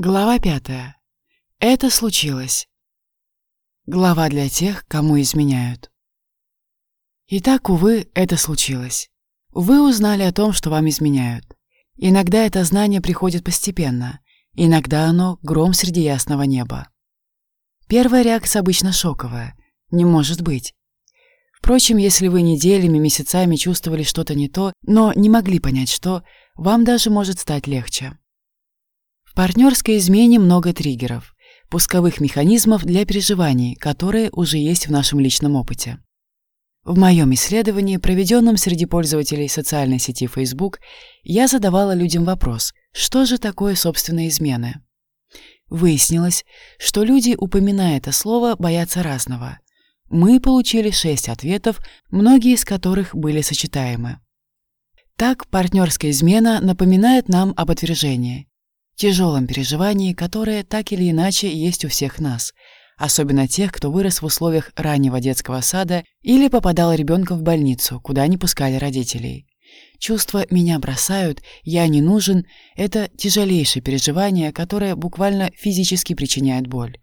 Глава пятая. Это случилось. Глава для тех, кому изменяют. Итак, увы, это случилось. Вы узнали о том, что вам изменяют. Иногда это знание приходит постепенно, иногда оно — гром среди ясного неба. Первая реакция обычно шоковая. Не может быть. Впрочем, если вы неделями, месяцами чувствовали что-то не то, но не могли понять что, вам даже может стать легче партнерской измене много триггеров, пусковых механизмов для переживаний, которые уже есть в нашем личном опыте. В моем исследовании, проведенном среди пользователей социальной сети Facebook, я задавала людям вопрос, что же такое собственные измены? Выяснилось, что люди, упоминая это слово, боятся разного. Мы получили шесть ответов, многие из которых были сочетаемы. Так, партнерская измена напоминает нам об отвержении, тяжелом переживании, которое так или иначе есть у всех нас, особенно тех, кто вырос в условиях раннего детского сада или попадал ребенком в больницу, куда не пускали родителей. Чувство «меня бросают», «я не нужен» — это тяжелейшее переживание, которое буквально физически причиняет боль.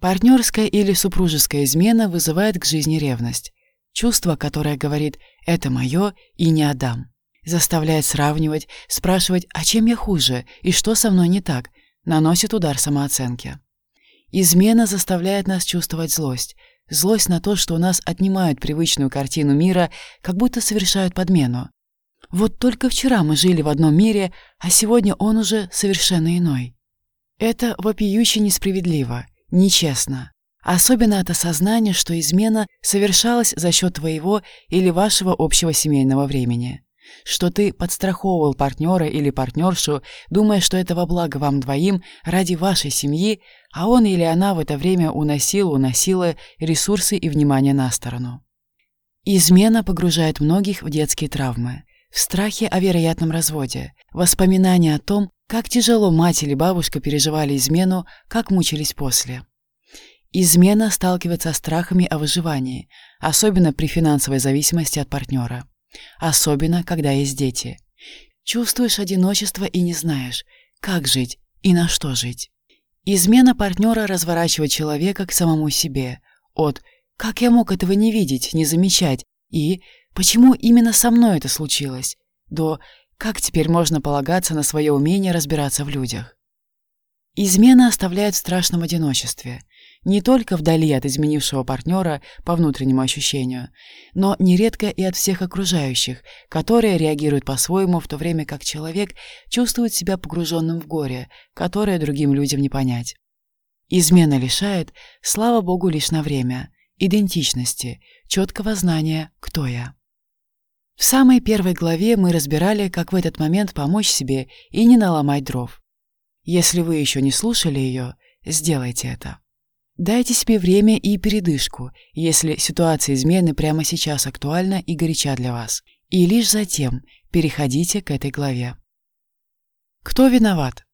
Партнерская или супружеская измена вызывает к жизни ревность. Чувство, которое говорит «это мое и не отдам». Заставляет сравнивать, спрашивать, а чем я хуже и что со мной не так, наносит удар самооценке. Измена заставляет нас чувствовать злость. Злость на то, что у нас отнимают привычную картину мира, как будто совершают подмену. Вот только вчера мы жили в одном мире, а сегодня он уже совершенно иной. Это вопиюще несправедливо, нечестно. Особенно от осознания, что измена совершалась за счет твоего или вашего общего семейного времени что ты подстраховывал партнера или партнершу, думая, что это во благо вам двоим ради вашей семьи, а он или она в это время уносил, уносила ресурсы и внимание на сторону. Измена погружает многих в детские травмы, в страхе о вероятном разводе, воспоминания о том, как тяжело мать или бабушка переживали измену, как мучились после. Измена сталкивается с страхами о выживании, особенно при финансовой зависимости от партнера. Особенно, когда есть дети. Чувствуешь одиночество и не знаешь, как жить и на что жить. Измена партнера разворачивает человека к самому себе. От «как я мог этого не видеть, не замечать» и «почему именно со мной это случилось» до «как теперь можно полагаться на свое умение разбираться в людях». Измена оставляет в страшном одиночестве не только вдали от изменившего партнера по внутреннему ощущению, но нередко и от всех окружающих, которые реагируют по-своему, в то время как человек чувствует себя погруженным в горе, которое другим людям не понять. Измена лишает, слава богу, лишь на время, идентичности, четкого знания «кто я». В самой первой главе мы разбирали, как в этот момент помочь себе и не наломать дров. Если вы еще не слушали ее, сделайте это. Дайте себе время и передышку, если ситуация измены прямо сейчас актуальна и горяча для вас. И лишь затем переходите к этой главе. Кто виноват?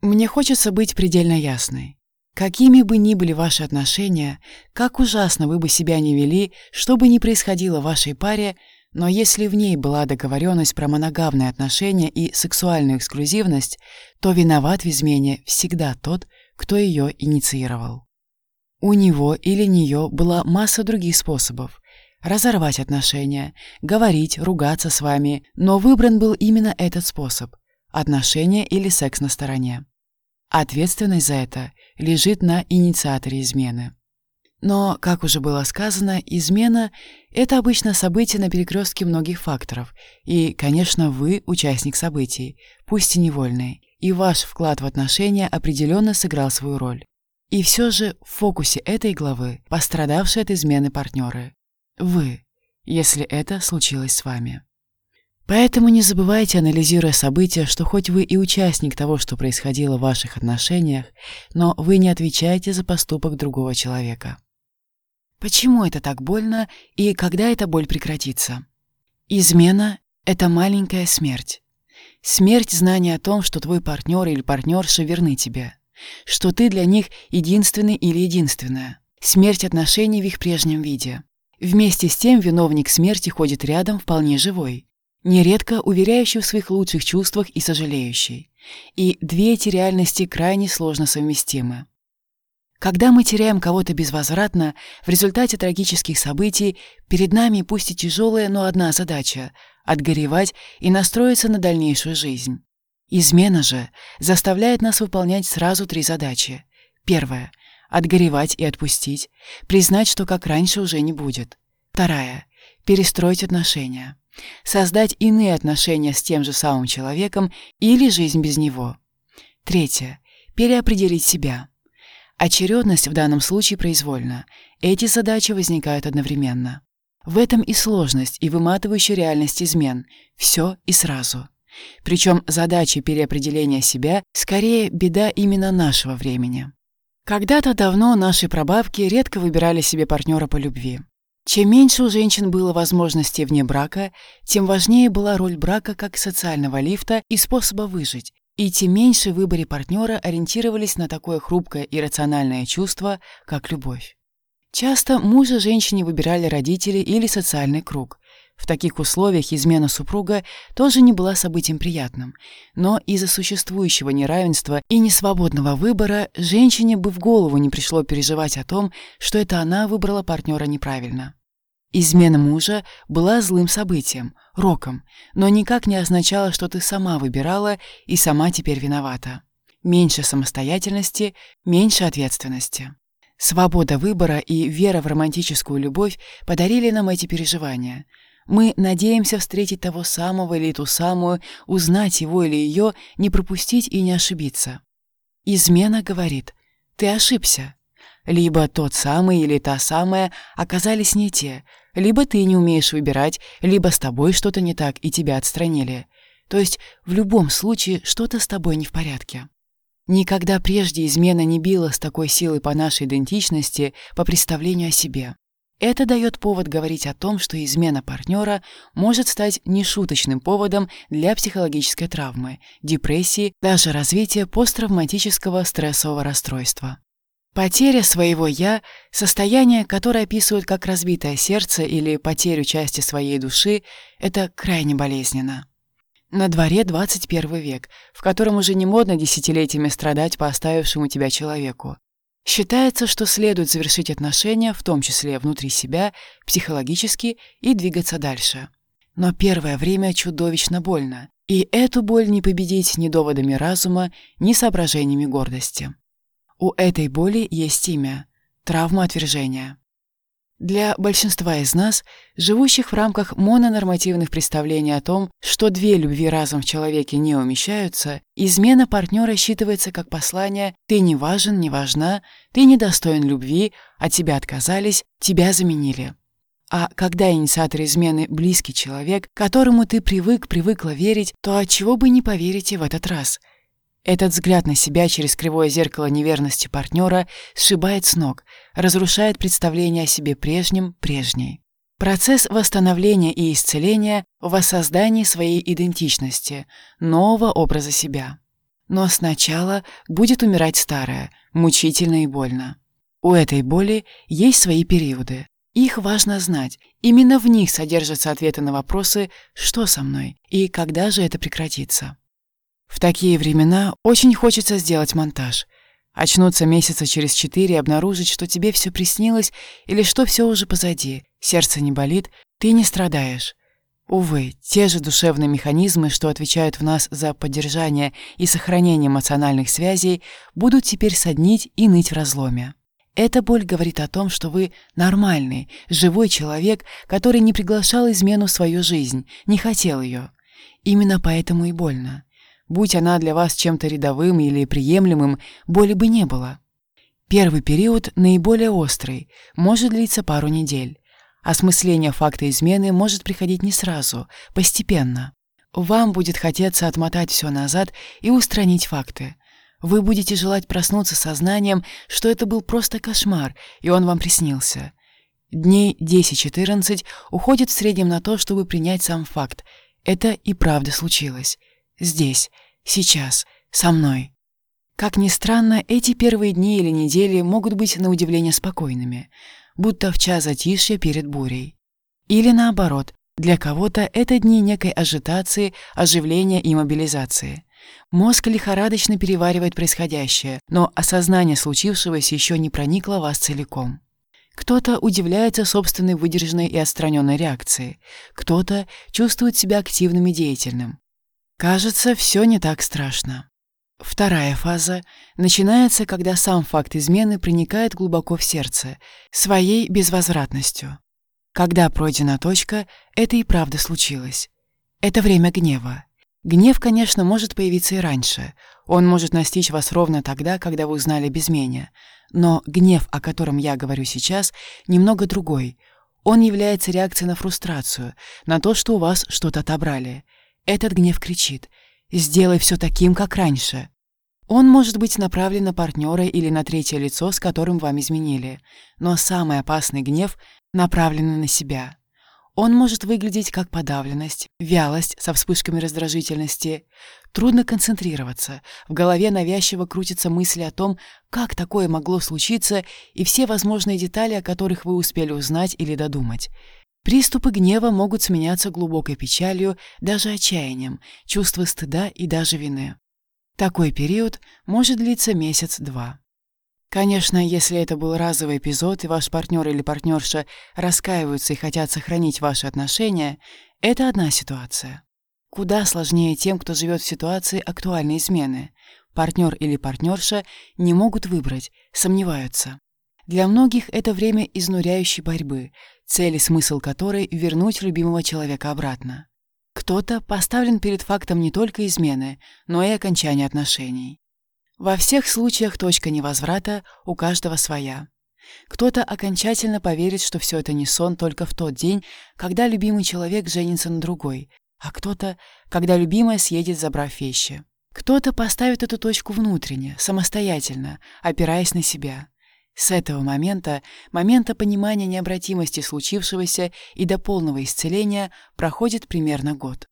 Мне хочется быть предельно ясной. Какими бы ни были ваши отношения, как ужасно вы бы себя не вели, что бы ни происходило в вашей паре, но если в ней была договоренность про моногамные отношения и сексуальную эксклюзивность, то виноват в измене всегда тот, кто ее инициировал. У него или нее была масса других способов разорвать отношения, говорить, ругаться с вами, но выбран был именно этот способ – отношения или секс на стороне. Ответственность за это лежит на инициаторе измены. Но, как уже было сказано, измена – это обычно событие на перекрестке многих факторов, и, конечно, вы – участник событий, пусть и невольный, и ваш вклад в отношения определенно сыграл свою роль. И все же в фокусе этой главы пострадавшие от измены партнеры. Вы, если это случилось с вами. Поэтому не забывайте, анализируя события, что хоть вы и участник того, что происходило в ваших отношениях, но вы не отвечаете за поступок другого человека. Почему это так больно и когда эта боль прекратится? Измена — это маленькая смерть. Смерть знания о том, что твой партнер или партнерша верны тебе что ты для них единственный или единственная. Смерть отношений в их прежнем виде. Вместе с тем виновник смерти ходит рядом вполне живой. нередко уверяющий в своих лучших чувствах и сожалеющий. И две эти реальности крайне сложно совместимы. Когда мы теряем кого-то безвозвратно, в результате трагических событий перед нами пусть и тяжелая, но одна задача — отгоревать и настроиться на дальнейшую жизнь. Измена же заставляет нас выполнять сразу три задачи. Первая — отгоревать и отпустить, признать, что как раньше уже не будет. Вторая — перестроить отношения, создать иные отношения с тем же самым человеком или жизнь без него. Третье — переопределить себя — Очередность в данном случае произвольна. Эти задачи возникают одновременно. В этом и сложность, и выматывающая реальность измен. Все и сразу. Причем задача переопределения себя скорее беда именно нашего времени. Когда-то давно наши прабабки редко выбирали себе партнера по любви. Чем меньше у женщин было возможностей вне брака, тем важнее была роль брака как социального лифта и способа выжить, и тем меньше в выборе партнера ориентировались на такое хрупкое и рациональное чувство, как любовь. Часто мужа женщине выбирали родители или социальный круг. В таких условиях измена супруга тоже не была событием приятным, но из-за существующего неравенства и несвободного выбора женщине бы в голову не пришло переживать о том, что это она выбрала партнера неправильно. Измена мужа была злым событием, роком, но никак не означала, что ты сама выбирала и сама теперь виновата. Меньше самостоятельности, меньше ответственности. Свобода выбора и вера в романтическую любовь подарили нам эти переживания. Мы надеемся встретить того самого или ту самую, узнать его или ее, не пропустить и не ошибиться. Измена говорит «ты ошибся». Либо тот самый или та самая оказались не те, либо ты не умеешь выбирать, либо с тобой что-то не так и тебя отстранили. То есть в любом случае что-то с тобой не в порядке. Никогда прежде измена не била с такой силой по нашей идентичности, по представлению о себе. Это дает повод говорить о том, что измена партнера может стать нешуточным поводом для психологической травмы, депрессии, даже развития посттравматического стрессового расстройства. Потеря своего «я» — состояние, которое описывают как разбитое сердце или потерю части своей души — это крайне болезненно. На дворе 21 век, в котором уже не модно десятилетиями страдать по оставившему тебя человеку. Считается, что следует завершить отношения, в том числе внутри себя, психологически, и двигаться дальше. Но первое время чудовищно больно, и эту боль не победить ни доводами разума, ни соображениями гордости. У этой боли есть имя – травма отвержения. Для большинства из нас, живущих в рамках мононормативных представлений о том, что две любви разом в человеке не умещаются, измена партнера считывается как послание «ты не важен, не важна, ты недостоин любви, от тебя отказались, тебя заменили». А когда инициатор измены – близкий человек, которому ты привык, привыкла верить, то от чего бы не поверите в этот раз – этот взгляд на себя через кривое зеркало неверности партнера сшибает с ног, разрушает представление о себе прежнем прежней. Процесс восстановления и исцеления в воссоздании своей идентичности, нового образа себя. Но сначала будет умирать старое, мучительно и больно. У этой боли есть свои периоды. Их важно знать. Именно в них содержатся ответы на вопросы «что со мной?» и «когда же это прекратится?». В такие времена очень хочется сделать монтаж. Очнуться месяца через четыре и обнаружить, что тебе все приснилось или что все уже позади. Сердце не болит, ты не страдаешь. Увы, те же душевные механизмы, что отвечают в нас за поддержание и сохранение эмоциональных связей, будут теперь соднить и ныть в разломе. Эта боль говорит о том, что вы нормальный, живой человек, который не приглашал измену в свою жизнь, не хотел ее. Именно поэтому и больно. Будь она для вас чем-то рядовым или приемлемым, боли бы не было. Первый период наиболее острый, может длиться пару недель. Осмысление факта измены может приходить не сразу, постепенно. Вам будет хотеться отмотать все назад и устранить факты. Вы будете желать проснуться сознанием, что это был просто кошмар, и он вам приснился. Дней 10-14 уходит в среднем на то, чтобы принять сам факт. Это и правда случилось. Здесь, сейчас, со мной. Как ни странно, эти первые дни или недели могут быть на удивление спокойными, будто в час затишья перед бурей. Или наоборот, Для кого-то это дни некой ажитации, оживления и мобилизации. Мозг лихорадочно переваривает происходящее, но осознание случившегося еще не проникло вас целиком. Кто-то удивляется собственной выдержанной и отстраненной реакции, кто-то чувствует себя активным и деятельным. Кажется, все не так страшно. Вторая фаза начинается, когда сам факт измены проникает глубоко в сердце, своей безвозвратностью. Когда пройдена точка, это и правда случилось. Это время гнева. Гнев, конечно, может появиться и раньше. Он может настичь вас ровно тогда, когда вы узнали об измене. Но гнев, о котором я говорю сейчас, немного другой. Он является реакцией на фрустрацию, на то, что у вас что-то отобрали. Этот гнев кричит «Сделай все таким, как раньше». Он может быть направлен на партнера или на третье лицо, с которым вам изменили. Но самый опасный гнев направлены на себя. Он может выглядеть как подавленность, вялость со вспышками раздражительности. Трудно концентрироваться, в голове навязчиво крутятся мысли о том, как такое могло случиться, и все возможные детали, о которых вы успели узнать или додумать. Приступы гнева могут сменяться глубокой печалью, даже отчаянием, чувство стыда и даже вины. Такой период может длиться месяц-два. Конечно, если это был разовый эпизод, и ваш партнер или партнерша раскаиваются и хотят сохранить ваши отношения, это одна ситуация. Куда сложнее тем, кто живет в ситуации актуальной измены. Партнер или партнерша не могут выбрать, сомневаются. Для многих это время изнуряющей борьбы, цель и смысл которой — вернуть любимого человека обратно. Кто-то поставлен перед фактом не только измены, но и окончания отношений. Во всех случаях точка невозврата у каждого своя. Кто-то окончательно поверит, что все это не сон только в тот день, когда любимый человек женится на другой, а кто-то, когда любимая съедет, забрав вещи. Кто-то поставит эту точку внутренне, самостоятельно, опираясь на себя. С этого момента, момента понимания необратимости случившегося и до полного исцеления проходит примерно год.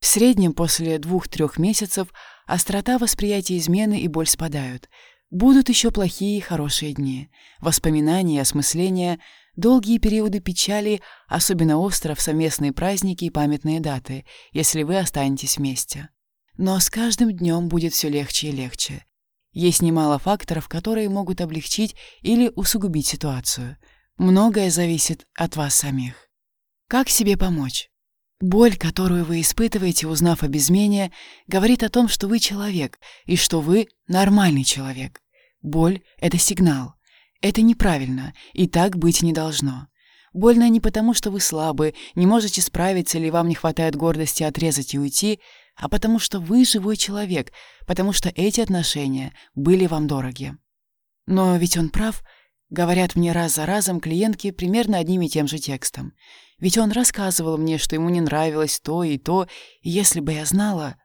В среднем после двух-трех месяцев острота восприятия измены и боль спадают. Будут еще плохие и хорошие дни, воспоминания и осмысления, долгие периоды печали, особенно остро в совместные праздники и памятные даты, если вы останетесь вместе. Но с каждым днем будет все легче и легче. Есть немало факторов, которые могут облегчить или усугубить ситуацию. Многое зависит от вас самих. Как себе помочь? Боль, которую вы испытываете, узнав об измене, говорит о том, что вы человек и что вы нормальный человек. Боль — это сигнал. Это неправильно, и так быть не должно. Больно не потому, что вы слабы, не можете справиться или вам не хватает гордости отрезать и уйти, а потому что вы живой человек, потому что эти отношения были вам дороги. Но ведь он прав, говорят мне раз за разом клиентки примерно одним и тем же текстом. Ведь он рассказывал мне, что ему не нравилось то и то, и если бы я знала...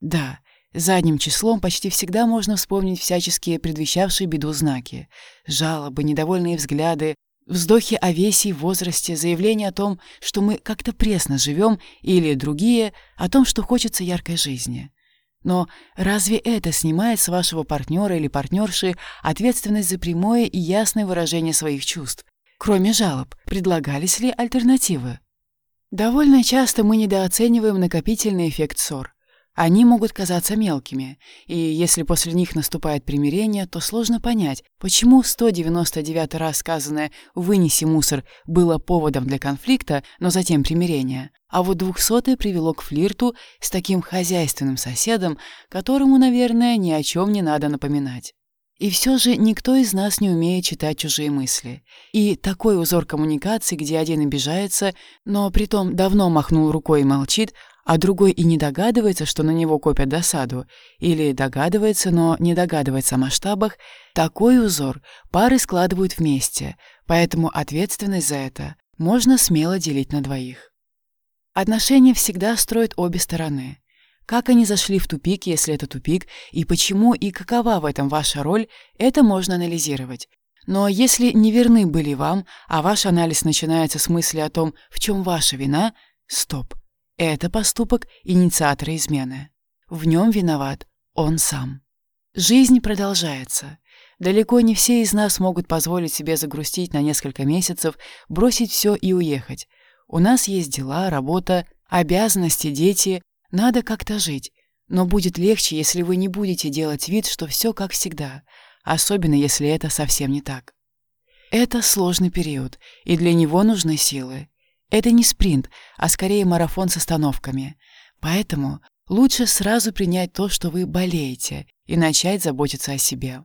Да, задним числом почти всегда можно вспомнить всяческие предвещавшие беду знаки. Жалобы, недовольные взгляды, вздохи о весе и возрасте, заявления о том, что мы как-то пресно живем, или другие, о том, что хочется яркой жизни. Но разве это снимает с вашего партнера или партнерши ответственность за прямое и ясное выражение своих чувств? Кроме жалоб, предлагались ли альтернативы? Довольно часто мы недооцениваем накопительный эффект ссор. Они могут казаться мелкими, и если после них наступает примирение, то сложно понять, почему 199 раз сказанное «вынеси мусор» было поводом для конфликта, но затем примирения, а вот 200 привело к флирту с таким хозяйственным соседом, которому, наверное, ни о чем не надо напоминать. И все же никто из нас не умеет читать чужие мысли. И такой узор коммуникации, где один обижается, но притом давно махнул рукой и молчит, а другой и не догадывается, что на него копят досаду, или догадывается, но не догадывается о масштабах, такой узор пары складывают вместе, поэтому ответственность за это можно смело делить на двоих. Отношения всегда строят обе стороны. Как они зашли в тупик, если это тупик, и почему и какова в этом ваша роль, это можно анализировать. Но если неверны были вам, а ваш анализ начинается с мысли о том, в чем ваша вина, стоп. Это поступок инициатора измены. В нем виноват он сам. Жизнь продолжается. Далеко не все из нас могут позволить себе загрустить на несколько месяцев, бросить все и уехать. У нас есть дела, работа, обязанности, дети. Надо как-то жить. Но будет легче, если вы не будете делать вид, что все как всегда, особенно если это совсем не так. Это сложный период, и для него нужны силы. Это не спринт, а скорее марафон с остановками. Поэтому лучше сразу принять то, что вы болеете, и начать заботиться о себе.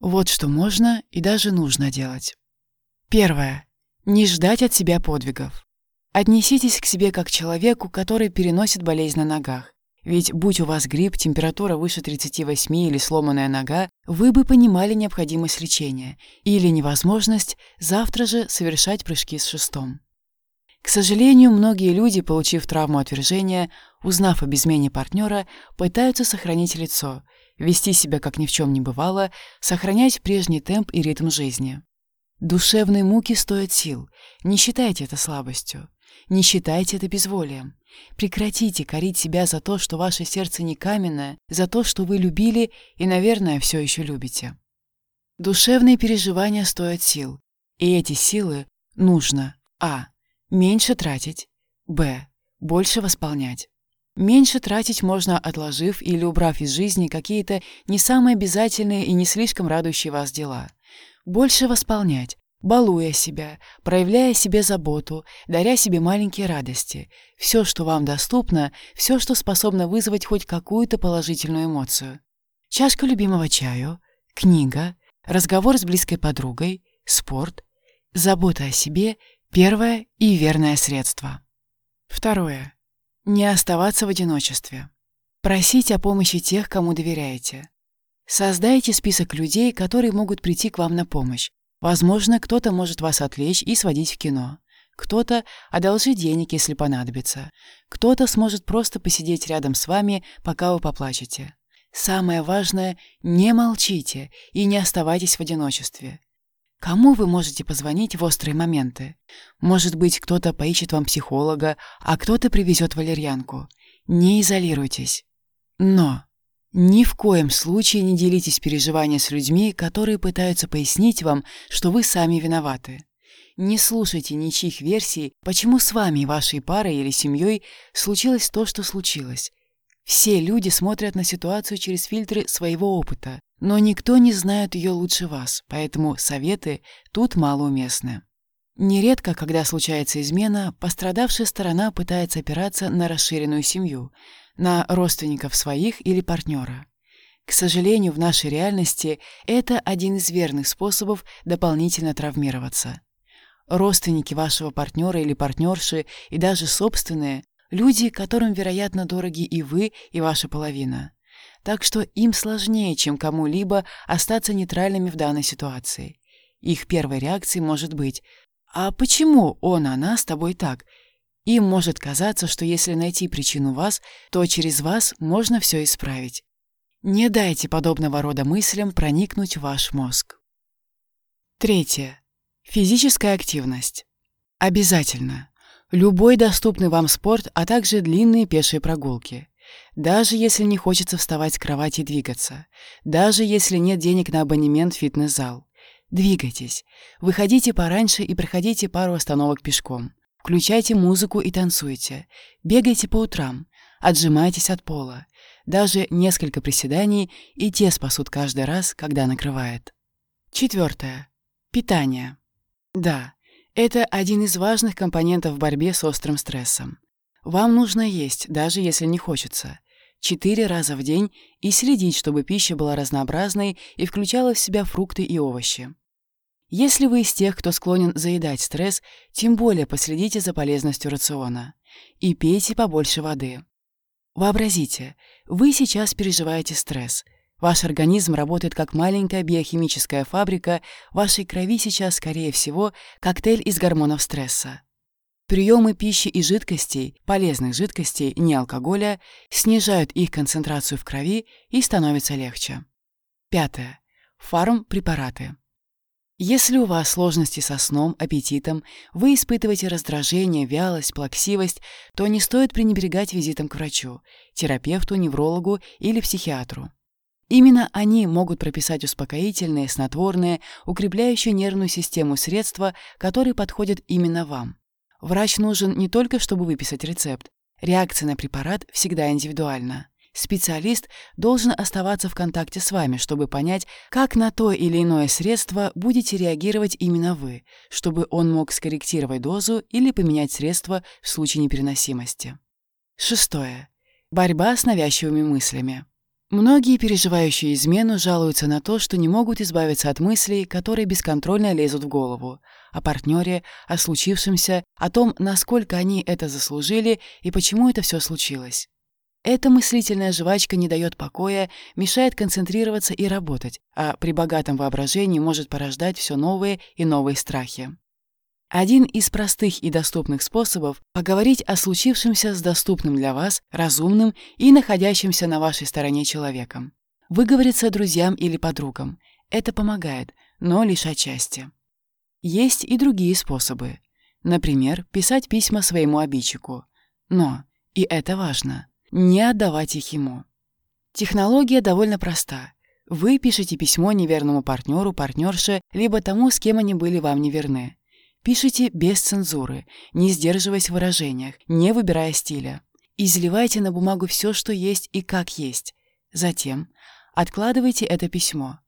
Вот что можно и даже нужно делать. Первое. Не ждать от себя подвигов. Отнеситесь к себе как к человеку, который переносит болезнь на ногах. Ведь будь у вас грипп, температура выше 38 или сломанная нога, вы бы понимали необходимость лечения или невозможность завтра же совершать прыжки с шестом. К сожалению, многие люди, получив травму отвержения, узнав об измене партнера, пытаются сохранить лицо, вести себя как ни в чем не бывало, сохранять прежний темп и ритм жизни. Душевные муки стоят сил. Не считайте это слабостью. Не считайте это безволием. Прекратите корить себя за то, что ваше сердце не каменное, за то, что вы любили и, наверное, все еще любите. Душевные переживания стоят сил, и эти силы нужно а. Меньше тратить, б. больше восполнять. Меньше тратить можно, отложив или убрав из жизни какие-то не самые обязательные и не слишком радующие вас дела. Больше восполнять, балуя себя, проявляя себе заботу, даря себе маленькие радости. Все, что вам доступно, все, что способно вызвать хоть какую-то положительную эмоцию. Чашка любимого чаю, книга, разговор с близкой подругой, спорт, забота о себе – первое и верное средство. Второе. Не оставаться в одиночестве. Просить о помощи тех, кому доверяете. Создайте список людей, которые могут прийти к вам на помощь. Возможно, кто-то может вас отвлечь и сводить в кино. Кто-то одолжит денег, если понадобится. Кто-то сможет просто посидеть рядом с вами, пока вы поплачете. Самое важное – не молчите и не оставайтесь в одиночестве. Кому вы можете позвонить в острые моменты? Может быть, кто-то поищет вам психолога, а кто-то привезет валерьянку. Не изолируйтесь. Но ни в коем случае не делитесь переживания с людьми, которые пытаются пояснить вам, что вы сами виноваты. Не слушайте ничьих версий, почему с вами, вашей парой или семьей случилось то, что случилось. Все люди смотрят на ситуацию через фильтры своего опыта, но никто не знает ее лучше вас, поэтому советы тут малоуместны. Нередко, когда случается измена, пострадавшая сторона пытается опираться на расширенную семью – на родственников своих или партнера. К сожалению, в нашей реальности это один из верных способов дополнительно травмироваться. Родственники вашего партнера или партнерши и даже собственные – люди, которым, вероятно, дороги и вы, и ваша половина. Так что им сложнее, чем кому-либо, остаться нейтральными в данной ситуации. Их первой реакцией может быть «А почему он, она с тобой так? Им может казаться, что если найти причину вас, то через вас можно все исправить. Не дайте подобного рода мыслям проникнуть в ваш мозг. Третье. Физическая активность. Обязательно. Любой доступный вам спорт, а также длинные пешие прогулки. Даже если не хочется вставать с кровати и двигаться. Даже если нет денег на абонемент в фитнес-зал. Двигайтесь. Выходите пораньше и проходите пару остановок пешком. Включайте музыку и танцуйте. Бегайте по утрам. Отжимайтесь от пола. Даже несколько приседаний и те спасут каждый раз, когда накрывает. Четвертое. Питание. Да, это один из важных компонентов в борьбе с острым стрессом. Вам нужно есть, даже если не хочется. Четыре раза в день и следить, чтобы пища была разнообразной и включала в себя фрукты и овощи. Если вы из тех, кто склонен заедать стресс, тем более последите за полезностью рациона. И пейте побольше воды. Вообразите, вы сейчас переживаете стресс. Ваш организм работает как маленькая биохимическая фабрика, в вашей крови сейчас, скорее всего, коктейль из гормонов стресса. Приемы пищи и жидкостей, полезных жидкостей, не алкоголя, снижают их концентрацию в крови и становится легче. Пятое. Фарм-препараты. Если у вас сложности со сном, аппетитом, вы испытываете раздражение, вялость, плаксивость, то не стоит пренебрегать визитом к врачу, терапевту, неврологу или психиатру. Именно они могут прописать успокоительные, снотворные, укрепляющие нервную систему средства, которые подходят именно вам. Врач нужен не только, чтобы выписать рецепт. Реакция на препарат всегда индивидуальна. Специалист должен оставаться в контакте с вами, чтобы понять, как на то или иное средство будете реагировать именно вы, чтобы он мог скорректировать дозу или поменять средство в случае непереносимости. Шестое. Борьба с навязчивыми мыслями. Многие, переживающие измену, жалуются на то, что не могут избавиться от мыслей, которые бесконтрольно лезут в голову, о партнере, о случившемся, о том, насколько они это заслужили и почему это все случилось. Эта мыслительная жвачка не дает покоя, мешает концентрироваться и работать, а при богатом воображении может порождать все новые и новые страхи. Один из простых и доступных способов – поговорить о случившемся с доступным для вас, разумным и находящимся на вашей стороне человеком. Выговориться друзьям или подругам. Это помогает, но лишь отчасти. Есть и другие способы. Например, писать письма своему обидчику. Но, и это важно – не отдавать их ему. Технология довольно проста. Вы пишете письмо неверному партнеру, партнерше, либо тому, с кем они были вам неверны. Пишите без цензуры, не сдерживаясь в выражениях, не выбирая стиля. Изливайте на бумагу все, что есть и как есть. Затем откладывайте это письмо.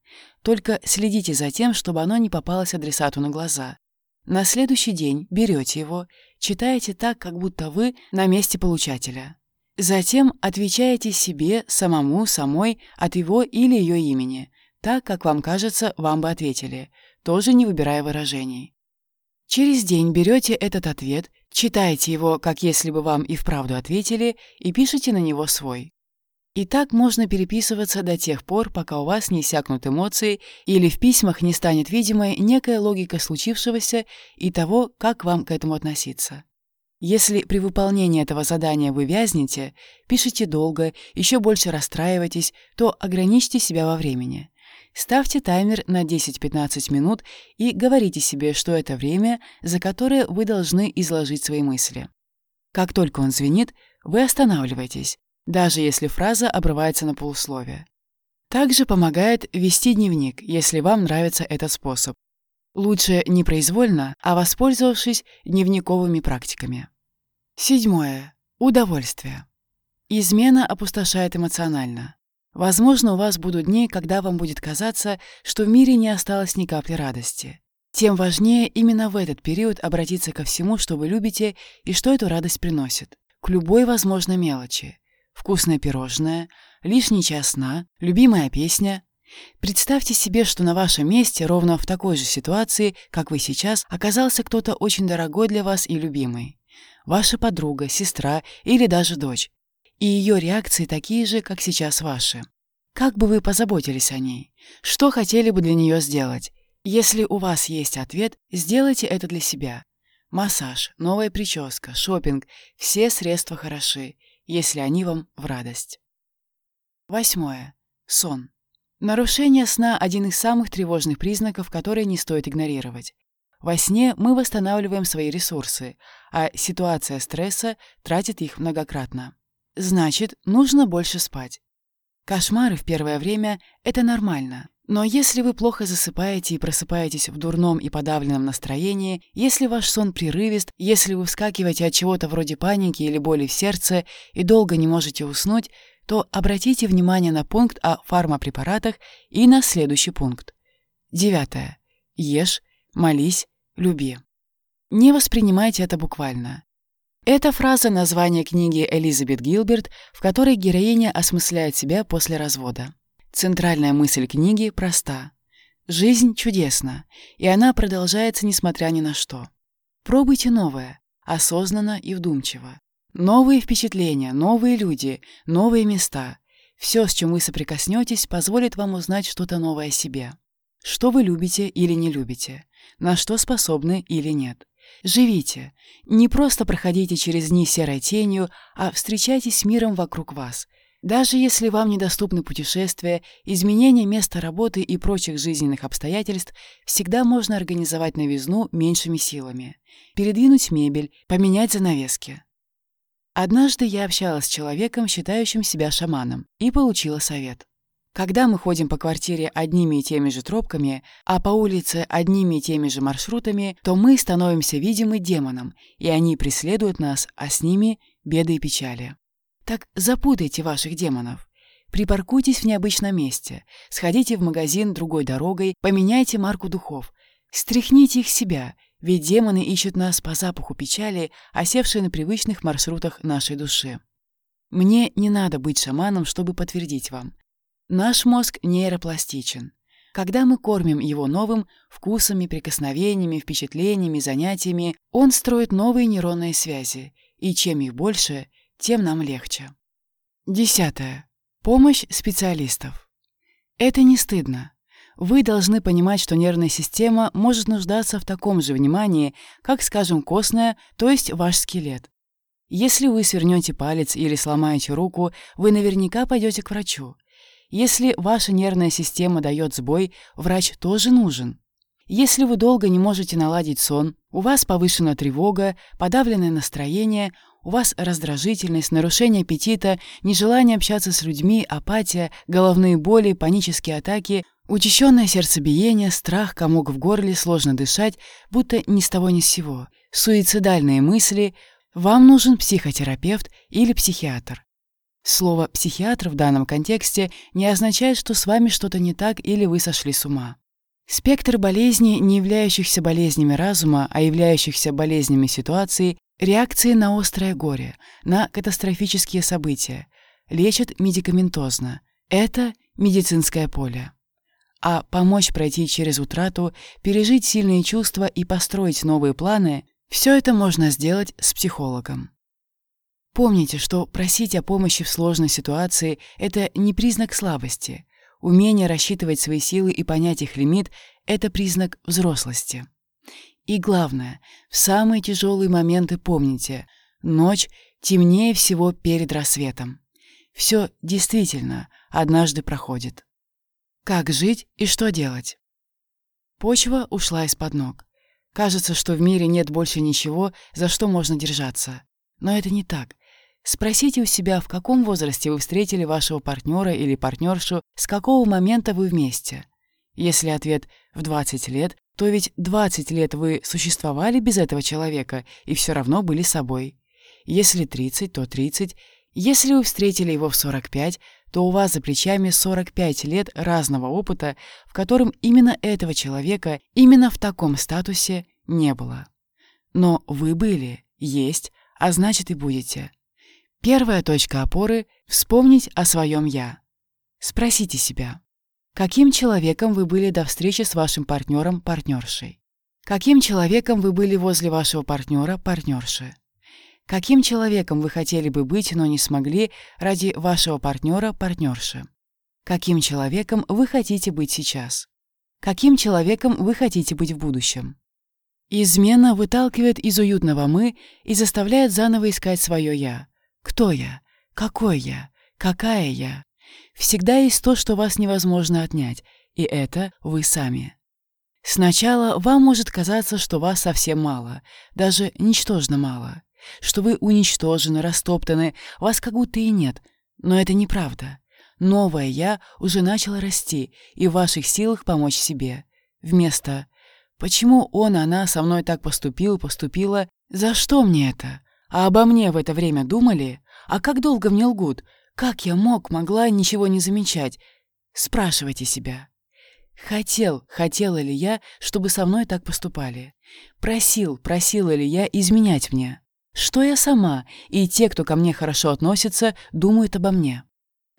Только следите за тем, чтобы оно не попалось адресату на глаза. На следующий день берете его, читаете так, как будто вы на месте получателя. Затем отвечаете себе, самому, самой, от его или ее имени, так, как вам кажется, вам бы ответили, тоже не выбирая выражений. Через день берете этот ответ, читаете его, как если бы вам и вправду ответили, и пишете на него свой. И так можно переписываться до тех пор, пока у вас не иссякнут эмоции или в письмах не станет видимой некая логика случившегося и того, как вам к этому относиться. Если при выполнении этого задания вы вязнете, пишете долго, еще больше расстраиваетесь, то ограничьте себя во времени. Ставьте таймер на 10-15 минут и говорите себе, что это время, за которое вы должны изложить свои мысли. Как только он звенит, вы останавливаетесь, даже если фраза обрывается на полусловие. Также помогает вести дневник, если вам нравится этот способ. Лучше не произвольно, а воспользовавшись дневниковыми практиками. Седьмое. Удовольствие. Измена опустошает эмоционально. Возможно, у вас будут дни, когда вам будет казаться, что в мире не осталось ни капли радости. Тем важнее именно в этот период обратиться ко всему, что вы любите и что эту радость приносит. К любой возможной мелочи. Вкусное пирожное, лишний час сна, любимая песня. Представьте себе, что на вашем месте, ровно в такой же ситуации, как вы сейчас, оказался кто-то очень дорогой для вас и любимый ваша подруга, сестра или даже дочь. И ее реакции такие же, как сейчас ваши. Как бы вы позаботились о ней? Что хотели бы для нее сделать? Если у вас есть ответ, сделайте это для себя. Массаж, новая прическа, шопинг – все средства хороши, если они вам в радость. Восьмое. Сон. Нарушение сна – один из самых тревожных признаков, которые не стоит игнорировать. Во сне мы восстанавливаем свои ресурсы, а ситуация стресса тратит их многократно. Значит, нужно больше спать. Кошмары в первое время – это нормально. Но если вы плохо засыпаете и просыпаетесь в дурном и подавленном настроении, если ваш сон прерывист, если вы вскакиваете от чего-то вроде паники или боли в сердце и долго не можете уснуть, то обратите внимание на пункт о фармапрепаратах и на следующий пункт. Девятое. Ешь, молись, люби. Не воспринимайте это буквально. Эта фраза – название книги Элизабет Гилберт, в которой героиня осмысляет себя после развода. Центральная мысль книги проста. Жизнь чудесна, и она продолжается несмотря ни на что. Пробуйте новое, осознанно и вдумчиво. Новые впечатления, новые люди, новые места. Все, с чем вы соприкоснетесь, позволит вам узнать что-то новое о себе. Что вы любите или не любите, на что способны или нет. Живите. Не просто проходите через дни серой тенью, а встречайтесь с миром вокруг вас. Даже если вам недоступны путешествия, изменение места работы и прочих жизненных обстоятельств, всегда можно организовать новизну меньшими силами. Передвинуть мебель, поменять занавески. Однажды я общалась с человеком, считающим себя шаманом, и получила совет. Когда мы ходим по квартире одними и теми же тропками, а по улице одними и теми же маршрутами, то мы становимся видимы демонам, и они преследуют нас, а с ними беды и печали. Так запутайте ваших демонов. Припаркуйтесь в необычном месте, сходите в магазин другой дорогой, поменяйте марку духов, стряхните их себя, ведь демоны ищут нас по запаху печали, осевшей на привычных маршрутах нашей души. Мне не надо быть шаманом, чтобы подтвердить вам. Наш мозг нейропластичен. Когда мы кормим его новым вкусами, прикосновениями, впечатлениями, занятиями, он строит новые нейронные связи, и чем их больше, тем нам легче. Десятое. Помощь специалистов. Это не стыдно. Вы должны понимать, что нервная система может нуждаться в таком же внимании, как, скажем, костная, то есть ваш скелет. Если вы свернете палец или сломаете руку, вы наверняка пойдете к врачу. Если ваша нервная система дает сбой, врач тоже нужен. Если вы долго не можете наладить сон, у вас повышена тревога, подавленное настроение, у вас раздражительность, нарушение аппетита, нежелание общаться с людьми, апатия, головные боли, панические атаки, учащенное сердцебиение, страх, комок в горле, сложно дышать, будто ни с того ни с сего, суицидальные мысли, вам нужен психотерапевт или психиатр. Слово «психиатр» в данном контексте не означает, что с вами что-то не так или вы сошли с ума. Спектр болезней, не являющихся болезнями разума, а являющихся болезнями ситуации, реакции на острое горе, на катастрофические события, лечат медикаментозно. Это медицинское поле. А помочь пройти через утрату, пережить сильные чувства и построить новые планы – все это можно сделать с психологом. Помните, что просить о помощи в сложной ситуации – это не признак слабости. Умение рассчитывать свои силы и понять их лимит – это признак взрослости. И главное, в самые тяжелые моменты помните – ночь темнее всего перед рассветом. Все действительно однажды проходит. Как жить и что делать? Почва ушла из-под ног. Кажется, что в мире нет больше ничего, за что можно держаться. Но это не так. Спросите у себя, в каком возрасте вы встретили вашего партнера или партнершу, с какого момента вы вместе. Если ответ «в 20 лет», то ведь 20 лет вы существовали без этого человека и все равно были собой. Если 30, то 30. Если вы встретили его в 45, то у вас за плечами 45 лет разного опыта, в котором именно этого человека, именно в таком статусе не было. Но вы были, есть, а значит и будете. Первая точка опоры — вспомнить о своем «я». Спросите себя, каким человеком вы были до встречи с вашим партнером-партнершей? Каким человеком вы были возле вашего партнера-партнерши? Каким человеком вы хотели бы быть, но не смогли ради вашего партнера-партнерши? Каким человеком вы хотите быть сейчас? Каким человеком вы хотите быть в будущем? Измена выталкивает из уютного «мы» и заставляет заново искать свое «я», кто я? Какой я? Какая я? Всегда есть то, что вас невозможно отнять, и это вы сами. Сначала вам может казаться, что вас совсем мало, даже ничтожно мало, что вы уничтожены, растоптаны, вас как будто и нет, но это неправда. Новое «я» уже начало расти, и в ваших силах помочь себе. Вместо «почему он, она со мной так поступил, поступила, за что мне это?» А обо мне в это время думали? А как долго мне лгут? Как я мог, могла ничего не замечать? Спрашивайте себя. Хотел, хотела ли я, чтобы со мной так поступали? Просил, просила ли я изменять мне? Что я сама и те, кто ко мне хорошо относится, думают обо мне?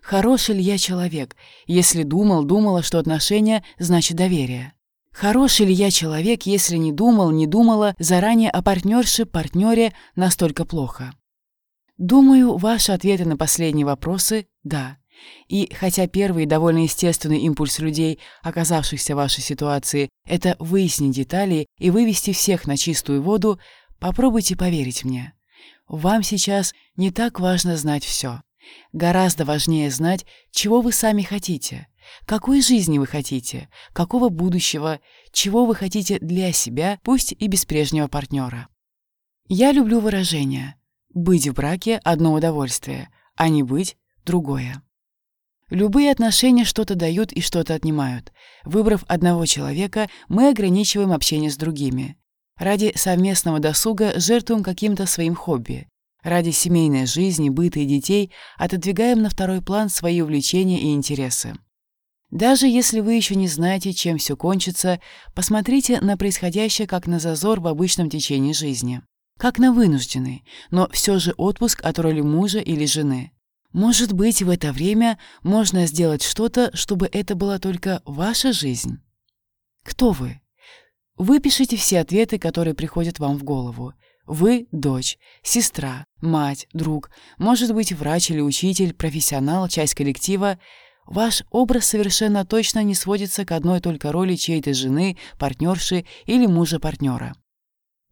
Хороший ли я человек, если думал, думала, что отношения значит доверие? Хороший ли я человек, если не думал, не думала заранее о партнерше, партнере настолько плохо? Думаю, ваши ответы на последние вопросы – да. И хотя первый довольно естественный импульс людей, оказавшихся в вашей ситуации, это выяснить детали и вывести всех на чистую воду, попробуйте поверить мне. Вам сейчас не так важно знать все. Гораздо важнее знать, чего вы сами хотите – какой жизни вы хотите? Какого будущего? Чего вы хотите для себя, пусть и без прежнего партнера? Я люблю выражение «быть в браке – одно удовольствие, а не быть – другое». Любые отношения что-то дают и что-то отнимают. Выбрав одного человека, мы ограничиваем общение с другими. Ради совместного досуга жертвуем каким-то своим хобби. Ради семейной жизни, быта и детей отодвигаем на второй план свои увлечения и интересы. Даже если вы еще не знаете, чем все кончится, посмотрите на происходящее как на зазор в обычном течении жизни. Как на вынужденный, но все же отпуск от роли мужа или жены. Может быть, в это время можно сделать что-то, чтобы это была только ваша жизнь? Кто вы? Выпишите все ответы, которые приходят вам в голову. Вы – дочь, сестра, мать, друг, может быть, врач или учитель, профессионал, часть коллектива. Ваш образ совершенно точно не сводится к одной только роли чьей-то жены, партнерши или мужа-партнера.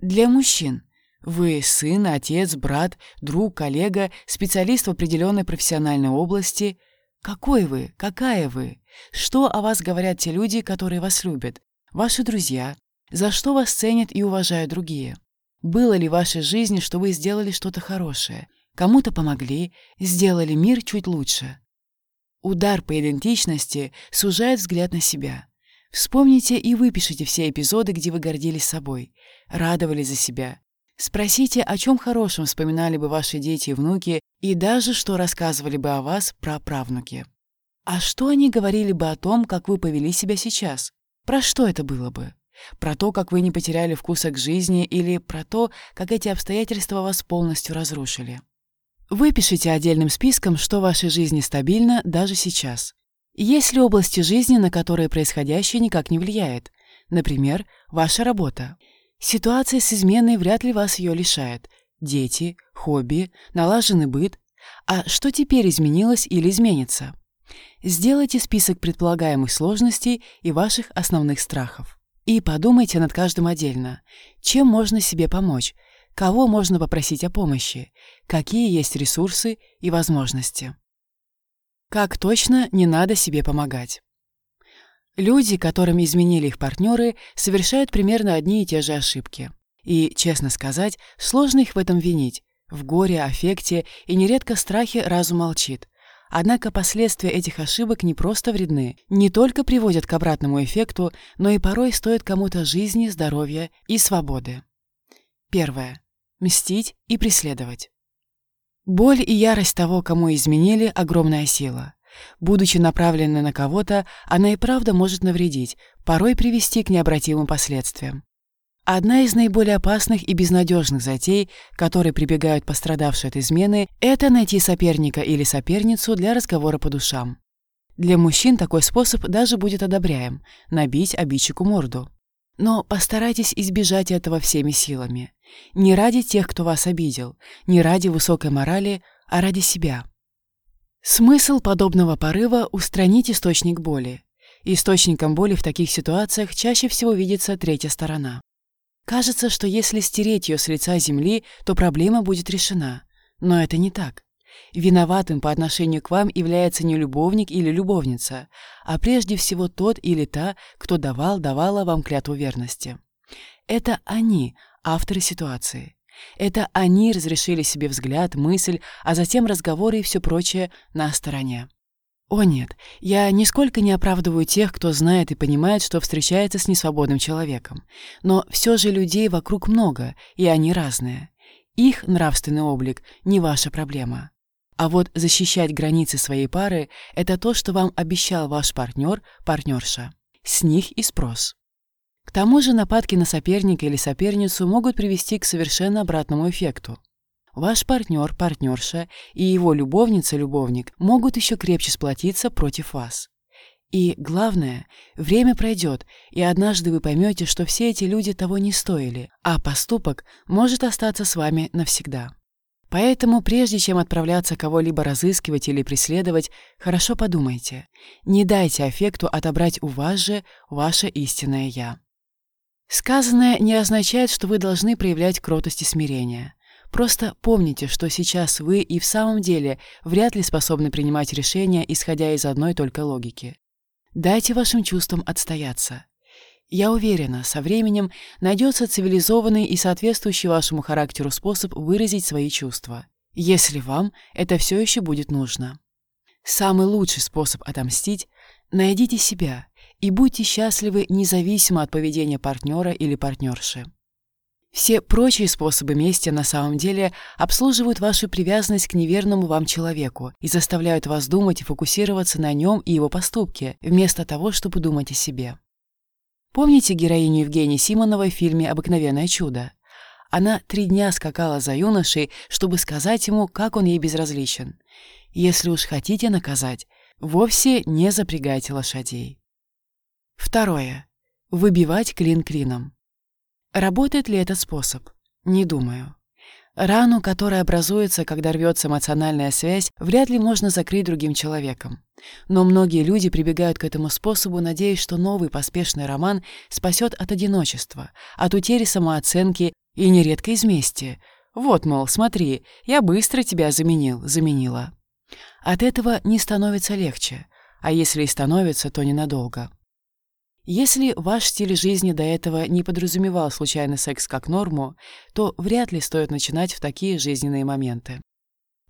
Для мужчин вы сын, отец, брат, друг, коллега, специалист в определенной профессиональной области. Какой вы? Какая вы? Что о вас говорят те люди, которые вас любят? Ваши друзья? За что вас ценят и уважают другие? Было ли в вашей жизни, что вы сделали что-то хорошее? Кому-то помогли, сделали мир чуть лучше? Удар по идентичности сужает взгляд на себя. Вспомните и выпишите все эпизоды, где вы гордились собой, радовались за себя. Спросите, о чем хорошем вспоминали бы ваши дети и внуки, и даже что рассказывали бы о вас про правнуки. А что они говорили бы о том, как вы повели себя сейчас? Про что это было бы? Про то, как вы не потеряли вкуса к жизни, или про то, как эти обстоятельства вас полностью разрушили. Выпишите отдельным списком, что в вашей жизни стабильно даже сейчас. Есть ли области жизни, на которые происходящее никак не влияет? Например, ваша работа. Ситуация с изменой вряд ли вас ее лишает. Дети, хобби, налаженный быт. А что теперь изменилось или изменится? Сделайте список предполагаемых сложностей и ваших основных страхов. И подумайте над каждым отдельно. Чем можно себе помочь? Кого можно попросить о помощи? Какие есть ресурсы и возможности? Как точно не надо себе помогать? Люди, которым изменили их партнеры, совершают примерно одни и те же ошибки. И, честно сказать, сложно их в этом винить. В горе, аффекте и нередко страхе разум молчит. Однако последствия этих ошибок не просто вредны, не только приводят к обратному эффекту, но и порой стоят кому-то жизни, здоровья и свободы. Первое. Мстить и преследовать. Боль и ярость того, кому изменили, огромная сила. Будучи направленной на кого-то, она и правда может навредить, порой привести к необратимым последствиям. Одна из наиболее опасных и безнадежных затей, которые прибегают пострадавшие от измены, это найти соперника или соперницу для разговора по душам. Для мужчин такой способ даже будет одобряем – набить обидчику морду. Но постарайтесь избежать этого всеми силами. Не ради тех, кто вас обидел, не ради высокой морали, а ради себя. Смысл подобного порыва – устранить источник боли. Источником боли в таких ситуациях чаще всего видится третья сторона. Кажется, что если стереть ее с лица земли, то проблема будет решена. Но это не так. Виноватым по отношению к вам является не любовник или любовница, а прежде всего тот или та, кто давал, давала вам клятву верности. Это они, авторы ситуации. Это они разрешили себе взгляд, мысль, а затем разговоры и все прочее на стороне. О нет, я нисколько не оправдываю тех, кто знает и понимает, что встречается с несвободным человеком. Но все же людей вокруг много, и они разные. Их нравственный облик не ваша проблема. А вот защищать границы своей пары – это то, что вам обещал ваш партнер, партнерша. С них и спрос. К тому же нападки на соперника или соперницу могут привести к совершенно обратному эффекту. Ваш партнер, партнерша и его любовница-любовник могут еще крепче сплотиться против вас. И главное, время пройдет, и однажды вы поймете, что все эти люди того не стоили, а поступок может остаться с вами навсегда. Поэтому, прежде чем отправляться кого-либо разыскивать или преследовать, хорошо подумайте. Не дайте аффекту отобрать у вас же ваше истинное «я». Сказанное не означает, что вы должны проявлять кротость и смирение. Просто помните, что сейчас вы и в самом деле вряд ли способны принимать решения, исходя из одной только логики. Дайте вашим чувствам отстояться. Я уверена, со временем найдется цивилизованный и соответствующий вашему характеру способ выразить свои чувства, если вам это все еще будет нужно. Самый лучший способ отомстить – найдите себя и будьте счастливы независимо от поведения партнера или партнерши. Все прочие способы мести на самом деле обслуживают вашу привязанность к неверному вам человеку и заставляют вас думать и фокусироваться на нем и его поступке, вместо того, чтобы думать о себе. Помните героиню Евгении Симоновой в фильме «Обыкновенное чудо»? Она три дня скакала за юношей, чтобы сказать ему, как он ей безразличен. Если уж хотите наказать, вовсе не запрягайте лошадей. Второе. Выбивать клин клином. Работает ли этот способ? Не думаю. Рану, которая образуется, когда рвется эмоциональная связь, вряд ли можно закрыть другим человеком. Но многие люди прибегают к этому способу, надеясь, что новый поспешный роман спасет от одиночества, от утери самооценки и нередко из мести. Вот, мол, смотри, я быстро тебя заменил, заменила. От этого не становится легче, а если и становится, то ненадолго. Если ваш стиль жизни до этого не подразумевал случайный секс как норму, то вряд ли стоит начинать в такие жизненные моменты.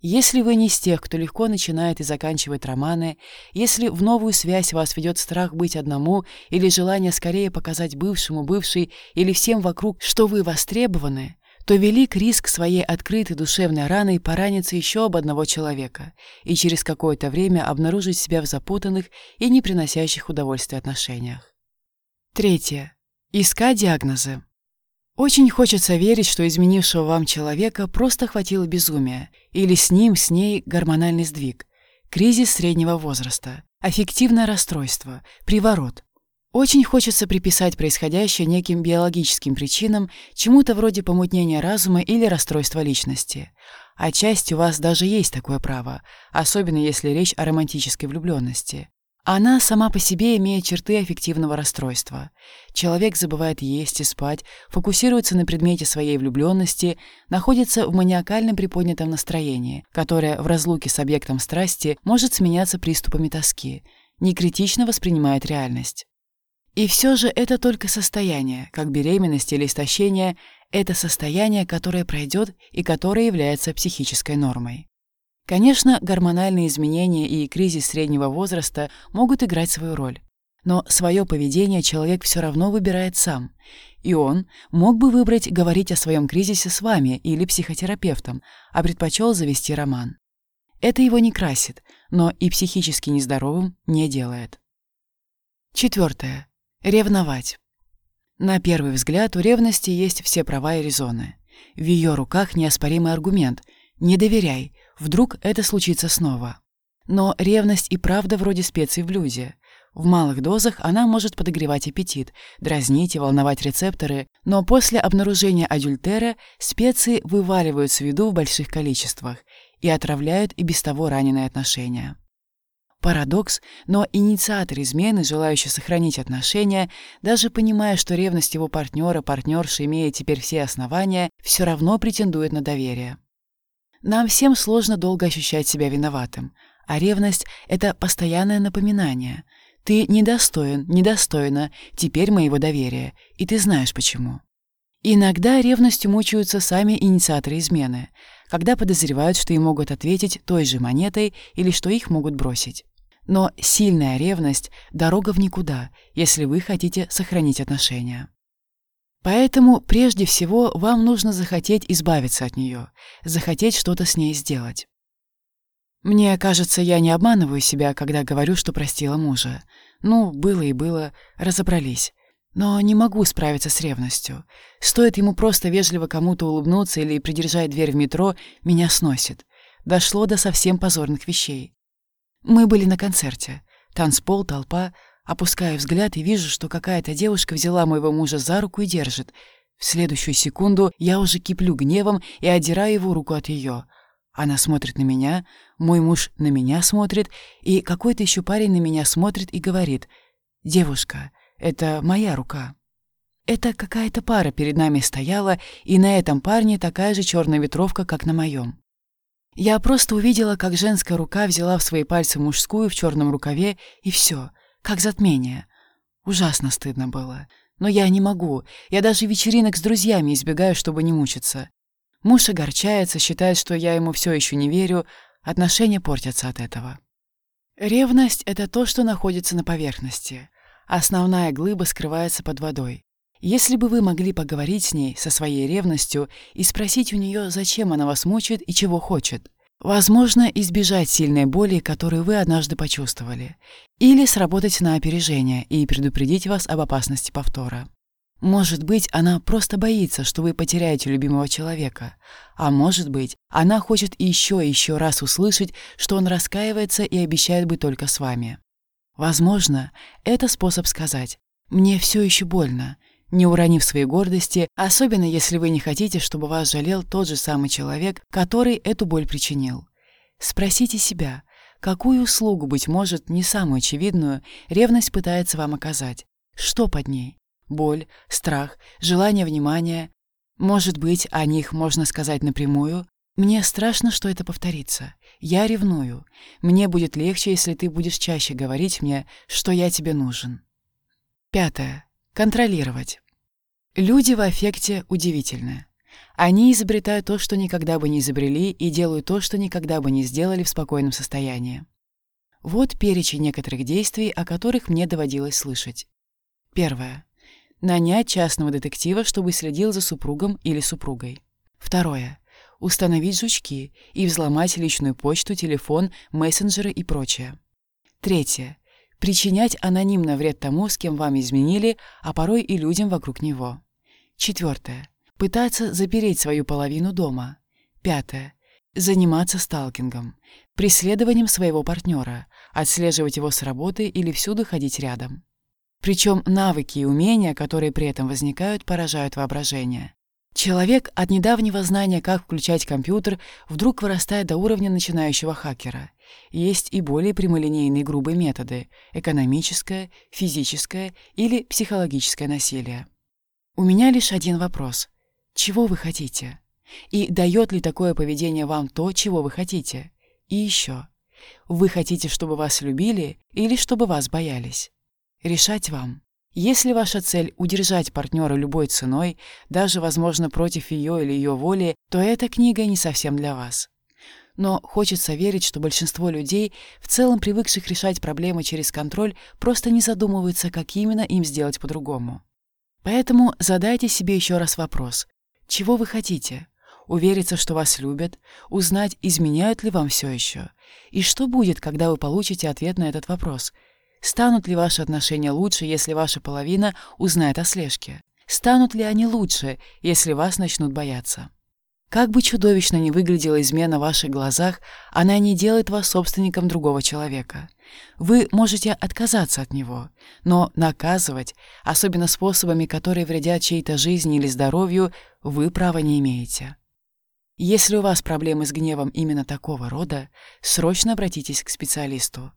Если вы не из тех, кто легко начинает и заканчивает романы, если в новую связь вас ведет страх быть одному или желание скорее показать бывшему, бывшей или всем вокруг, что вы востребованы, то велик риск своей открытой душевной раной пораниться еще об одного человека и через какое-то время обнаружить себя в запутанных и не приносящих удовольствия отношениях. Третье. Искать диагнозы. Очень хочется верить, что изменившего вам человека просто хватило безумия, или с ним, с ней гормональный сдвиг, кризис среднего возраста, аффективное расстройство, приворот. Очень хочется приписать происходящее неким биологическим причинам, чему-то вроде помутнения разума или расстройства личности. Отчасти у вас даже есть такое право, особенно если речь о романтической влюбленности. Она сама по себе имеет черты аффективного расстройства. Человек забывает есть и спать, фокусируется на предмете своей влюбленности, находится в маниакальном приподнятом настроении, которое в разлуке с объектом страсти может сменяться приступами тоски, некритично воспринимает реальность. И все же это только состояние, как беременность или истощение, это состояние, которое пройдет и которое является психической нормой. Конечно, гормональные изменения и кризис среднего возраста могут играть свою роль. Но свое поведение человек все равно выбирает сам. И он мог бы выбрать говорить о своем кризисе с вами или психотерапевтом, а предпочел завести роман. Это его не красит, но и психически нездоровым не делает. Четвертое. Ревновать. На первый взгляд у ревности есть все права и резоны. В ее руках неоспоримый аргумент «не доверяй», Вдруг это случится снова. Но ревность и правда вроде специй в блюде. В малых дозах она может подогревать аппетит, дразнить и волновать рецепторы, но после обнаружения адюльтера специи вываливаются в виду в больших количествах и отравляют и без того раненые отношения. Парадокс, но инициатор измены, желающий сохранить отношения, даже понимая, что ревность его партнера, партнерши имеет теперь все основания, все равно претендует на доверие. Нам всем сложно долго ощущать себя виноватым, а ревность — это постоянное напоминание. Ты недостоин, недостойна теперь моего доверия, и ты знаешь почему. Иногда ревностью мучаются сами инициаторы измены, когда подозревают, что им могут ответить той же монетой или что их могут бросить. Но сильная ревность – дорога в никуда, если вы хотите сохранить отношения. Поэтому прежде всего вам нужно захотеть избавиться от нее, захотеть что-то с ней сделать. Мне кажется, я не обманываю себя, когда говорю, что простила мужа. Ну, было и было, разобрались. Но не могу справиться с ревностью. Стоит ему просто вежливо кому-то улыбнуться или придержать дверь в метро, меня сносит. Дошло до совсем позорных вещей. Мы были на концерте. Танцпол, толпа, Опускаю взгляд и вижу, что какая-то девушка взяла моего мужа за руку и держит. В следующую секунду я уже киплю гневом и отдираю его руку от ее. Она смотрит на меня, мой муж на меня смотрит, и какой-то еще парень на меня смотрит и говорит «Девушка, это моя рука». Это какая-то пара перед нами стояла, и на этом парне такая же черная ветровка, как на моем. Я просто увидела, как женская рука взяла в свои пальцы мужскую в черном рукаве, и все — как затмение. Ужасно стыдно было. Но я не могу. Я даже вечеринок с друзьями избегаю, чтобы не мучиться. Муж огорчается, считает, что я ему все еще не верю. Отношения портятся от этого. Ревность — это то, что находится на поверхности. Основная глыба скрывается под водой. Если бы вы могли поговорить с ней, со своей ревностью, и спросить у нее, зачем она вас мучает и чего хочет, возможно, избежать сильной боли, которую вы однажды почувствовали, или сработать на опережение и предупредить вас об опасности повтора. Может быть, она просто боится, что вы потеряете любимого человека. А может быть, она хочет еще и еще раз услышать, что он раскаивается и обещает быть только с вами. Возможно, это способ сказать «мне все еще больно», не уронив своей гордости, особенно если вы не хотите, чтобы вас жалел тот же самый человек, который эту боль причинил. Спросите себя, какую услугу, быть может, не самую очевидную, ревность пытается вам оказать. Что под ней? боль, страх, желание внимания. Может быть, о них можно сказать напрямую. Мне страшно, что это повторится. Я ревную. Мне будет легче, если ты будешь чаще говорить мне, что я тебе нужен. Пятое. Контролировать. Люди в аффекте удивительны. Они изобретают то, что никогда бы не изобрели, и делают то, что никогда бы не сделали в спокойном состоянии. Вот перечень некоторых действий, о которых мне доводилось слышать. Первое. Нанять частного детектива, чтобы следил за супругом или супругой. Второе. Установить жучки и взломать личную почту, телефон, мессенджеры и прочее. Третье. Причинять анонимно вред тому, с кем вам изменили, а порой и людям вокруг него. Четвертое. Пытаться запереть свою половину дома. Пятое. Заниматься сталкингом, преследованием своего партнера, отслеживать его с работы или всюду ходить рядом. Причем навыки и умения, которые при этом возникают, поражают воображение. Человек от недавнего знания, как включать компьютер, вдруг вырастает до уровня начинающего хакера. Есть и более прямолинейные грубые методы – экономическое, физическое или психологическое насилие. У меня лишь один вопрос. Чего вы хотите? И дает ли такое поведение вам то, чего вы хотите? И еще. Вы хотите, чтобы вас любили или чтобы вас боялись? Решать вам. Если ваша цель — удержать партнера любой ценой, даже, возможно, против ее или ее воли, то эта книга не совсем для вас. Но хочется верить, что большинство людей, в целом привыкших решать проблемы через контроль, просто не задумываются, как именно им сделать по-другому. Поэтому задайте себе еще раз вопрос. Чего вы хотите? Увериться, что вас любят? Узнать, изменяют ли вам все еще? И что будет, когда вы получите ответ на этот вопрос — Станут ли ваши отношения лучше, если ваша половина узнает о слежке? Станут ли они лучше, если вас начнут бояться? Как бы чудовищно ни выглядела измена в ваших глазах, она не делает вас собственником другого человека. Вы можете отказаться от него, но наказывать, особенно способами, которые вредят чьей-то жизни или здоровью, вы права не имеете. Если у вас проблемы с гневом именно такого рода, срочно обратитесь к специалисту.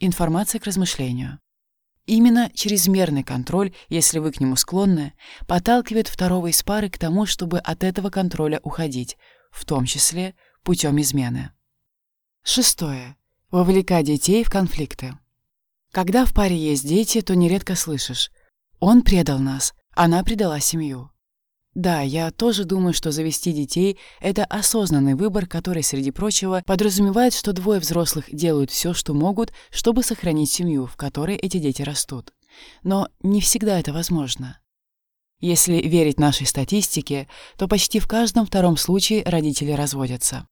Информация к размышлению. Именно чрезмерный контроль, если вы к нему склонны, подталкивает второго из пары к тому, чтобы от этого контроля уходить, в том числе путем измены. Шестое. Вовлекать детей в конфликты. Когда в паре есть дети, то нередко слышишь «он предал нас», «она предала семью». Да, я тоже думаю, что завести детей — это осознанный выбор, который, среди прочего, подразумевает, что двое взрослых делают все, что могут, чтобы сохранить семью, в которой эти дети растут. Но не всегда это возможно. Если верить нашей статистике, то почти в каждом втором случае родители разводятся.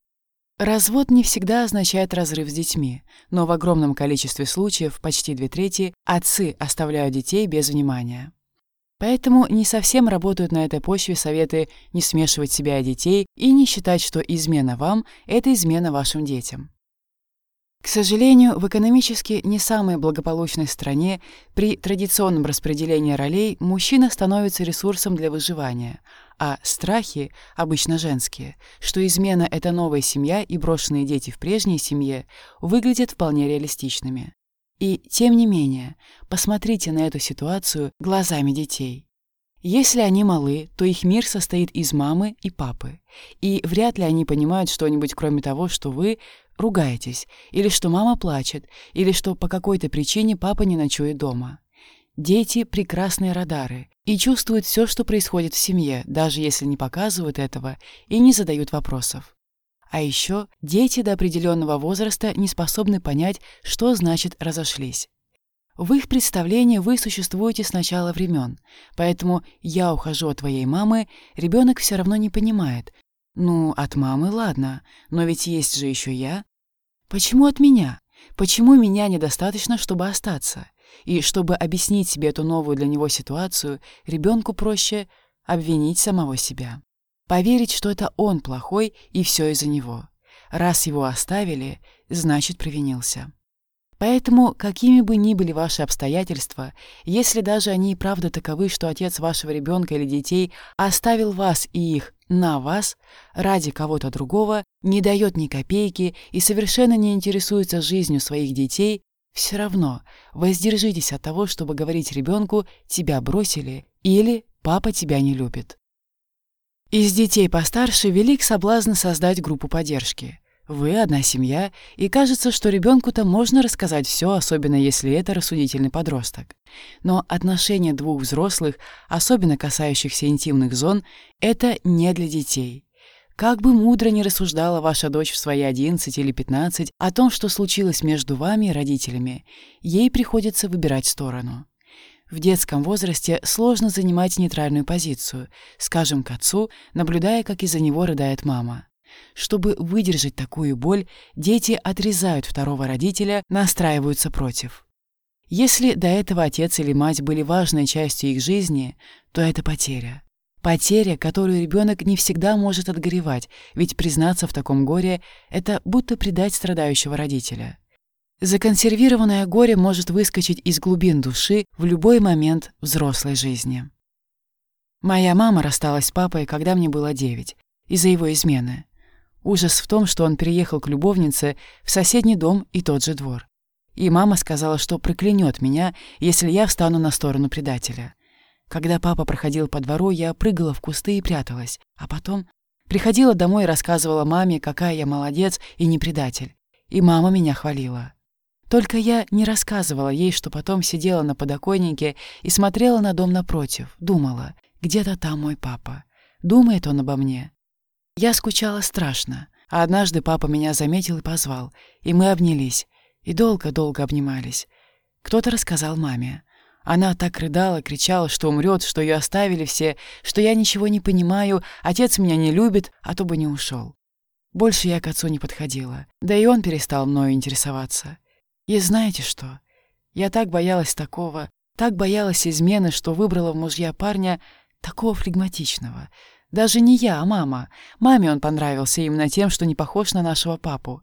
Развод не всегда означает разрыв с детьми, но в огромном количестве случаев, почти две трети, отцы оставляют детей без внимания. Поэтому не совсем работают на этой почве советы не смешивать себя и детей и не считать, что измена вам – это измена вашим детям. К сожалению, в экономически не самой благополучной стране при традиционном распределении ролей мужчина становится ресурсом для выживания, а страхи, обычно женские, что измена – это новая семья и брошенные дети в прежней семье, выглядят вполне реалистичными. И, тем не менее, посмотрите на эту ситуацию глазами детей. Если они малы, то их мир состоит из мамы и папы, и вряд ли они понимают что-нибудь кроме того, что вы ругаетесь, или что мама плачет, или что по какой-то причине папа не ночует дома. Дети — прекрасные радары и чувствуют все, что происходит в семье, даже если не показывают этого и не задают вопросов. А еще дети до определенного возраста не способны понять, что значит «разошлись». В их представлении вы существуете с начала времен, поэтому «я ухожу от твоей мамы» ребенок все равно не понимает. Ну, от мамы ладно, но ведь есть же еще я. Почему от меня? Почему меня недостаточно, чтобы остаться? И чтобы объяснить себе эту новую для него ситуацию, ребенку проще обвинить самого себя. Поверить, что это он плохой и все из-за него. Раз его оставили, значит провинился. Поэтому, какими бы ни были ваши обстоятельства, если даже они и правда таковы, что отец вашего ребенка или детей оставил вас и их на вас ради кого-то другого, не дает ни копейки и совершенно не интересуется жизнью своих детей, все равно воздержитесь от того, чтобы говорить ребенку «тебя бросили» или «папа тебя не любит». Из детей постарше велик соблазн создать группу поддержки. Вы одна семья, и кажется, что ребенку-то можно рассказать все, особенно если это рассудительный подросток. Но отношения двух взрослых, особенно касающихся интимных зон, это не для детей. Как бы мудро ни рассуждала ваша дочь в свои 11 или 15 о том, что случилось между вами и родителями, ей приходится выбирать сторону. В детском возрасте сложно занимать нейтральную позицию, скажем, к отцу, наблюдая, как из-за него рыдает мама. Чтобы выдержать такую боль, дети отрезают второго родителя, настраиваются против. Если до этого отец или мать были важной частью их жизни, то это потеря. Потеря, которую ребенок не всегда может отгоревать, ведь признаться в таком горе — это будто предать страдающего родителя. Законсервированное горе может выскочить из глубин души в любой момент взрослой жизни. Моя мама рассталась с папой, когда мне было девять, из-за его измены. Ужас в том, что он переехал к любовнице в соседний дом и тот же двор. И мама сказала, что проклянет меня, если я встану на сторону предателя. Когда папа проходил по двору, я прыгала в кусты и пряталась, а потом приходила домой и рассказывала маме, какая я молодец и не предатель. И мама меня хвалила. Только я не рассказывала ей, что потом сидела на подоконнике и смотрела на дом напротив, думала, где-то там мой папа. Думает он обо мне. Я скучала страшно, а однажды папа меня заметил и позвал, и мы обнялись, и долго-долго обнимались. Кто-то рассказал маме. Она так рыдала, кричала, что умрет, что ее оставили все, что я ничего не понимаю, отец меня не любит, а то бы не ушел. Больше я к отцу не подходила, да и он перестал мною интересоваться. И знаете что? Я так боялась такого, так боялась измены, что выбрала в мужья парня такого флегматичного, даже не я, а мама. Маме он понравился именно тем, что не похож на нашего папу.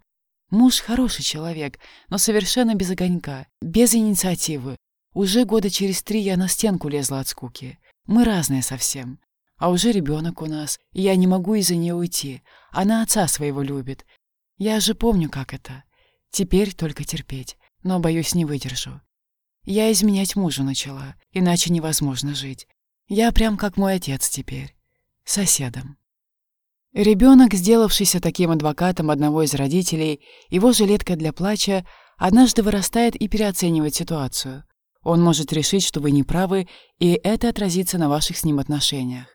Муж хороший человек, но совершенно без огонька, без инициативы. Уже года через три я на стенку лезла от скуки. Мы разные совсем. А уже ребенок у нас, и я не могу из-за нее уйти. Она отца своего любит. Я же помню, как это. Теперь только терпеть, но, боюсь, не выдержу. Я изменять мужу начала, иначе невозможно жить. Я прям как мой отец теперь соседом. Ребенок, сделавшийся таким адвокатом одного из родителей, его жилетка для плача, однажды вырастает и переоценивает ситуацию. Он может решить, что вы не правы, и это отразится на ваших с ним отношениях.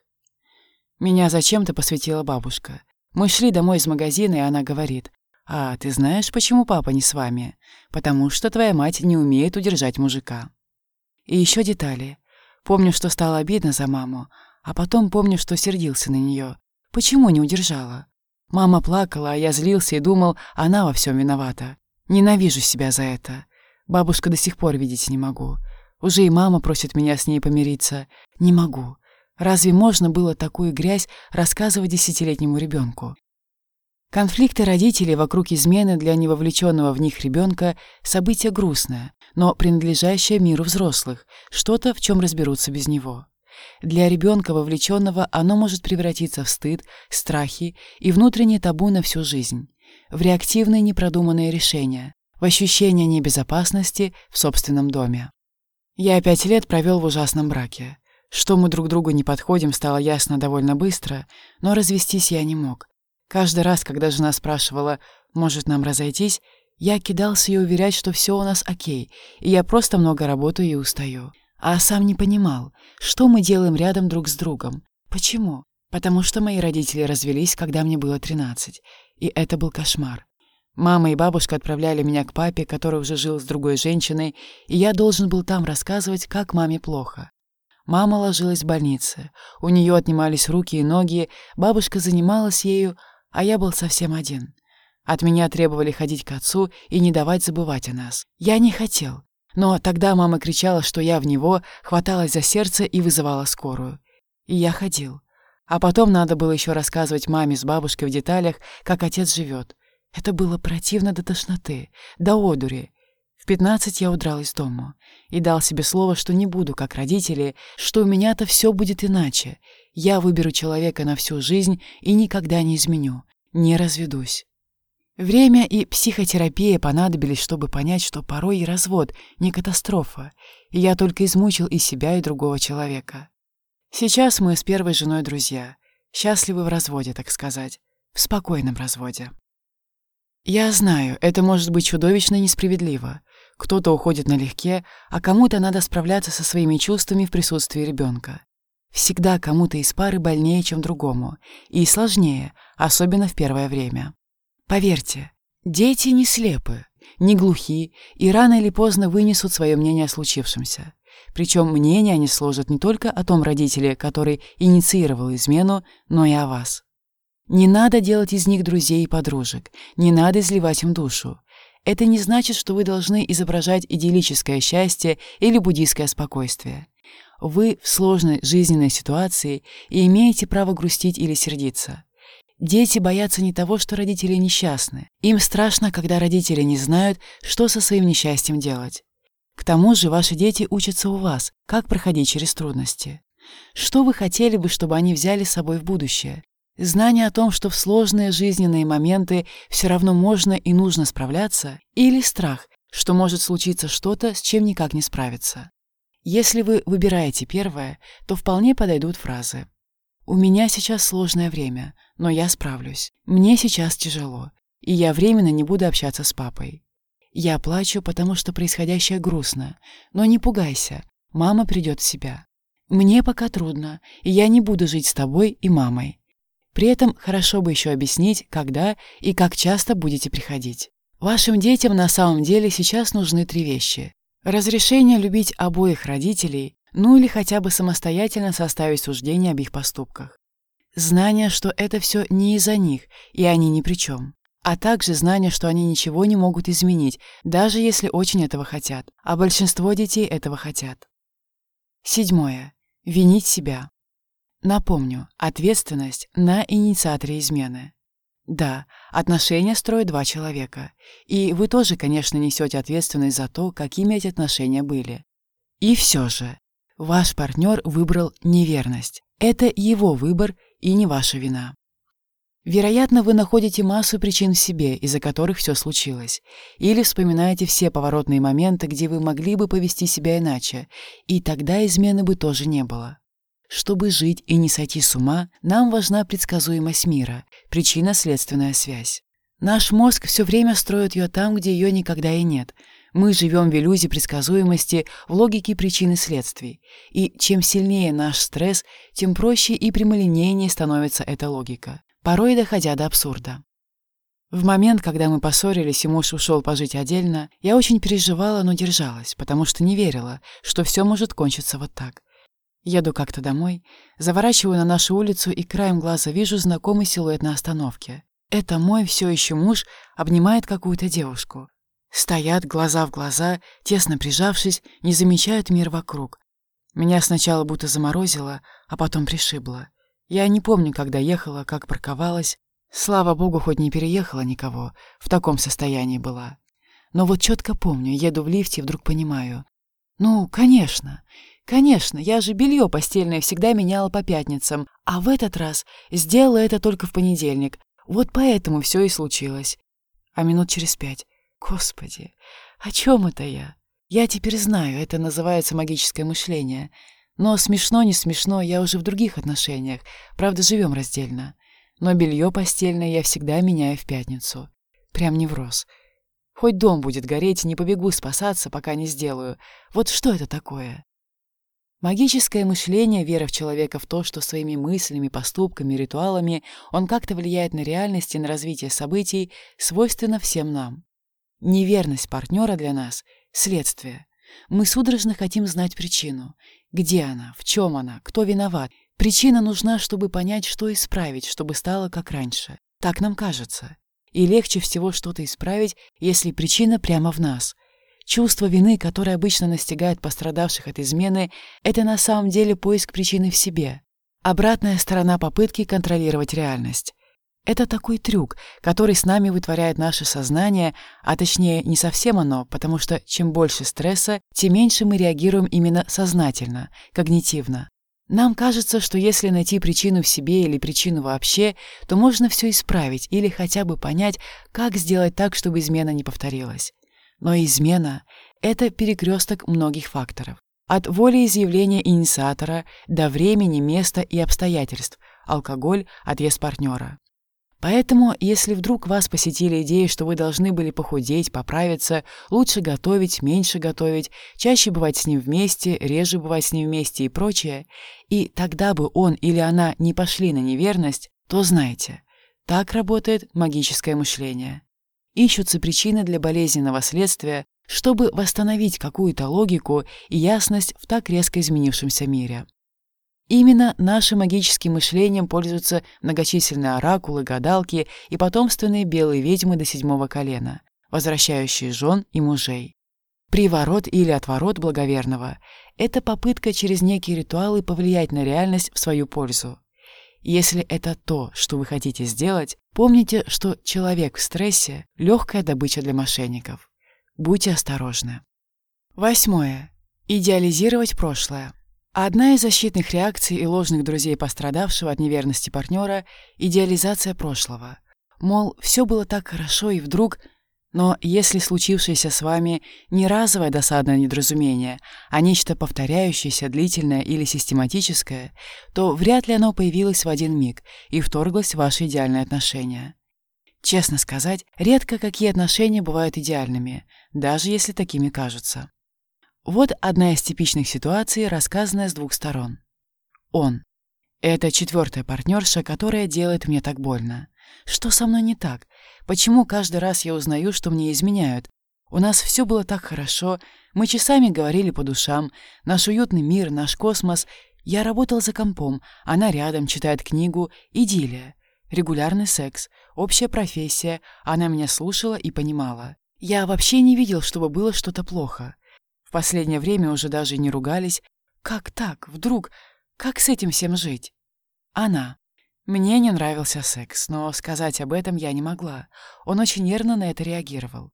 Меня зачем-то посвятила бабушка. Мы шли домой из магазина, и она говорит, «А, ты знаешь, почему папа не с вами? Потому что твоя мать не умеет удержать мужика». И еще детали. Помню, что стало обидно за маму, а потом помню, что сердился на нее. Почему не удержала? Мама плакала, а я злился и думал, она во всем виновата. Ненавижу себя за это. Бабушку до сих пор видеть не могу. Уже и мама просит меня с ней помириться. Не могу. Разве можно было такую грязь рассказывать десятилетнему ребенку? Конфликты родителей вокруг измены для невовлеченного в них ребенка – событие грустное, но принадлежащее миру взрослых, что-то, в чем разберутся без него. Для ребенка вовлеченного оно может превратиться в стыд, страхи и внутреннее табу на всю жизнь, в реактивные непродуманные решения, в ощущение небезопасности в собственном доме. Я пять лет провел в ужасном браке. Что мы друг другу не подходим, стало ясно довольно быстро, но развестись я не мог. Каждый раз, когда жена спрашивала, может нам разойтись, я кидался ей уверять, что все у нас окей, и я просто много работаю и устаю а сам не понимал, что мы делаем рядом друг с другом. Почему? Потому что мои родители развелись, когда мне было 13. и это был кошмар. Мама и бабушка отправляли меня к папе, который уже жил с другой женщиной, и я должен был там рассказывать, как маме плохо. Мама ложилась в больнице. У нее отнимались руки и ноги, бабушка занималась ею, а я был совсем один. От меня требовали ходить к отцу и не давать забывать о нас. Я не хотел. Но тогда мама кричала, что я в него, хваталась за сердце и вызывала скорую. И я ходил. А потом надо было еще рассказывать маме с бабушкой в деталях, как отец живет. Это было противно до тошноты, до одури. В пятнадцать я удрал из дома и дал себе слово, что не буду как родители, что у меня-то все будет иначе. Я выберу человека на всю жизнь и никогда не изменю, не разведусь. Время и психотерапия понадобились, чтобы понять, что порой и развод не катастрофа, и я только измучил и себя, и другого человека. Сейчас мы с первой женой друзья, счастливы в разводе, так сказать, в спокойном разводе. Я знаю, это может быть чудовищно несправедливо. Кто-то уходит налегке, а кому-то надо справляться со своими чувствами в присутствии ребенка. Всегда кому-то из пары больнее, чем другому, и сложнее, особенно в первое время. Поверьте, дети не слепы, не глухи и рано или поздно вынесут свое мнение о случившемся. Причем мнение они сложат не только о том родителе, который инициировал измену, но и о вас. Не надо делать из них друзей и подружек, не надо изливать им душу. Это не значит, что вы должны изображать идиллическое счастье или буддийское спокойствие. Вы в сложной жизненной ситуации и имеете право грустить или сердиться. Дети боятся не того, что родители несчастны. Им страшно, когда родители не знают, что со своим несчастьем делать. К тому же ваши дети учатся у вас, как проходить через трудности. Что вы хотели бы, чтобы они взяли с собой в будущее? Знание о том, что в сложные жизненные моменты все равно можно и нужно справляться, или страх, что может случиться что-то, с чем никак не справиться. Если вы выбираете первое, то вполне подойдут фразы. «У меня сейчас сложное время, но я справлюсь. Мне сейчас тяжело, и я временно не буду общаться с папой. Я плачу, потому что происходящее грустно, но не пугайся, мама придет в себя. Мне пока трудно, и я не буду жить с тобой и мамой. При этом хорошо бы еще объяснить, когда и как часто будете приходить. Вашим детям на самом деле сейчас нужны три вещи. Разрешение любить обоих родителей, ну или хотя бы самостоятельно составить суждение об их поступках. Знание, что это все не из-за них, и они ни при чем. А также знание, что они ничего не могут изменить, даже если очень этого хотят. А большинство детей этого хотят. Седьмое. Винить себя. Напомню, ответственность на инициаторе измены. Да, отношения строят два человека. И вы тоже, конечно, несете ответственность за то, какими эти отношения были. И все же, ваш партнер выбрал неверность. Это его выбор и не ваша вина. Вероятно, вы находите массу причин в себе, из-за которых все случилось. Или вспоминаете все поворотные моменты, где вы могли бы повести себя иначе, и тогда измены бы тоже не было. Чтобы жить и не сойти с ума, нам важна предсказуемость мира, причинно-следственная связь. Наш мозг все время строит ее там, где ее никогда и нет. Мы живем в иллюзии предсказуемости, в логике причин и следствий. И чем сильнее наш стресс, тем проще и прямолинейнее становится эта логика, порой доходя до абсурда. В момент, когда мы поссорились и муж ушел пожить отдельно, я очень переживала, но держалась, потому что не верила, что все может кончиться вот так. Еду как-то домой, заворачиваю на нашу улицу и краем глаза вижу знакомый силуэт на остановке. Это мой все еще муж обнимает какую-то девушку. Стоят глаза в глаза, тесно прижавшись, не замечают мир вокруг. Меня сначала будто заморозило, а потом пришибло. Я не помню, когда ехала, как парковалась. Слава богу, хоть не переехала никого, в таком состоянии была. Но вот четко помню, еду в лифте и вдруг понимаю. Ну, конечно, Конечно, я же белье постельное всегда меняла по пятницам, а в этот раз сделала это только в понедельник. Вот поэтому все и случилось. А минут через пять. Господи, о чем это я? Я теперь знаю, это называется магическое мышление. Но смешно, не смешно, я уже в других отношениях. Правда, живем раздельно. Но белье постельное я всегда меняю в пятницу. Прям невроз. Хоть дом будет гореть, не побегу спасаться, пока не сделаю. Вот что это такое? Магическое мышление, вера в человека в то, что своими мыслями, поступками, ритуалами он как-то влияет на реальность и на развитие событий, свойственно всем нам. Неверность партнера для нас – следствие. Мы судорожно хотим знать причину. Где она? В чем она? Кто виноват? Причина нужна, чтобы понять, что исправить, чтобы стало как раньше. Так нам кажется. И легче всего что-то исправить, если причина прямо в нас – Чувство вины, которое обычно настигает пострадавших от измены, это на самом деле поиск причины в себе. Обратная сторона попытки контролировать реальность. Это такой трюк, который с нами вытворяет наше сознание, а точнее не совсем оно, потому что чем больше стресса, тем меньше мы реагируем именно сознательно, когнитивно. Нам кажется, что если найти причину в себе или причину вообще, то можно все исправить или хотя бы понять, как сделать так, чтобы измена не повторилась. Но измена — это перекресток многих факторов. От волеизъявления инициатора до времени, места и обстоятельств, алкоголь, отъезд партнера. Поэтому, если вдруг вас посетили идеи, что вы должны были похудеть, поправиться, лучше готовить, меньше готовить, чаще бывать с ним вместе, реже бывать с ним вместе и прочее, и тогда бы он или она не пошли на неверность, то знайте, так работает магическое мышление ищутся причины для болезненного следствия, чтобы восстановить какую-то логику и ясность в так резко изменившемся мире. Именно нашим магическим мышлением пользуются многочисленные оракулы, гадалки и потомственные белые ведьмы до седьмого колена, возвращающие жен и мужей. Приворот или отворот благоверного – это попытка через некие ритуалы повлиять на реальность в свою пользу. Если это то, что вы хотите сделать, помните, что человек в стрессе – легкая добыча для мошенников. Будьте осторожны. Восьмое. Идеализировать прошлое. Одна из защитных реакций и ложных друзей пострадавшего от неверности партнера – идеализация прошлого. Мол, все было так хорошо, и вдруг но если случившееся с вами не разовое досадное недоразумение, а нечто повторяющееся, длительное или систематическое, то вряд ли оно появилось в один миг и вторглось в ваши идеальные отношения. Честно сказать, редко какие отношения бывают идеальными, даже если такими кажутся. Вот одна из типичных ситуаций, рассказанная с двух сторон. Он. Это четвертая партнерша, которая делает мне так больно. Что со мной не так? Почему каждый раз я узнаю, что мне изменяют? У нас все было так хорошо, мы часами говорили по душам, наш уютный мир, наш космос. Я работал за компом, она рядом, читает книгу, идиллия. Регулярный секс, общая профессия, она меня слушала и понимала. Я вообще не видел, чтобы было что-то плохо. В последнее время уже даже не ругались. Как так? Вдруг? Как с этим всем жить? Она. Мне не нравился секс, но сказать об этом я не могла. Он очень нервно на это реагировал.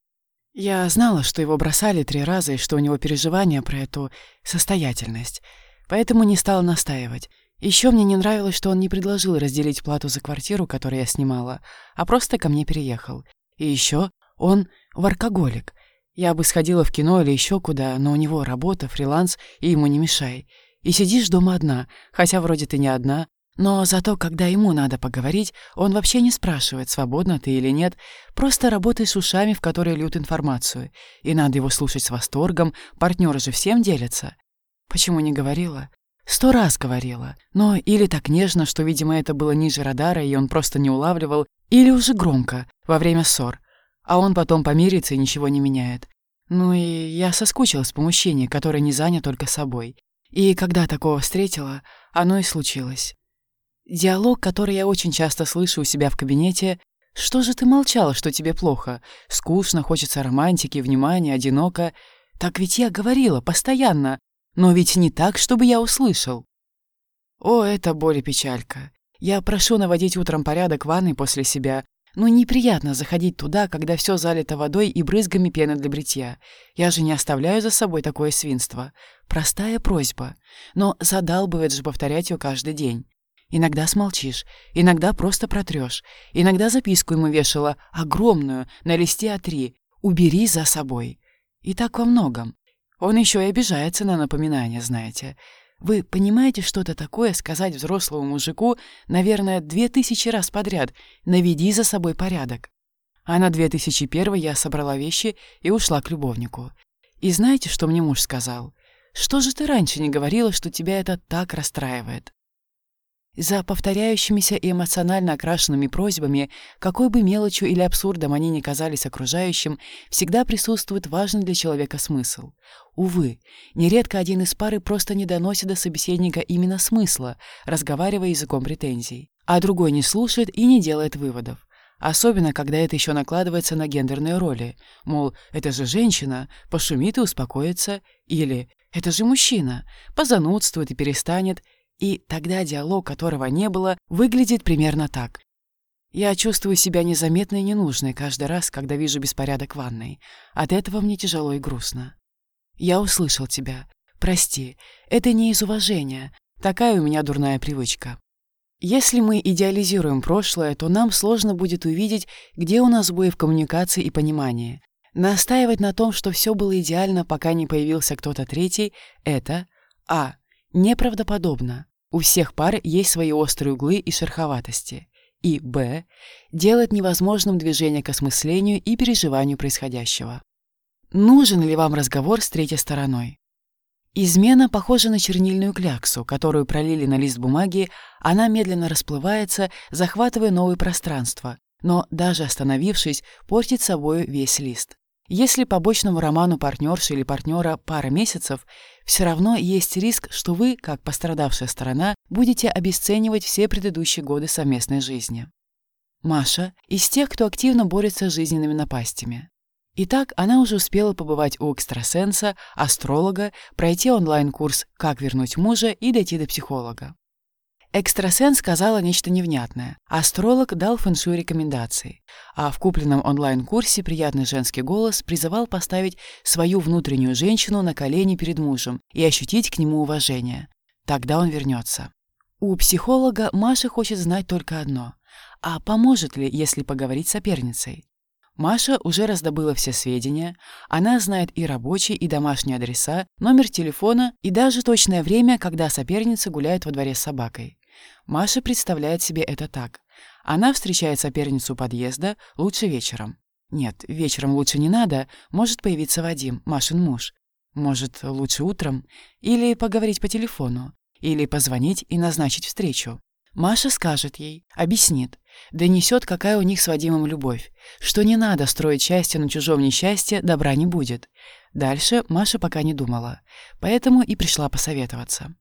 Я знала, что его бросали три раза и что у него переживания про эту состоятельность, поэтому не стала настаивать. Еще мне не нравилось, что он не предложил разделить плату за квартиру, которую я снимала, а просто ко мне переехал. И еще он варкоголик. Я бы сходила в кино или еще куда, но у него работа, фриланс, и ему не мешай. И сидишь дома одна, хотя вроде ты не одна, но зато, когда ему надо поговорить, он вообще не спрашивает, свободна ты или нет, просто работает с ушами, в которые льют информацию. И надо его слушать с восторгом, партнеры же всем делятся. Почему не говорила? Сто раз говорила. Но или так нежно, что, видимо, это было ниже радара, и он просто не улавливал, или уже громко, во время ссор. А он потом помирится и ничего не меняет. Ну и я соскучилась по мужчине, который не занят только собой. И когда такого встретила, оно и случилось. Диалог, который я очень часто слышу у себя в кабинете «Что же ты молчала, что тебе плохо? Скучно, хочется романтики, внимания, одиноко. Так ведь я говорила, постоянно. Но ведь не так, чтобы я услышал». О, это боль и печалька. Я прошу наводить утром порядок в ванной после себя, но неприятно заходить туда, когда все залито водой и брызгами пены для бритья. Я же не оставляю за собой такое свинство. Простая просьба. Но задалбывает же повторять ее каждый день. Иногда смолчишь, иногда просто протрешь. Иногда записку ему вешала, огромную, на листе А3. «Убери за собой». И так во многом. Он еще и обижается на напоминания, знаете. Вы понимаете, что это такое сказать взрослому мужику, наверное, две тысячи раз подряд «наведи за собой порядок». А на 2001 я собрала вещи и ушла к любовнику. И знаете, что мне муж сказал? Что же ты раньше не говорила, что тебя это так расстраивает? За повторяющимися и эмоционально окрашенными просьбами, какой бы мелочью или абсурдом они ни казались окружающим, всегда присутствует важный для человека смысл. Увы, нередко один из пары просто не доносит до собеседника именно смысла, разговаривая языком претензий, а другой не слушает и не делает выводов. Особенно, когда это еще накладывается на гендерные роли. Мол, это же женщина, пошумит и успокоится. Или это же мужчина, позанудствует и перестанет. И тогда диалог, которого не было, выглядит примерно так. Я чувствую себя незаметной и ненужной каждый раз, когда вижу беспорядок в ванной. От этого мне тяжело и грустно. Я услышал тебя. Прости, это не из уважения. Такая у меня дурная привычка. Если мы идеализируем прошлое, то нам сложно будет увидеть, где у нас сбои в коммуникации и понимании. Настаивать на том, что все было идеально, пока не появился кто-то третий, это а. неправдоподобно. У всех пар есть свои острые углы и шероховатости. И б. делать невозможным движение к осмыслению и переживанию происходящего. Нужен ли вам разговор с третьей стороной? Измена похожа на чернильную кляксу, которую пролили на лист бумаги, она медленно расплывается, захватывая новое пространство, но даже остановившись, портит собой весь лист. Если побочному роману партнерши или партнера пара месяцев, все равно есть риск, что вы, как пострадавшая сторона, будете обесценивать все предыдущие годы совместной жизни. Маша из тех, кто активно борется с жизненными напастями. Итак, она уже успела побывать у экстрасенса, астролога, пройти онлайн-курс «Как вернуть мужа» и дойти до психолога. Экстрасенс сказала нечто невнятное, астролог дал фэншуй рекомендации, а в купленном онлайн-курсе приятный женский голос призывал поставить свою внутреннюю женщину на колени перед мужем и ощутить к нему уважение. Тогда он вернется. У психолога Маша хочет знать только одно – а поможет ли, если поговорить с соперницей? Маша уже раздобыла все сведения. Она знает и рабочие, и домашние адреса, номер телефона и даже точное время, когда соперница гуляет во дворе с собакой. Маша представляет себе это так. Она встречает соперницу подъезда, лучше вечером. Нет, вечером лучше не надо, может появиться Вадим, Машин муж. Может, лучше утром. Или поговорить по телефону. Или позвонить и назначить встречу. Маша скажет ей, объяснит, донесет, какая у них с Вадимом любовь, что не надо строить счастье на чужом несчастье, добра не будет. Дальше Маша пока не думала, поэтому и пришла посоветоваться.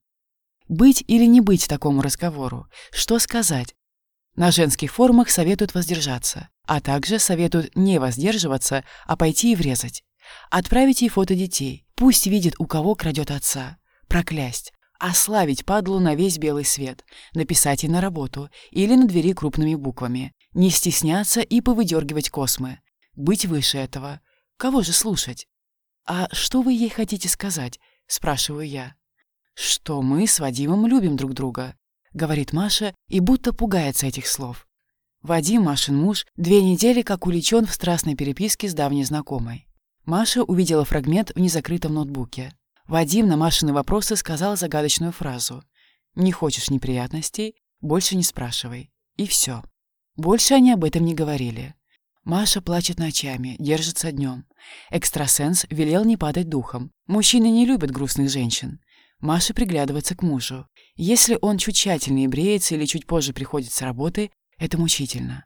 Быть или не быть такому разговору? Что сказать? На женских форумах советуют воздержаться, а также советуют не воздерживаться, а пойти и врезать. Отправить ей фото детей, пусть видит, у кого крадет отца. Проклясть, Ославить падлу на весь белый свет, написать ей на работу или на двери крупными буквами, не стесняться и повыдергивать космы, быть выше этого. Кого же слушать? «А что вы ей хотите сказать?» — спрашиваю я. «Что мы с Вадимом любим друг друга», — говорит Маша и будто пугается этих слов. Вадим, Машин муж, две недели как уличен в страстной переписке с давней знакомой. Маша увидела фрагмент в незакрытом ноутбуке. Вадим на Машины вопросы сказал загадочную фразу «Не хочешь неприятностей? Больше не спрашивай». И все. Больше они об этом не говорили. Маша плачет ночами, держится днем. Экстрасенс велел не падать духом. Мужчины не любят грустных женщин. Маша приглядывается к мужу. Если он чуть тщательнее бреется или чуть позже приходит с работы, это мучительно.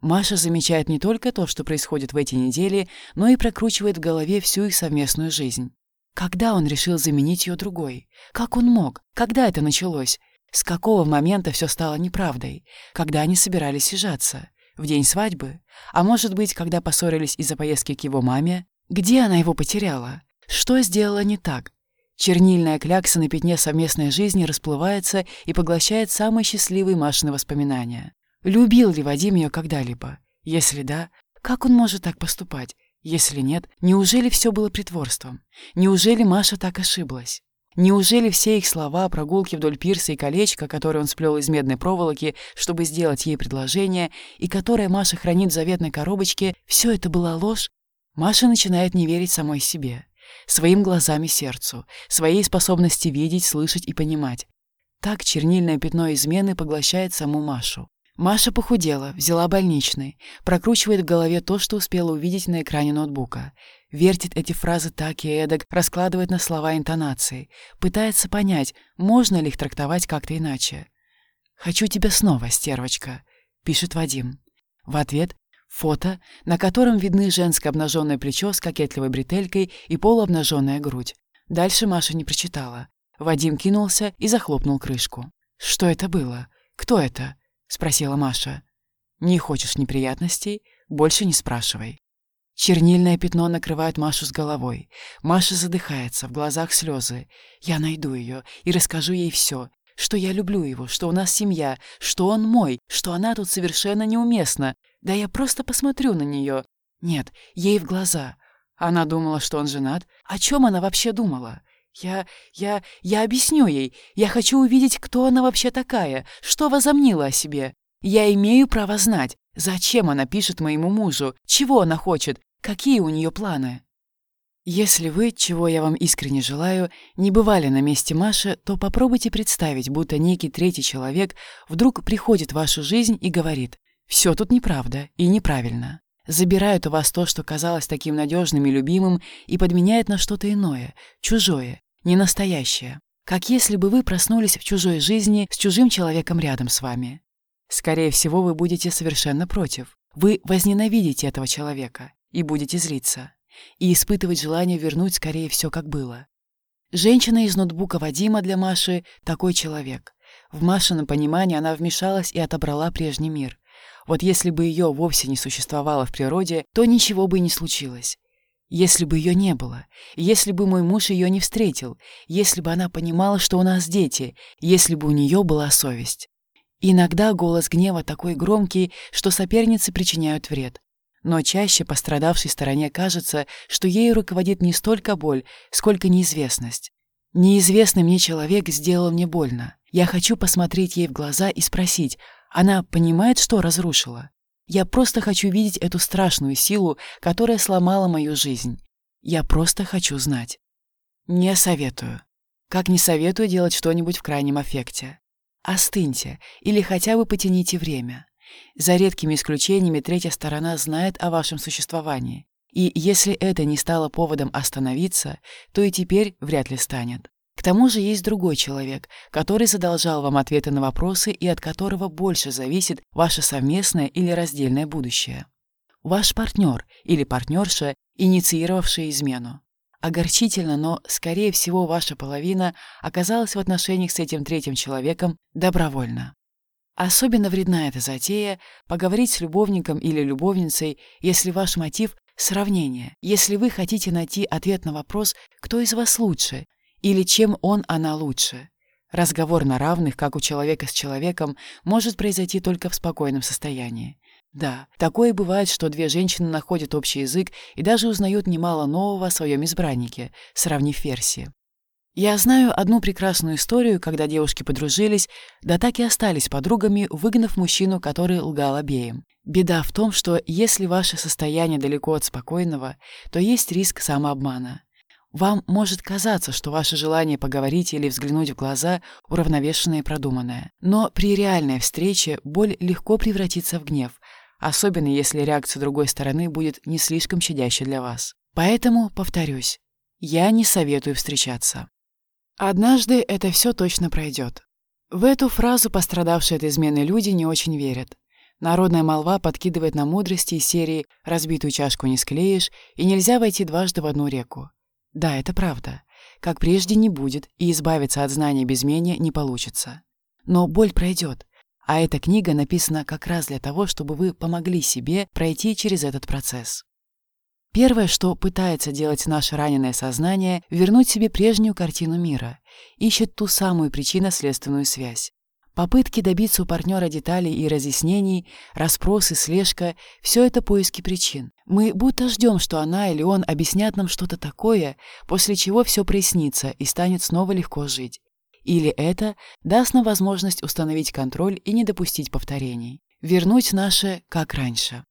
Маша замечает не только то, что происходит в эти недели, но и прокручивает в голове всю их совместную жизнь. Когда он решил заменить ее другой? Как он мог? Когда это началось? С какого момента все стало неправдой? Когда они собирались съезжаться? В день свадьбы? А может быть, когда поссорились из-за поездки к его маме? Где она его потеряла? Что сделала не так? Чернильная клякса на пятне совместной жизни расплывается и поглощает самые счастливые Машины воспоминания. Любил ли Вадим ее когда-либо? Если да, как он может так поступать? Если нет, неужели все было притворством? Неужели Маша так ошиблась? Неужели все их слова о прогулке вдоль пирса и колечко, которое он сплел из медной проволоки, чтобы сделать ей предложение, и которое Маша хранит в заветной коробочке, все это была ложь? Маша начинает не верить самой себе, своим глазам и сердцу, своей способности видеть, слышать и понимать. Так чернильное пятно измены поглощает саму Машу. Маша похудела, взяла больничный, прокручивает в голове то, что успела увидеть на экране ноутбука. вертит эти фразы так и эдак, раскладывает на слова интонации, пытается понять, можно ли их трактовать как-то иначе. «Хочу тебя снова, стервочка», — пишет Вадим. В ответ — фото, на котором видны женское обнаженное плечо с кокетливой бретелькой и полуобнаженная грудь. Дальше Маша не прочитала. Вадим кинулся и захлопнул крышку. «Что это было? Кто это?» — спросила Маша. «Не хочешь неприятностей? Больше не спрашивай». Чернильное пятно накрывает Машу с головой. Маша задыхается, в глазах слезы. Я найду ее и расскажу ей все, что я люблю его, что у нас семья, что он мой, что она тут совершенно неуместна. Да я просто посмотрю на нее. Нет, ей в глаза. Она думала, что он женат. О чем она вообще думала? Я... я... я объясню ей. Я хочу увидеть, кто она вообще такая, что возомнила о себе. Я имею право знать, зачем она пишет моему мужу, чего она хочет, Какие у нее планы? Если вы, чего я вам искренне желаю, не бывали на месте Маши, то попробуйте представить, будто некий третий человек вдруг приходит в вашу жизнь и говорит «все тут неправда и неправильно». Забирает у вас то, что казалось таким надежным и любимым, и подменяет на что-то иное, чужое, ненастоящее. Как если бы вы проснулись в чужой жизни с чужим человеком рядом с вами. Скорее всего, вы будете совершенно против. Вы возненавидите этого человека и будете злиться, и испытывать желание вернуть скорее все, как было. Женщина из ноутбука Вадима для Маши – такой человек. В Машином понимании она вмешалась и отобрала прежний мир. Вот если бы ее вовсе не существовало в природе, то ничего бы и не случилось. Если бы ее не было, если бы мой муж ее не встретил, если бы она понимала, что у нас дети, если бы у нее была совесть. Иногда голос гнева такой громкий, что соперницы причиняют вред. Но чаще пострадавшей стороне кажется, что ею руководит не столько боль, сколько неизвестность. Неизвестный мне человек сделал мне больно. Я хочу посмотреть ей в глаза и спросить, она понимает, что разрушила? Я просто хочу видеть эту страшную силу, которая сломала мою жизнь. Я просто хочу знать. Не советую. Как не советую делать что-нибудь в крайнем аффекте. Остыньте или хотя бы потяните время. За редкими исключениями третья сторона знает о вашем существовании. И если это не стало поводом остановиться, то и теперь вряд ли станет. Тому же есть другой человек, который задолжал вам ответы на вопросы и от которого больше зависит ваше совместное или раздельное будущее. Ваш партнер или партнерша, инициировавшая измену. Огорчительно, но, скорее всего, ваша половина оказалась в отношениях с этим третьим человеком добровольно. Особенно вредна эта затея поговорить с любовником или любовницей, если ваш мотив — сравнение, если вы хотите найти ответ на вопрос, кто из вас лучше, или чем он, она лучше. Разговор на равных, как у человека с человеком, может произойти только в спокойном состоянии. Да, такое бывает, что две женщины находят общий язык и даже узнают немало нового о своем избраннике, сравнив версии. Я знаю одну прекрасную историю, когда девушки подружились, да так и остались подругами, выгнав мужчину, который лгал обеим. Беда в том, что если ваше состояние далеко от спокойного, то есть риск самообмана. Вам может казаться, что ваше желание поговорить или взглянуть в глаза уравновешенное и продуманное. Но при реальной встрече боль легко превратится в гнев, особенно если реакция другой стороны будет не слишком щадящей для вас. Поэтому, повторюсь, я не советую встречаться. Однажды это все точно пройдет. В эту фразу пострадавшие от измены люди не очень верят. Народная молва подкидывает на мудрости из серии «разбитую чашку не склеишь» и «нельзя войти дважды в одну реку». Да, это правда. Как прежде не будет, и избавиться от знания безмения не получится. Но боль пройдет, а эта книга написана как раз для того, чтобы вы помогли себе пройти через этот процесс. Первое, что пытается делать наше раненое сознание, вернуть себе прежнюю картину мира, ищет ту самую причинно-следственную связь. Попытки добиться у партнера деталей и разъяснений, расспросы, слежка – все это поиски причин. Мы будто ждем, что она или он объяснят нам что-то такое, после чего все прояснится и станет снова легко жить. Или это даст нам возможность установить контроль и не допустить повторений. Вернуть наше как раньше.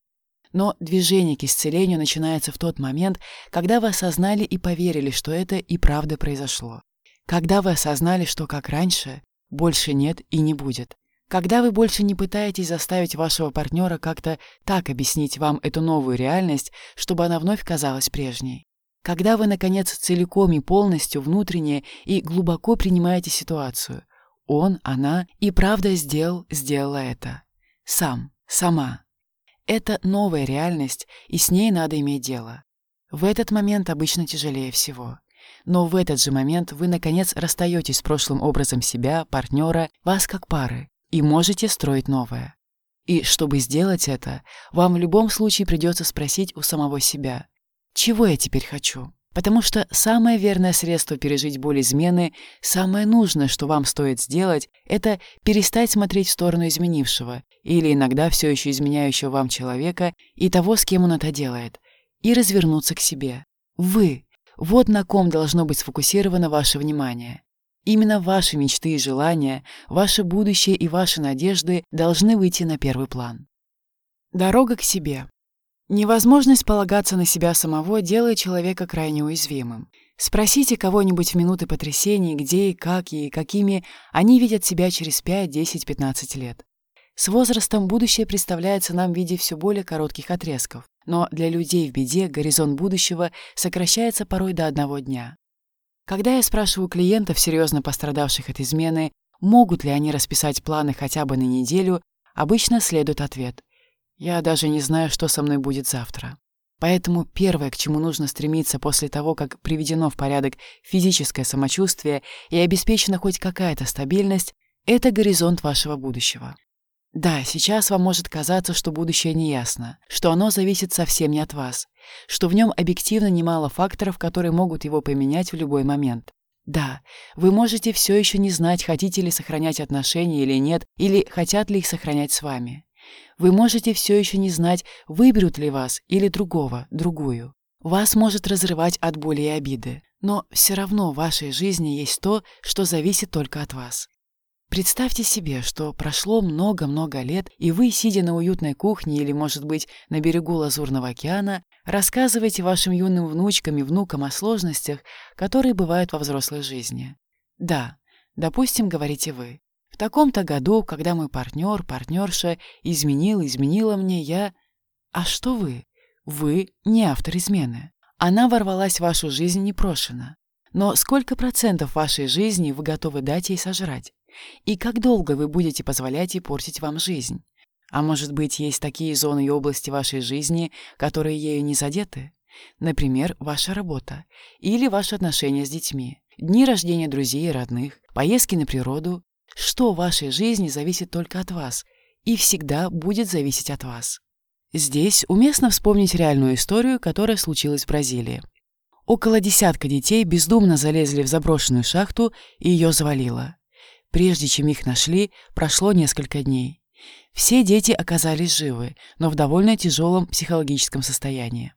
Но движение к исцелению начинается в тот момент, когда вы осознали и поверили, что это и правда произошло. Когда вы осознали, что как раньше, больше нет и не будет. Когда вы больше не пытаетесь заставить вашего партнера как-то так объяснить вам эту новую реальность, чтобы она вновь казалась прежней. Когда вы, наконец, целиком и полностью внутренне и глубоко принимаете ситуацию. Он, она и правда сделал, сделала это. Сам, сама. Это новая реальность, и с ней надо иметь дело. В этот момент обычно тяжелее всего. Но в этот же момент вы, наконец, расстаетесь с прошлым образом себя, партнера, вас как пары, и можете строить новое. И чтобы сделать это, вам в любом случае придется спросить у самого себя, чего я теперь хочу? Потому что самое верное средство пережить боль измены, самое нужное, что вам стоит сделать, это перестать смотреть в сторону изменившего или иногда все еще изменяющего вам человека и того, с кем он это делает, и развернуться к себе. Вы. Вот на ком должно быть сфокусировано ваше внимание. Именно ваши мечты и желания, ваше будущее и ваши надежды должны выйти на первый план. Дорога к себе. Невозможность полагаться на себя самого делает человека крайне уязвимым. Спросите кого-нибудь в минуты потрясений, где и как и какими они видят себя через 5, 10, 15 лет. С возрастом будущее представляется нам в виде все более коротких отрезков, но для людей в беде горизонт будущего сокращается порой до одного дня. Когда я спрашиваю клиентов, серьезно пострадавших от измены, могут ли они расписать планы хотя бы на неделю, обычно следует ответ я даже не знаю, что со мной будет завтра. Поэтому первое, к чему нужно стремиться после того, как приведено в порядок физическое самочувствие и обеспечена хоть какая-то стабильность, это горизонт вашего будущего. Да, сейчас вам может казаться, что будущее неясно, что оно зависит совсем не от вас, что в нем объективно немало факторов, которые могут его поменять в любой момент. Да, вы можете все еще не знать, хотите ли сохранять отношения или нет, или хотят ли их сохранять с вами. Вы можете все еще не знать, выберут ли вас или другого, другую. Вас может разрывать от боли и обиды, но все равно в вашей жизни есть то, что зависит только от вас. Представьте себе, что прошло много-много лет, и вы, сидя на уютной кухне или, может быть, на берегу Лазурного океана, рассказываете вашим юным внучкам и внукам о сложностях, которые бывают во взрослой жизни. Да, допустим, говорите вы. В таком-то году, когда мой партнер, партнерша изменил, изменила мне, я... А что вы? Вы не автор измены. Она ворвалась в вашу жизнь непрошено. Но сколько процентов вашей жизни вы готовы дать ей сожрать? И как долго вы будете позволять ей портить вам жизнь? А может быть, есть такие зоны и области вашей жизни, которые ею не задеты? Например, ваша работа или ваши отношения с детьми, дни рождения друзей и родных, поездки на природу что в вашей жизни зависит только от вас и всегда будет зависеть от вас. Здесь уместно вспомнить реальную историю, которая случилась в Бразилии. Около десятка детей бездумно залезли в заброшенную шахту и ее завалило. Прежде чем их нашли, прошло несколько дней. Все дети оказались живы, но в довольно тяжелом психологическом состоянии.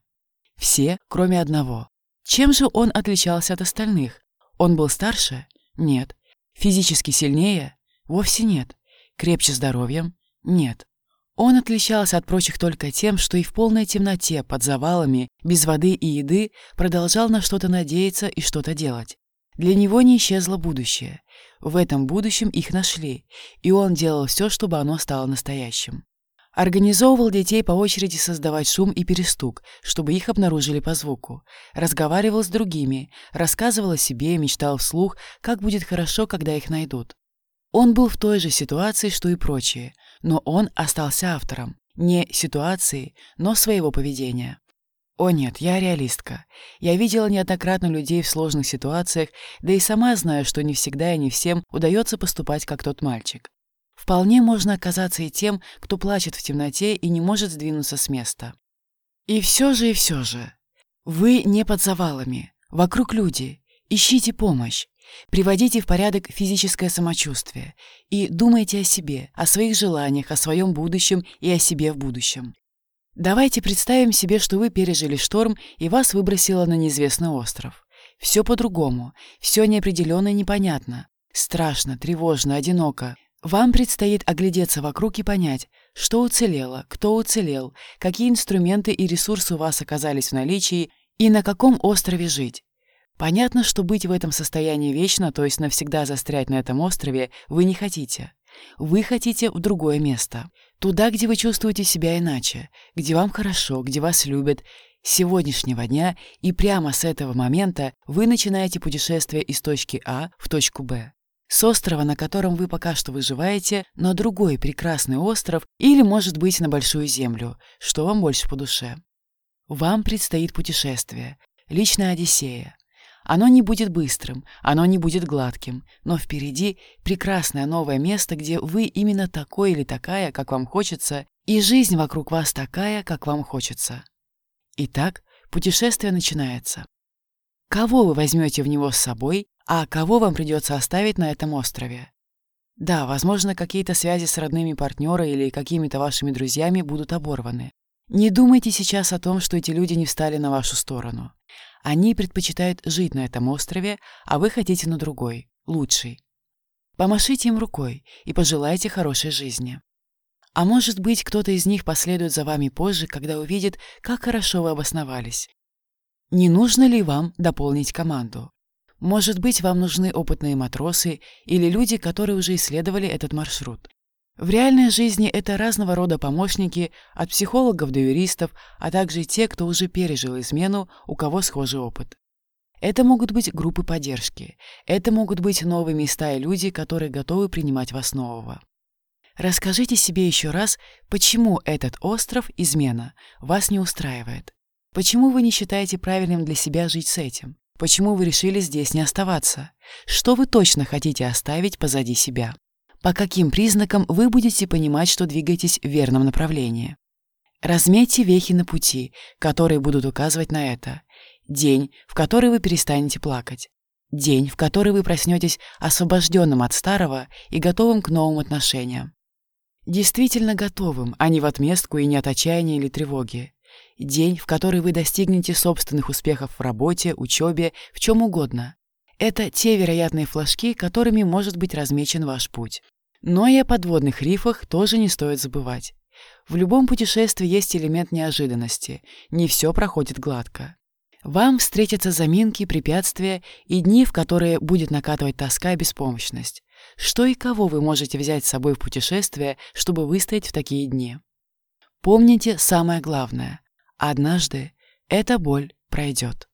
Все, кроме одного. Чем же он отличался от остальных? Он был старше? Нет. Физически сильнее? Вовсе нет. Крепче здоровьем? Нет. Он отличался от прочих только тем, что и в полной темноте, под завалами, без воды и еды, продолжал на что-то надеяться и что-то делать. Для него не исчезло будущее. В этом будущем их нашли, и он делал все, чтобы оно стало настоящим. Организовывал детей по очереди создавать шум и перестук, чтобы их обнаружили по звуку. Разговаривал с другими, рассказывал о себе, мечтал вслух, как будет хорошо, когда их найдут. Он был в той же ситуации, что и прочие, но он остался автором. Не ситуации, но своего поведения. О нет, я реалистка. Я видела неоднократно людей в сложных ситуациях, да и сама знаю, что не всегда и не всем удается поступать, как тот мальчик. Вполне можно оказаться и тем, кто плачет в темноте и не может сдвинуться с места. И все же, и все же. Вы не под завалами. Вокруг люди. Ищите помощь. Приводите в порядок физическое самочувствие и думайте о себе, о своих желаниях, о своем будущем и о себе в будущем. Давайте представим себе, что вы пережили шторм и вас выбросило на неизвестный остров. Все по-другому, все неопределенно и непонятно. Страшно, тревожно, одиноко. Вам предстоит оглядеться вокруг и понять, что уцелело, кто уцелел, какие инструменты и ресурсы у вас оказались в наличии и на каком острове жить. Понятно, что быть в этом состоянии вечно, то есть навсегда застрять на этом острове, вы не хотите. Вы хотите в другое место. Туда, где вы чувствуете себя иначе, где вам хорошо, где вас любят. С сегодняшнего дня и прямо с этого момента вы начинаете путешествие из точки А в точку Б. С острова, на котором вы пока что выживаете, на другой прекрасный остров или, может быть, на Большую Землю, что вам больше по душе. Вам предстоит путешествие, личная Одиссея. Оно не будет быстрым, оно не будет гладким, но впереди прекрасное новое место, где вы именно такой или такая, как вам хочется, и жизнь вокруг вас такая, как вам хочется. Итак, путешествие начинается. Кого вы возьмете в него с собой, а кого вам придется оставить на этом острове? Да, возможно, какие-то связи с родными партнера или какими-то вашими друзьями будут оборваны. Не думайте сейчас о том, что эти люди не встали на вашу сторону. Они предпочитают жить на этом острове, а вы хотите на другой, лучший. Помашите им рукой и пожелайте хорошей жизни. А может быть, кто-то из них последует за вами позже, когда увидит, как хорошо вы обосновались. Не нужно ли вам дополнить команду? Может быть, вам нужны опытные матросы или люди, которые уже исследовали этот маршрут. В реальной жизни это разного рода помощники, от психологов до юристов, а также те, кто уже пережил измену, у кого схожий опыт. Это могут быть группы поддержки, это могут быть новые места и люди, которые готовы принимать вас нового. Расскажите себе еще раз, почему этот остров измена вас не устраивает. Почему вы не считаете правильным для себя жить с этим? Почему вы решили здесь не оставаться? Что вы точно хотите оставить позади себя? По каким признакам вы будете понимать, что двигаетесь в верном направлении? Разметьте вехи на пути, которые будут указывать на это. День, в который вы перестанете плакать. День, в который вы проснетесь освобожденным от старого и готовым к новым отношениям. Действительно готовым, а не в отместку и не от отчаяния или тревоги. День, в который вы достигнете собственных успехов в работе, учебе, в чем угодно. Это те вероятные флажки, которыми может быть размечен ваш путь. Но и о подводных рифах тоже не стоит забывать. В любом путешествии есть элемент неожиданности, не все проходит гладко. Вам встретятся заминки, препятствия и дни, в которые будет накатывать тоска и беспомощность. Что и кого вы можете взять с собой в путешествие, чтобы выстоять в такие дни? Помните самое главное. Однажды эта боль пройдет.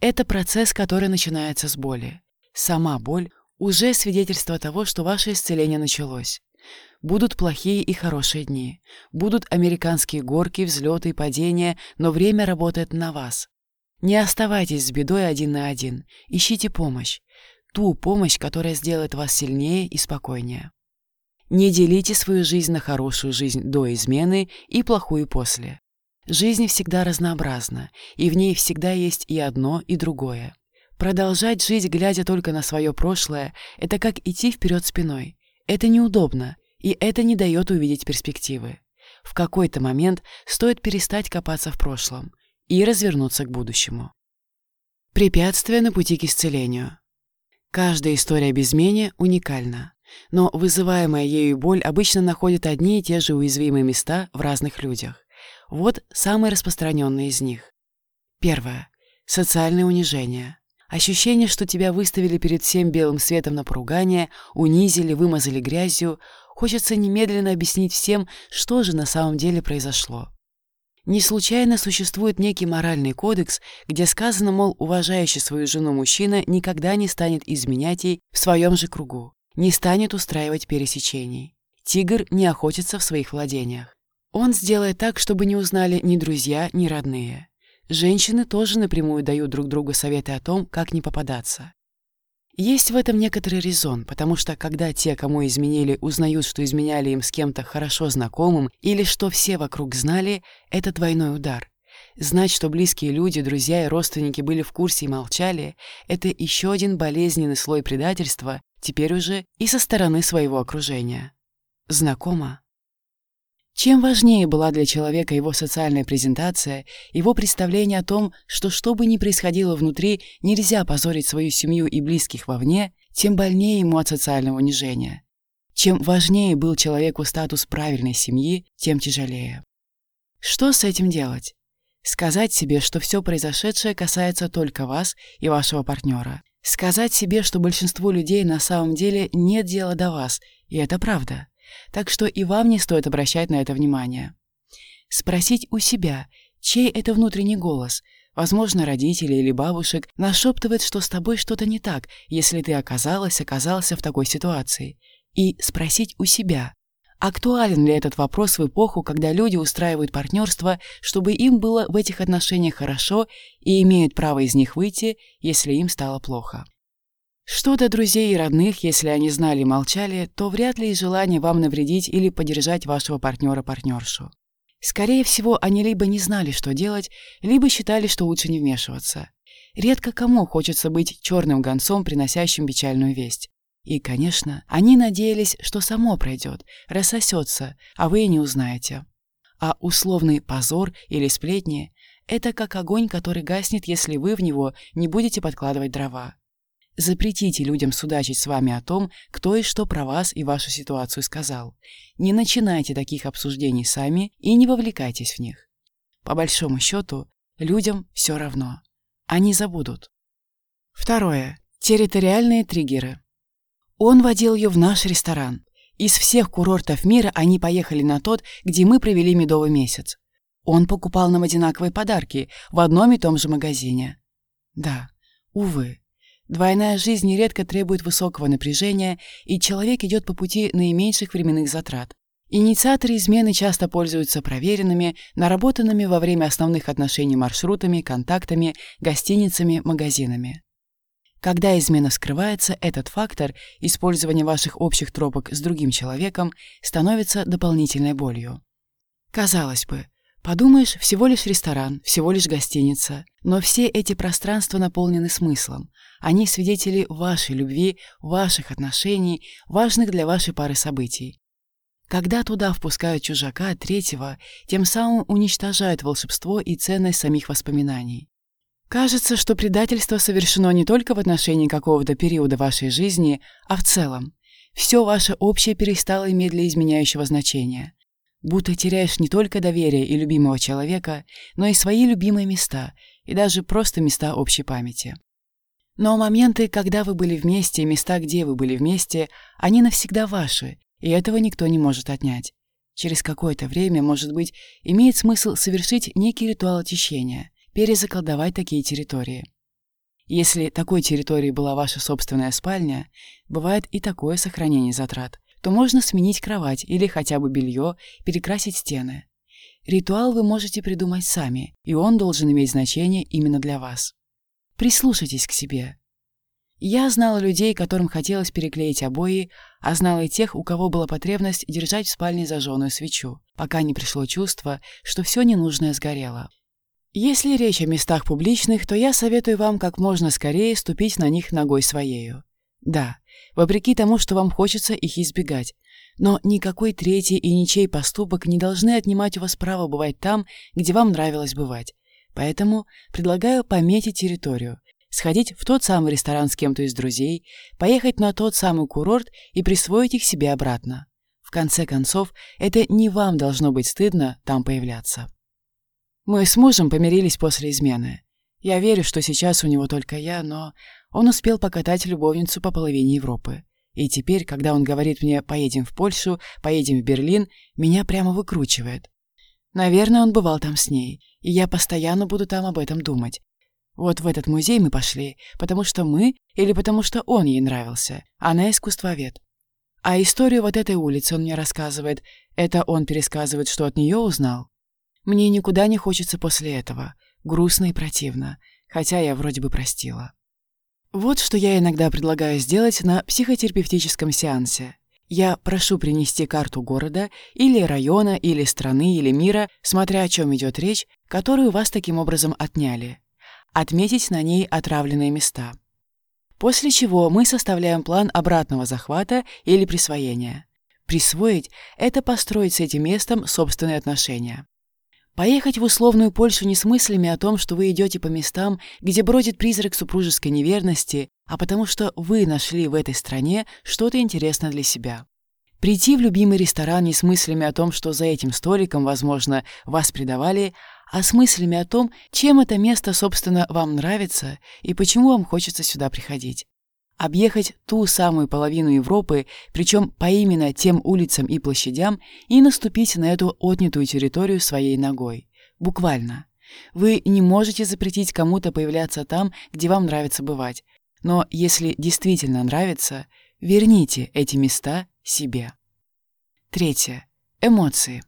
Это процесс, который начинается с боли. Сама боль уже свидетельство того, что ваше исцеление началось. Будут плохие и хорошие дни. Будут американские горки, взлеты и падения, но время работает на вас. Не оставайтесь с бедой один на один. Ищите помощь. Ту помощь, которая сделает вас сильнее и спокойнее. Не делите свою жизнь на хорошую жизнь до измены и плохую после. Жизнь всегда разнообразна, и в ней всегда есть и одно, и другое. Продолжать жить, глядя только на свое прошлое, это как идти вперед спиной. Это неудобно, и это не дает увидеть перспективы. В какой-то момент стоит перестать копаться в прошлом и развернуться к будущему. Препятствия на пути к исцелению. Каждая история об измене уникальна, но вызываемая ею боль обычно находит одни и те же уязвимые места в разных людях. Вот самые распространенные из них. Первое. Социальное унижение. Ощущение, что тебя выставили перед всем белым светом на поругание, унизили, вымазали грязью. Хочется немедленно объяснить всем, что же на самом деле произошло. Не случайно существует некий моральный кодекс, где сказано, мол, уважающий свою жену мужчина никогда не станет изменять ей в своем же кругу, не станет устраивать пересечений. Тигр не охотится в своих владениях. Он сделает так, чтобы не узнали ни друзья, ни родные. Женщины тоже напрямую дают друг другу советы о том, как не попадаться. Есть в этом некоторый резон, потому что когда те, кому изменили, узнают, что изменяли им с кем-то хорошо знакомым или что все вокруг знали, это двойной удар. Знать, что близкие люди, друзья и родственники были в курсе и молчали, это еще один болезненный слой предательства, теперь уже и со стороны своего окружения. Знакомо? Чем важнее была для человека его социальная презентация, его представление о том, что что бы ни происходило внутри, нельзя позорить свою семью и близких вовне, тем больнее ему от социального унижения. Чем важнее был человеку статус правильной семьи, тем тяжелее. Что с этим делать? Сказать себе, что все произошедшее касается только вас и вашего партнера. Сказать себе, что большинству людей на самом деле нет дела до вас, И это правда. Так что и вам не стоит обращать на это внимание. Спросить у себя, чей это внутренний голос. Возможно, родители или бабушек нашептывают, что с тобой что-то не так, если ты оказалась, оказался в такой ситуации. И спросить у себя, актуален ли этот вопрос в эпоху, когда люди устраивают партнерство, чтобы им было в этих отношениях хорошо и имеют право из них выйти, если им стало плохо. Что до друзей и родных, если они знали и молчали, то вряд ли есть желание вам навредить или поддержать вашего партнера-партнершу. Скорее всего, они либо не знали, что делать, либо считали, что лучше не вмешиваться. Редко кому хочется быть черным гонцом, приносящим печальную весть. И, конечно, они надеялись, что само пройдет, рассосется, а вы и не узнаете. А условный позор или сплетни – это как огонь, который гаснет, если вы в него не будете подкладывать дрова. Запретите людям судачить с вами о том, кто и что про вас и вашу ситуацию сказал. Не начинайте таких обсуждений сами и не вовлекайтесь в них. По большому счету, людям все равно. Они забудут. Второе. Территориальные триггеры. Он водил ее в наш ресторан. Из всех курортов мира они поехали на тот, где мы провели медовый месяц. Он покупал нам одинаковые подарки в одном и том же магазине. Да, увы, Двойная жизнь нередко требует высокого напряжения, и человек идет по пути наименьших временных затрат. Инициаторы измены часто пользуются проверенными, наработанными во время основных отношений маршрутами, контактами, гостиницами, магазинами. Когда измена скрывается, этот фактор, использование ваших общих тропок с другим человеком, становится дополнительной болью. Казалось бы, Подумаешь, всего лишь ресторан, всего лишь гостиница. Но все эти пространства наполнены смыслом. Они свидетели вашей любви, ваших отношений, важных для вашей пары событий. Когда туда впускают чужака, третьего, тем самым уничтожают волшебство и ценность самих воспоминаний. Кажется, что предательство совершено не только в отношении какого-то периода вашей жизни, а в целом. Все ваше общее перестало иметь для изменяющего значения будто теряешь не только доверие и любимого человека, но и свои любимые места, и даже просто места общей памяти. Но моменты, когда вы были вместе, и места, где вы были вместе, они навсегда ваши, и этого никто не может отнять. Через какое-то время, может быть, имеет смысл совершить некий ритуал очищения, перезаколдовать такие территории. Если такой территорией была ваша собственная спальня, бывает и такое сохранение затрат – то можно сменить кровать или хотя бы белье, перекрасить стены. Ритуал вы можете придумать сами, и он должен иметь значение именно для вас. Прислушайтесь к себе. Я знала людей, которым хотелось переклеить обои, а знала и тех, у кого была потребность держать в спальне зажженную свечу, пока не пришло чувство, что все ненужное сгорело. Если речь о местах публичных, то я советую вам как можно скорее ступить на них ногой своею. Да, вопреки тому, что вам хочется их избегать. Но никакой третий и ничей поступок не должны отнимать у вас право бывать там, где вам нравилось бывать. Поэтому предлагаю пометить территорию, сходить в тот самый ресторан с кем-то из друзей, поехать на тот самый курорт и присвоить их себе обратно. В конце концов, это не вам должно быть стыдно там появляться. Мы с мужем помирились после измены. Я верю, что сейчас у него только я, но он успел покатать любовницу по половине Европы. И теперь, когда он говорит мне «поедем в Польшу», «поедем в Берлин», меня прямо выкручивает. Наверное, он бывал там с ней, и я постоянно буду там об этом думать. Вот в этот музей мы пошли, потому что мы или потому что он ей нравился. Она искусствовед. А историю вот этой улицы он мне рассказывает. Это он пересказывает, что от нее узнал. Мне никуда не хочется после этого. Грустно и противно. Хотя я вроде бы простила. Вот что я иногда предлагаю сделать на психотерапевтическом сеансе. Я прошу принести карту города или района, или страны, или мира, смотря о чем идет речь, которую вас таким образом отняли. Отметить на ней отравленные места. После чего мы составляем план обратного захвата или присвоения. Присвоить – это построить с этим местом собственные отношения. Поехать в условную Польшу не с мыслями о том, что вы идете по местам, где бродит призрак супружеской неверности, а потому что вы нашли в этой стране что-то интересное для себя. Прийти в любимый ресторан не с мыслями о том, что за этим столиком, возможно, вас предавали, а с мыслями о том, чем это место, собственно, вам нравится и почему вам хочется сюда приходить. Объехать ту самую половину Европы, причем по именно тем улицам и площадям, и наступить на эту отнятую территорию своей ногой. Буквально. Вы не можете запретить кому-то появляться там, где вам нравится бывать. Но если действительно нравится, верните эти места себе. Третье. Эмоции.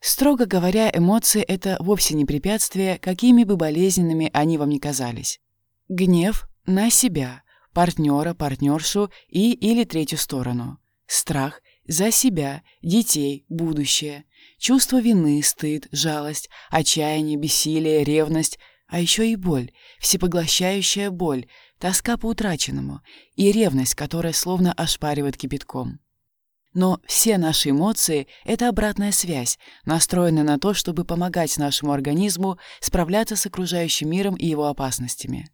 Строго говоря, эмоции — это вовсе не препятствие, какими бы болезненными они вам ни казались. Гнев — на себя — партнера, партнершу и или третью сторону. Страх за себя, детей, будущее. Чувство вины, стыд, жалость, отчаяние, бессилие, ревность, а еще и боль, всепоглощающая боль, тоска по утраченному и ревность, которая словно ошпаривает кипятком. Но все наши эмоции — это обратная связь, настроенная на то, чтобы помогать нашему организму справляться с окружающим миром и его опасностями.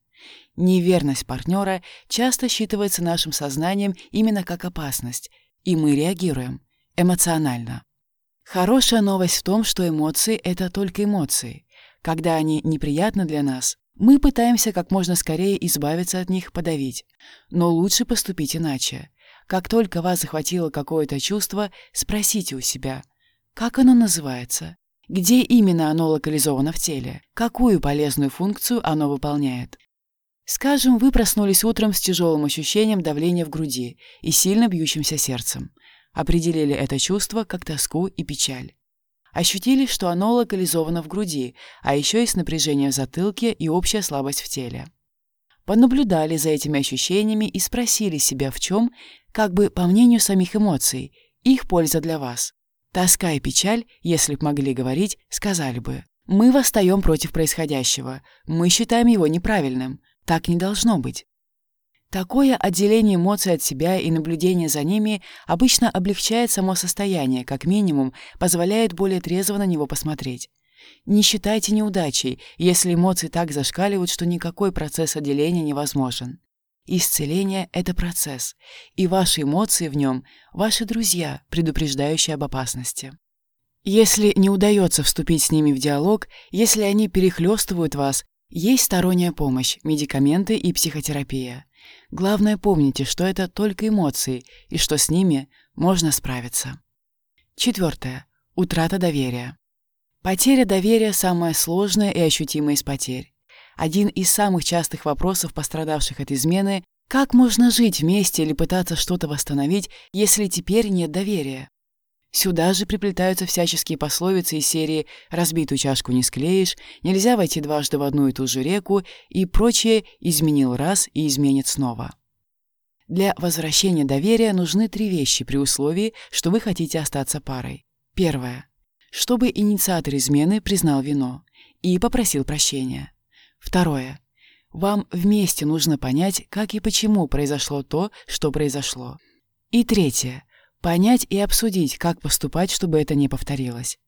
Неверность партнера часто считывается нашим сознанием именно как опасность, и мы реагируем эмоционально. Хорошая новость в том, что эмоции — это только эмоции. Когда они неприятны для нас, мы пытаемся как можно скорее избавиться от них, подавить. Но лучше поступить иначе. Как только вас захватило какое-то чувство, спросите у себя, как оно называется, где именно оно локализовано в теле, какую полезную функцию оно выполняет. Скажем, вы проснулись утром с тяжелым ощущением давления в груди и сильно бьющимся сердцем. Определили это чувство как тоску и печаль. Ощутили, что оно локализовано в груди, а еще есть напряжение в затылке и общая слабость в теле. Понаблюдали за этими ощущениями и спросили себя, в чем, как бы по мнению самих эмоций, их польза для вас. Тоска и печаль, если б могли говорить, сказали бы. Мы восстаем против происходящего, мы считаем его неправильным, так не должно быть. Такое отделение эмоций от себя и наблюдение за ними обычно облегчает само состояние, как минимум, позволяет более трезво на него посмотреть. Не считайте неудачей, если эмоции так зашкаливают, что никакой процесс отделения невозможен. Исцеление — это процесс, и ваши эмоции в нем — ваши друзья, предупреждающие об опасности. Если не удается вступить с ними в диалог, если они перехлестывают вас, есть сторонняя помощь, медикаменты и психотерапия. Главное помните, что это только эмоции и что с ними можно справиться. Четвертое. Утрата доверия. Потеря доверия – самая сложная и ощутимая из потерь. Один из самых частых вопросов пострадавших от измены – как можно жить вместе или пытаться что-то восстановить, если теперь нет доверия? Сюда же приплетаются всяческие пословицы из серии «разбитую чашку не склеишь», «нельзя войти дважды в одну и ту же реку» и прочее «изменил раз и изменит снова». Для возвращения доверия нужны три вещи при условии, что вы хотите остаться парой. Первое. Чтобы инициатор измены признал вину и попросил прощения. Второе. Вам вместе нужно понять, как и почему произошло то, что произошло. И третье. Понять и обсудить, как поступать, чтобы это не повторилось.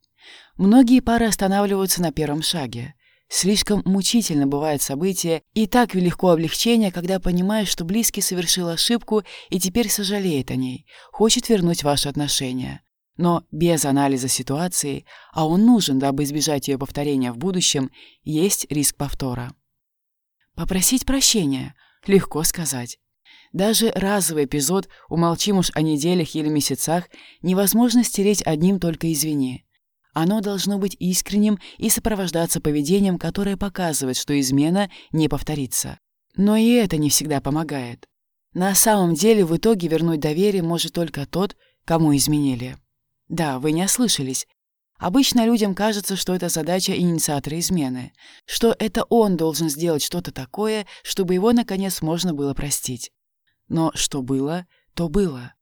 Многие пары останавливаются на первом шаге. Слишком мучительно бывает событие, и так велико облегчение, когда понимаешь, что близкий совершил ошибку и теперь сожалеет о ней, хочет вернуть ваши отношения. Но без анализа ситуации, а он нужен, дабы избежать ее повторения в будущем, есть риск повтора. Попросить прощения – легко сказать. Даже разовый эпизод, умолчим уж о неделях или месяцах, невозможно стереть одним только «извини». Оно должно быть искренним и сопровождаться поведением, которое показывает, что измена не повторится. Но и это не всегда помогает. На самом деле в итоге вернуть доверие может только тот, кому изменили. Да, вы не ослышались. Обычно людям кажется, что это задача инициатора измены, что это он должен сделать что-то такое, чтобы его, наконец, можно было простить. Но что было, то было.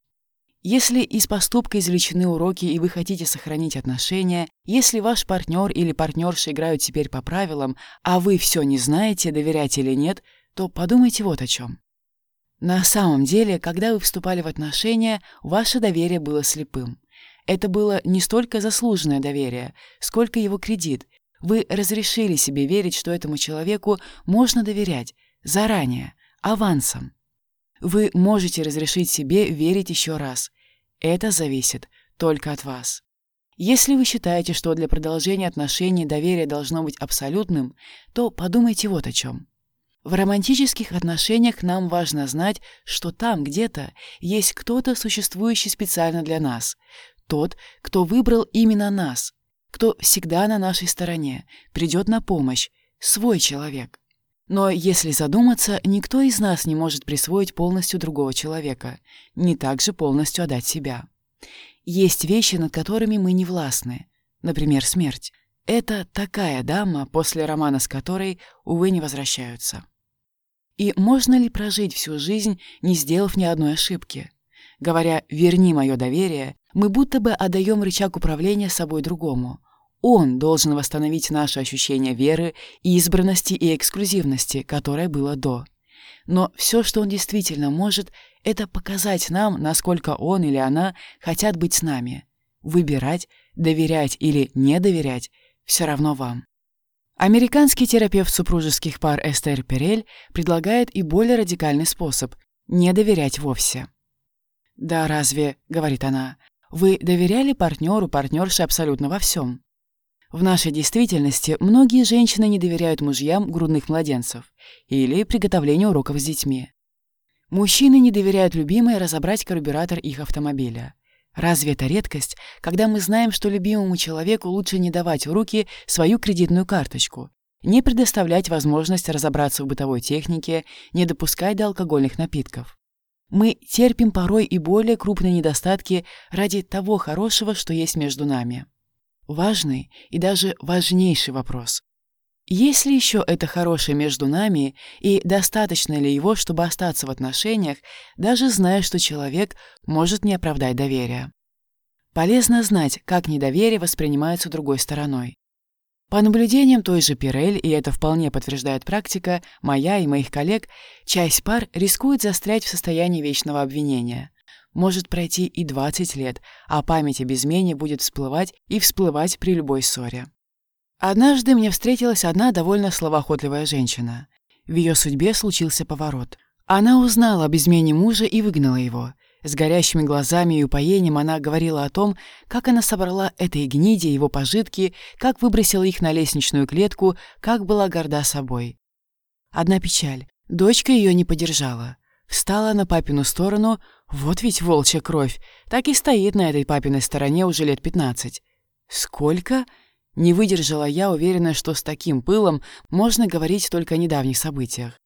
Если из поступка извлечены уроки и вы хотите сохранить отношения, если ваш партнер или партнерша играют теперь по правилам, а вы все не знаете, доверять или нет, то подумайте вот о чем. На самом деле, когда вы вступали в отношения, ваше доверие было слепым. Это было не столько заслуженное доверие, сколько его кредит. Вы разрешили себе верить, что этому человеку можно доверять заранее, авансом. Вы можете разрешить себе верить еще раз. Это зависит только от вас. Если вы считаете, что для продолжения отношений доверие должно быть абсолютным, то подумайте вот о чем. В романтических отношениях нам важно знать, что там где-то есть кто-то, существующий специально для нас. Тот, кто выбрал именно нас, кто всегда на нашей стороне, придет на помощь, свой человек. Но если задуматься, никто из нас не может присвоить полностью другого человека, не также полностью отдать себя. Есть вещи, над которыми мы не властны, например, смерть. Это такая дама, после романа с которой, увы, не возвращаются. И можно ли прожить всю жизнь, не сделав ни одной ошибки? Говоря «верни мое доверие», мы будто бы отдаем рычаг управления собой другому. Он должен восстановить наше ощущение веры, избранности и эксклюзивности, которое было до. Но все, что он действительно может, это показать нам, насколько он или она хотят быть с нами. Выбирать, доверять или не доверять – все равно вам. Американский терапевт супружеских пар Эстер Перель предлагает и более радикальный способ – не доверять вовсе. «Да разве, — говорит она, — вы доверяли партнеру, партнерше абсолютно во всем? В нашей действительности многие женщины не доверяют мужьям грудных младенцев или приготовлению уроков с детьми. Мужчины не доверяют любимой разобрать карбюратор их автомобиля. Разве это редкость, когда мы знаем, что любимому человеку лучше не давать в руки свою кредитную карточку, не предоставлять возможность разобраться в бытовой технике, не допускать до алкогольных напитков? Мы терпим порой и более крупные недостатки ради того хорошего, что есть между нами. Важный и даже важнейший вопрос. Есть ли еще это хорошее между нами, и достаточно ли его, чтобы остаться в отношениях, даже зная, что человек может не оправдать доверия? Полезно знать, как недоверие воспринимается другой стороной. По наблюдениям той же Пирель, и это вполне подтверждает практика, моя и моих коллег, часть пар рискует застрять в состоянии вечного обвинения. Может пройти и 20 лет, а память об измене будет всплывать и всплывать при любой ссоре. Однажды мне встретилась одна довольно словоохотливая женщина. В ее судьбе случился поворот. Она узнала об измене мужа и выгнала его. С горящими глазами и упоением она говорила о том, как она собрала этой гниде его пожитки, как выбросила их на лестничную клетку, как была горда собой. Одна печаль. Дочка ее не поддержала. Встала на папину сторону, вот ведь волчья кровь, так и стоит на этой папиной стороне уже лет пятнадцать. Сколько? Не выдержала я, уверена, что с таким пылом можно говорить только о недавних событиях.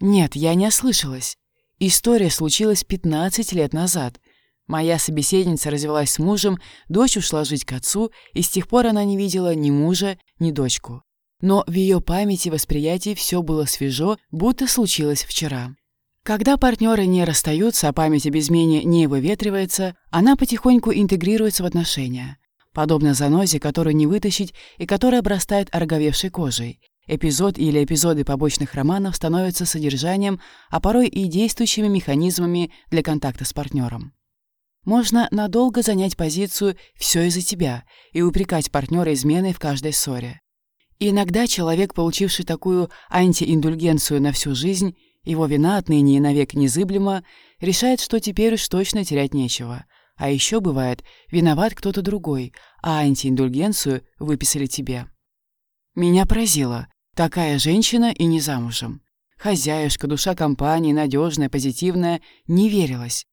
Нет, я не ослышалась. История случилась 15 лет назад. Моя собеседница развелась с мужем, дочь ушла жить к отцу, и с тех пор она не видела ни мужа, ни дочку. Но в ее памяти и восприятии все было свежо, будто случилось вчера. Когда партнеры не расстаются, а память об измене не выветривается, она потихоньку интегрируется в отношения подобно занозе, которую не вытащить и которая обрастает ороговевшей кожей. Эпизод или эпизоды побочных романов становятся содержанием, а порой и действующими механизмами для контакта с партнером. Можно надолго занять позицию «все из-за тебя» и упрекать партнера изменой в каждой ссоре. Иногда человек, получивший такую антииндульгенцию на всю жизнь, его вина отныне и навек незыблема, решает, что теперь уж точно терять нечего – а еще бывает, виноват кто-то другой, а антииндульгенцию выписали тебе. Меня поразило. Такая женщина и не замужем. Хозяюшка, душа компании, надежная, позитивная, не верилась.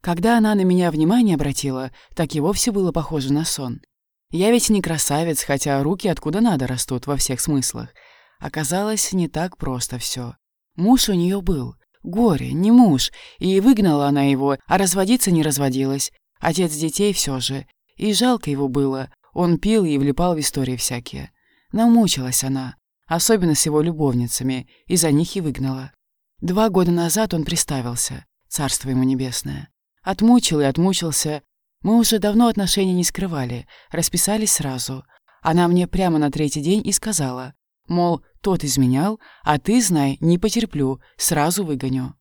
Когда она на меня внимание обратила, так и вовсе было похоже на сон. Я ведь не красавец, хотя руки откуда надо растут во всех смыслах. Оказалось, не так просто все. Муж у нее был. Горе, не муж. И выгнала она его, а разводиться не разводилась. Отец детей все же. И жалко его было. Он пил и влипал в истории всякие. Намучилась она. Особенно с его любовницами. И за них и выгнала. Два года назад он приставился. Царство ему небесное. Отмучил и отмучился. Мы уже давно отношения не скрывали. Расписались сразу. Она мне прямо на третий день и сказала. Мол, тот изменял, а ты, знай, не потерплю, сразу выгоню.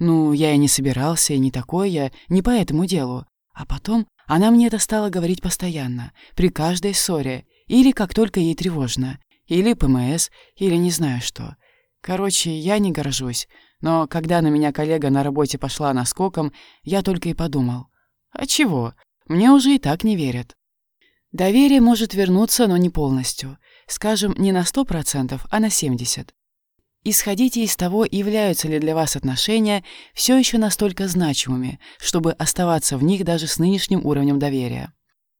Ну, я и не собирался, и не такой я, не по этому делу. А потом она мне это стала говорить постоянно, при каждой ссоре, или как только ей тревожно, или ПМС, или не знаю что. Короче, я не горжусь, но когда на меня коллега на работе пошла наскоком, я только и подумал. А чего? Мне уже и так не верят. Доверие может вернуться, но не полностью. Скажем, не на сто процентов, а на семьдесят. Исходите из того, являются ли для вас отношения все еще настолько значимыми, чтобы оставаться в них даже с нынешним уровнем доверия.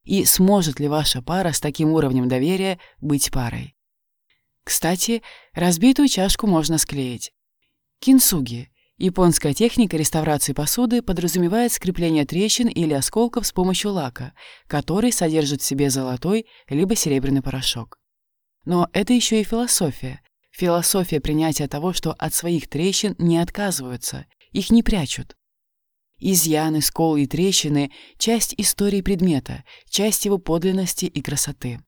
И сможет ли ваша пара с таким уровнем доверия быть парой? Кстати, разбитую чашку можно склеить. Кинсуги – японская техника реставрации посуды подразумевает скрепление трещин или осколков с помощью лака, который содержит в себе золотой либо серебряный порошок. Но это еще и философия. Философия принятия того, что от своих трещин не отказываются, их не прячут. Изъяны, сколы и трещины – часть истории предмета, часть его подлинности и красоты.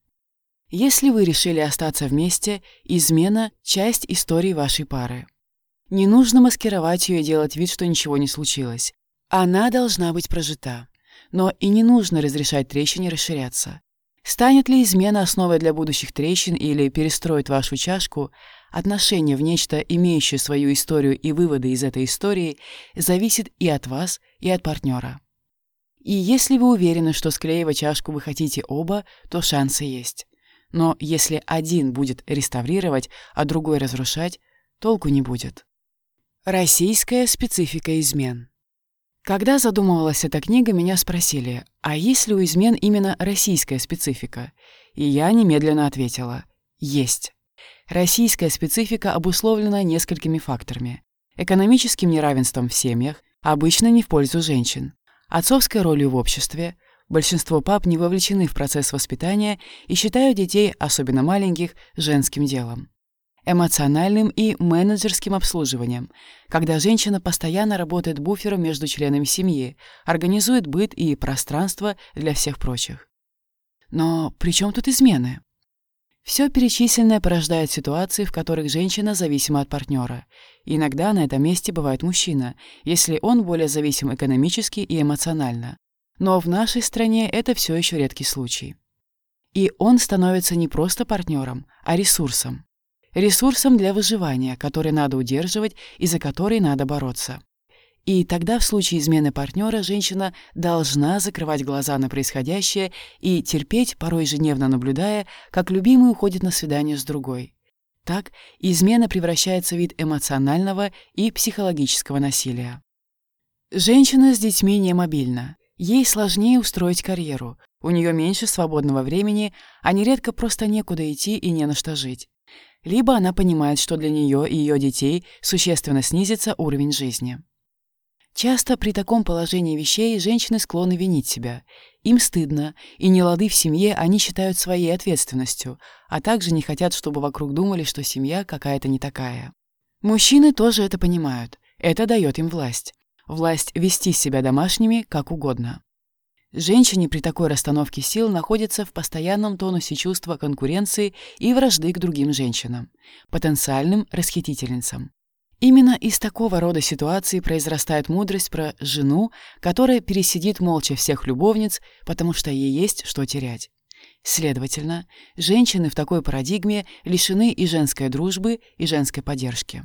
Если вы решили остаться вместе, измена – часть истории вашей пары. Не нужно маскировать ее и делать вид, что ничего не случилось. Она должна быть прожита. Но и не нужно разрешать трещине расширяться. Станет ли измена основой для будущих трещин или перестроит вашу чашку, отношение в нечто, имеющее свою историю и выводы из этой истории, зависит и от вас, и от партнера. И если вы уверены, что склеивать чашку вы хотите оба, то шансы есть. Но если один будет реставрировать, а другой разрушать, толку не будет. Российская специфика измен. Когда задумывалась эта книга, меня спросили, а есть ли у измен именно российская специфика? И я немедленно ответила – есть. Российская специфика обусловлена несколькими факторами. Экономическим неравенством в семьях, обычно не в пользу женщин, отцовской ролью в обществе, большинство пап не вовлечены в процесс воспитания и считают детей, особенно маленьких, женским делом эмоциональным и менеджерским обслуживанием, когда женщина постоянно работает буфером между членами семьи, организует быт и пространство для всех прочих. Но при чем тут измены? Все перечисленное порождает ситуации, в которых женщина зависима от партнера. Иногда на этом месте бывает мужчина, если он более зависим экономически и эмоционально. Но в нашей стране это все еще редкий случай. И он становится не просто партнером, а ресурсом ресурсом для выживания, который надо удерживать и за который надо бороться. И тогда в случае измены партнера женщина должна закрывать глаза на происходящее и терпеть, порой ежедневно наблюдая, как любимый уходит на свидание с другой. Так измена превращается в вид эмоционального и психологического насилия. Женщина с детьми не мобильна. Ей сложнее устроить карьеру, у нее меньше свободного времени, а нередко просто некуда идти и не на что жить либо она понимает, что для нее и ее детей существенно снизится уровень жизни. Часто при таком положении вещей женщины склонны винить себя. Им стыдно, и нелады в семье они считают своей ответственностью, а также не хотят, чтобы вокруг думали, что семья какая-то не такая. Мужчины тоже это понимают. Это дает им власть. Власть вести себя домашними как угодно. Женщине при такой расстановке сил находится в постоянном тонусе чувства конкуренции и вражды к другим женщинам, потенциальным расхитительницам. Именно из такого рода ситуации произрастает мудрость про жену, которая пересидит молча всех любовниц, потому что ей есть что терять. Следовательно, женщины в такой парадигме лишены и женской дружбы, и женской поддержки.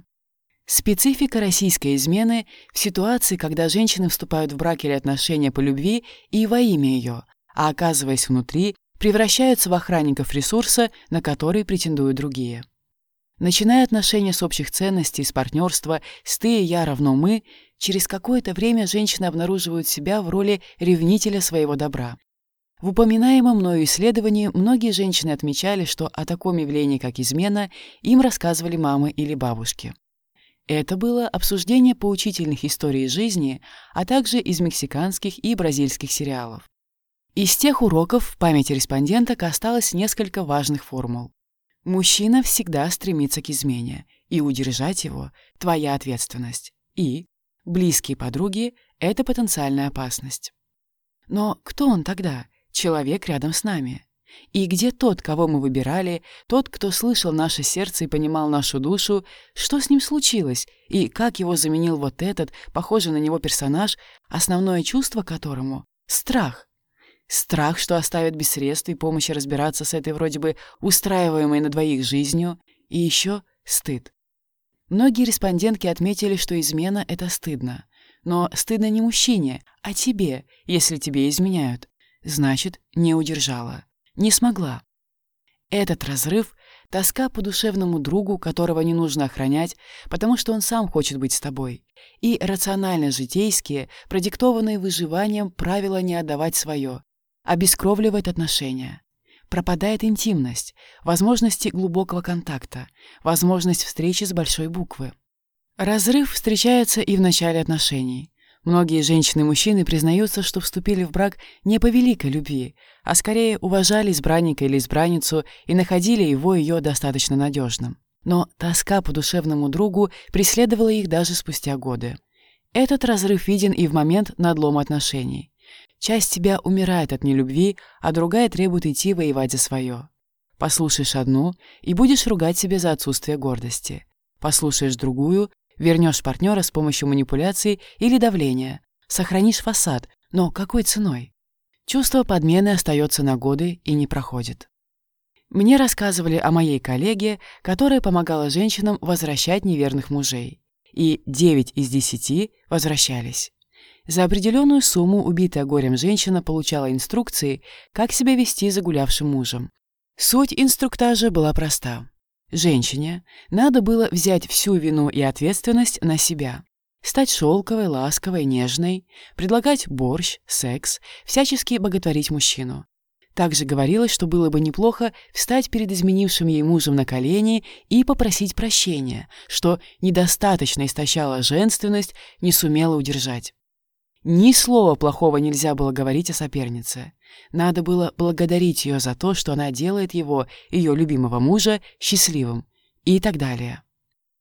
Специфика российской измены в ситуации, когда женщины вступают в брак или отношения по любви и во имя ее, а оказываясь внутри, превращаются в охранников ресурса, на который претендуют другие. Начиная отношения с общих ценностей, с партнерства, с «ты» и «я» равно «мы», через какое-то время женщины обнаруживают себя в роли ревнителя своего добра. В упоминаемом мною исследовании многие женщины отмечали, что о таком явлении, как измена, им рассказывали мамы или бабушки. Это было обсуждение поучительных историй жизни, а также из мексиканских и бразильских сериалов. Из тех уроков в памяти респонденток осталось несколько важных формул. Мужчина всегда стремится к измене, и удержать его – твоя ответственность. И близкие подруги – это потенциальная опасность. Но кто он тогда? Человек рядом с нами. И где тот, кого мы выбирали, тот, кто слышал наше сердце и понимал нашу душу, что с ним случилось, и как его заменил вот этот, похожий на него персонаж, основное чувство которому — страх. Страх, что оставит без средств и помощи разбираться с этой вроде бы устраиваемой на двоих жизнью, и еще стыд. Многие респондентки отметили, что измена — это стыдно. Но стыдно не мужчине, а тебе, если тебе изменяют. Значит, не удержала. Не смогла. Этот разрыв тоска по душевному другу, которого не нужно охранять, потому что он сам хочет быть с тобой, и рационально-житейские, продиктованные выживанием правила не отдавать свое, обескровливает отношения. Пропадает интимность, возможности глубокого контакта, возможность встречи с большой буквы. Разрыв встречается и в начале отношений. Многие женщины и мужчины признаются, что вступили в брак не по великой любви, а скорее уважали избранника или избранницу и находили его ее достаточно надежным. Но тоска по душевному другу преследовала их даже спустя годы. Этот разрыв виден и в момент надлома отношений. Часть тебя умирает от нелюбви, а другая требует идти воевать за свое. Послушаешь одну и будешь ругать себя за отсутствие гордости. Послушаешь другую Вернешь партнера с помощью манипуляций или давления. Сохранишь фасад, но какой ценой? Чувство подмены остается на годы и не проходит. Мне рассказывали о моей коллеге, которая помогала женщинам возвращать неверных мужей. И 9 из 10 возвращались. За определенную сумму убитая горем женщина получала инструкции, как себя вести загулявшим мужем. Суть инструктажа была проста. Женщине надо было взять всю вину и ответственность на себя. Стать шелковой, ласковой, нежной, предлагать борщ, секс, всячески боготворить мужчину. Также говорилось, что было бы неплохо встать перед изменившим ей мужем на колени и попросить прощения, что недостаточно истощала женственность, не сумела удержать. Ни слова плохого нельзя было говорить о сопернице. Надо было благодарить ее за то, что она делает его, ее любимого мужа, счастливым и так далее.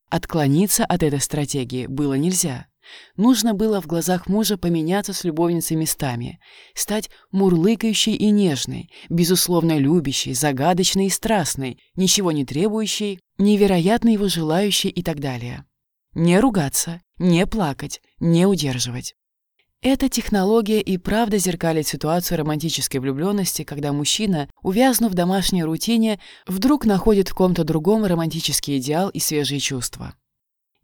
Отклониться от этой стратегии было нельзя. Нужно было в глазах мужа поменяться с любовницей местами, стать мурлыкающей и нежной, безусловно любящей, загадочной и страстной, ничего не требующей, невероятно его желающей и так далее. Не ругаться, не плакать, не удерживать. Эта технология и правда зеркалит ситуацию романтической влюбленности, когда мужчина, увязнув в домашней рутине, вдруг находит в ком-то другом романтический идеал и свежие чувства.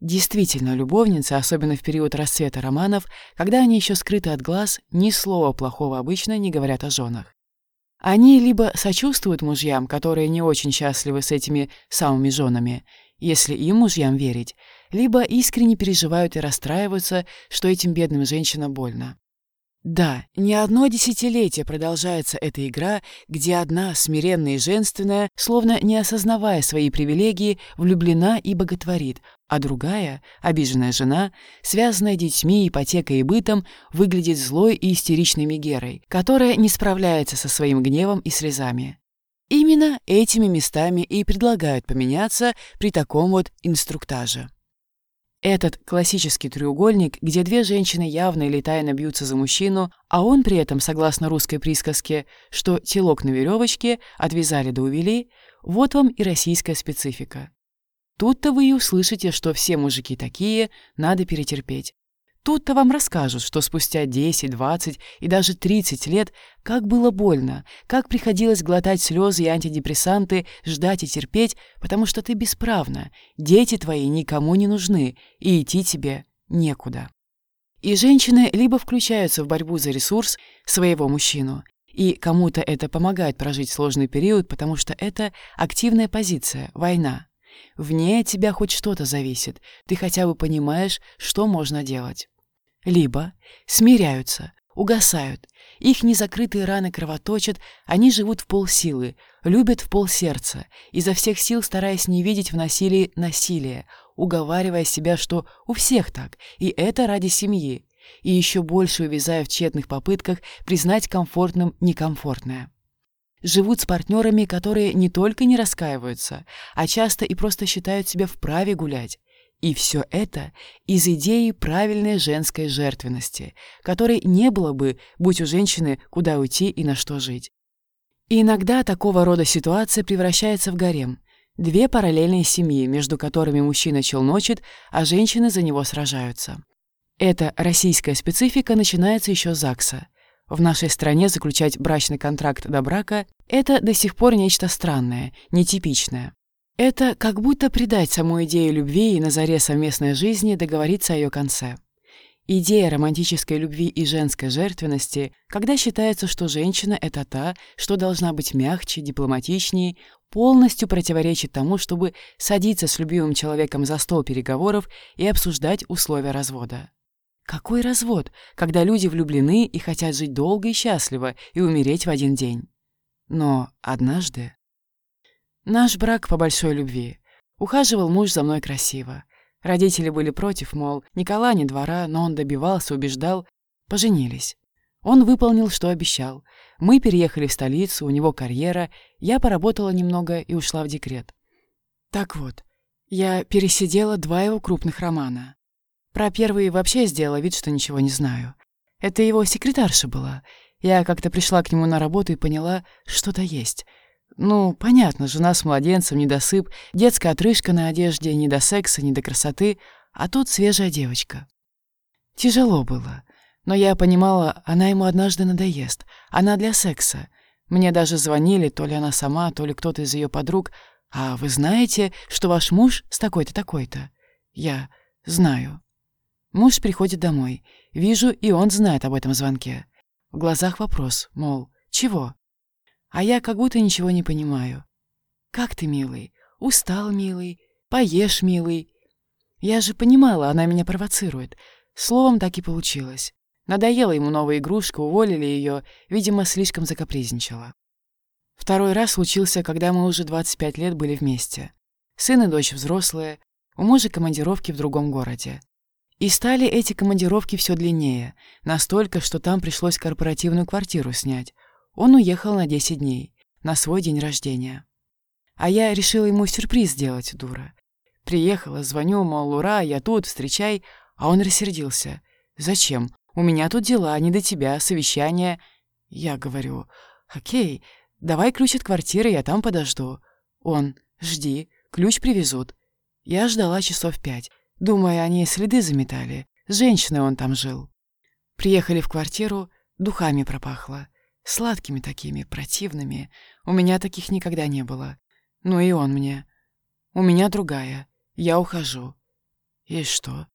Действительно, любовницы, особенно в период расцвета романов, когда они еще скрыты от глаз, ни слова плохого обычно не говорят о женах. Они либо сочувствуют мужьям, которые не очень счастливы с этими самыми женами, если им, мужьям, верить, либо искренне переживают и расстраиваются, что этим бедным женщинам больно. Да, не одно десятилетие продолжается эта игра, где одна, смиренная и женственная, словно не осознавая свои привилегии, влюблена и боготворит, а другая, обиженная жена, связанная детьми, ипотекой и бытом, выглядит злой и истеричной Мегерой, которая не справляется со своим гневом и слезами. Именно этими местами и предлагают поменяться при таком вот инструктаже. Этот классический треугольник, где две женщины явно или тайно бьются за мужчину, а он при этом, согласно русской присказке, что телок на веревочке отвязали да увели, вот вам и российская специфика. Тут-то вы и услышите, что все мужики такие, надо перетерпеть. Тут-то вам расскажут, что спустя 10, 20 и даже 30 лет как было больно, как приходилось глотать слезы и антидепрессанты, ждать и терпеть, потому что ты бесправна, дети твои никому не нужны, и идти тебе некуда. И женщины либо включаются в борьбу за ресурс своего мужчину, и кому-то это помогает прожить сложный период, потому что это активная позиция, война. Вне тебя хоть что-то зависит, ты хотя бы понимаешь, что можно делать либо смиряются, угасают, их незакрытые раны кровоточат, они живут в полсилы, любят в полсердца, изо всех сил стараясь не видеть в насилии насилие, уговаривая себя, что у всех так, и это ради семьи, и еще больше увязая в тщетных попытках признать комфортным некомфортное. Живут с партнерами, которые не только не раскаиваются, а часто и просто считают себя вправе гулять, и все это из идеи правильной женской жертвенности, которой не было бы, будь у женщины куда уйти и на что жить. И иногда такого рода ситуация превращается в гарем. Две параллельные семьи, между которыми мужчина челночит, а женщины за него сражаются. Эта российская специфика начинается еще с ЗАГСа. В нашей стране заключать брачный контракт до брака – это до сих пор нечто странное, нетипичное. Это как будто предать саму идею любви и на заре совместной жизни договориться о ее конце. Идея романтической любви и женской жертвенности, когда считается, что женщина — это та, что должна быть мягче, дипломатичнее, полностью противоречит тому, чтобы садиться с любимым человеком за стол переговоров и обсуждать условия развода. Какой развод, когда люди влюблены и хотят жить долго и счастливо и умереть в один день? Но однажды... Наш брак по большой любви. Ухаживал муж за мной красиво. Родители были против, мол, ни кола, ни двора, но он добивался, убеждал. Поженились. Он выполнил, что обещал. Мы переехали в столицу, у него карьера, я поработала немного и ушла в декрет. Так вот, я пересидела два его крупных романа. Про первый вообще сделала вид, что ничего не знаю. Это его секретарша была. Я как-то пришла к нему на работу и поняла, что-то есть — ну, понятно, жена с младенцем, недосып, детская отрыжка на одежде, ни до секса, ни до красоты, а тут свежая девочка. Тяжело было, но я понимала, она ему однажды надоест, она для секса. Мне даже звонили, то ли она сама, то ли кто-то из ее подруг, «А вы знаете, что ваш муж с такой-то, такой-то?» Я знаю. Муж приходит домой. Вижу, и он знает об этом звонке. В глазах вопрос, мол, чего? А я как будто ничего не понимаю. «Как ты, милый? Устал, милый? Поешь, милый?» Я же понимала, она меня провоцирует. Словом, так и получилось. Надоела ему новая игрушка, уволили ее, видимо, слишком закапризничала. Второй раз случился, когда мы уже 25 лет были вместе. Сын и дочь взрослые, у мужа командировки в другом городе. И стали эти командировки все длиннее, настолько, что там пришлось корпоративную квартиру снять, он уехал на 10 дней, на свой день рождения. А я решила ему сюрприз сделать, дура. Приехала, звоню, мол, ура, я тут, встречай, а он рассердился. «Зачем? У меня тут дела, не до тебя, совещание». Я говорю, «Окей, давай ключ от квартиры, я там подожду». Он, «Жди, ключ привезут». Я ждала часов пять. Думаю, они следы заметали. С женщиной он там жил. Приехали в квартиру, духами пропахло. Сладкими такими, противными. У меня таких никогда не было. Ну и он мне. У меня другая. Я ухожу. И что?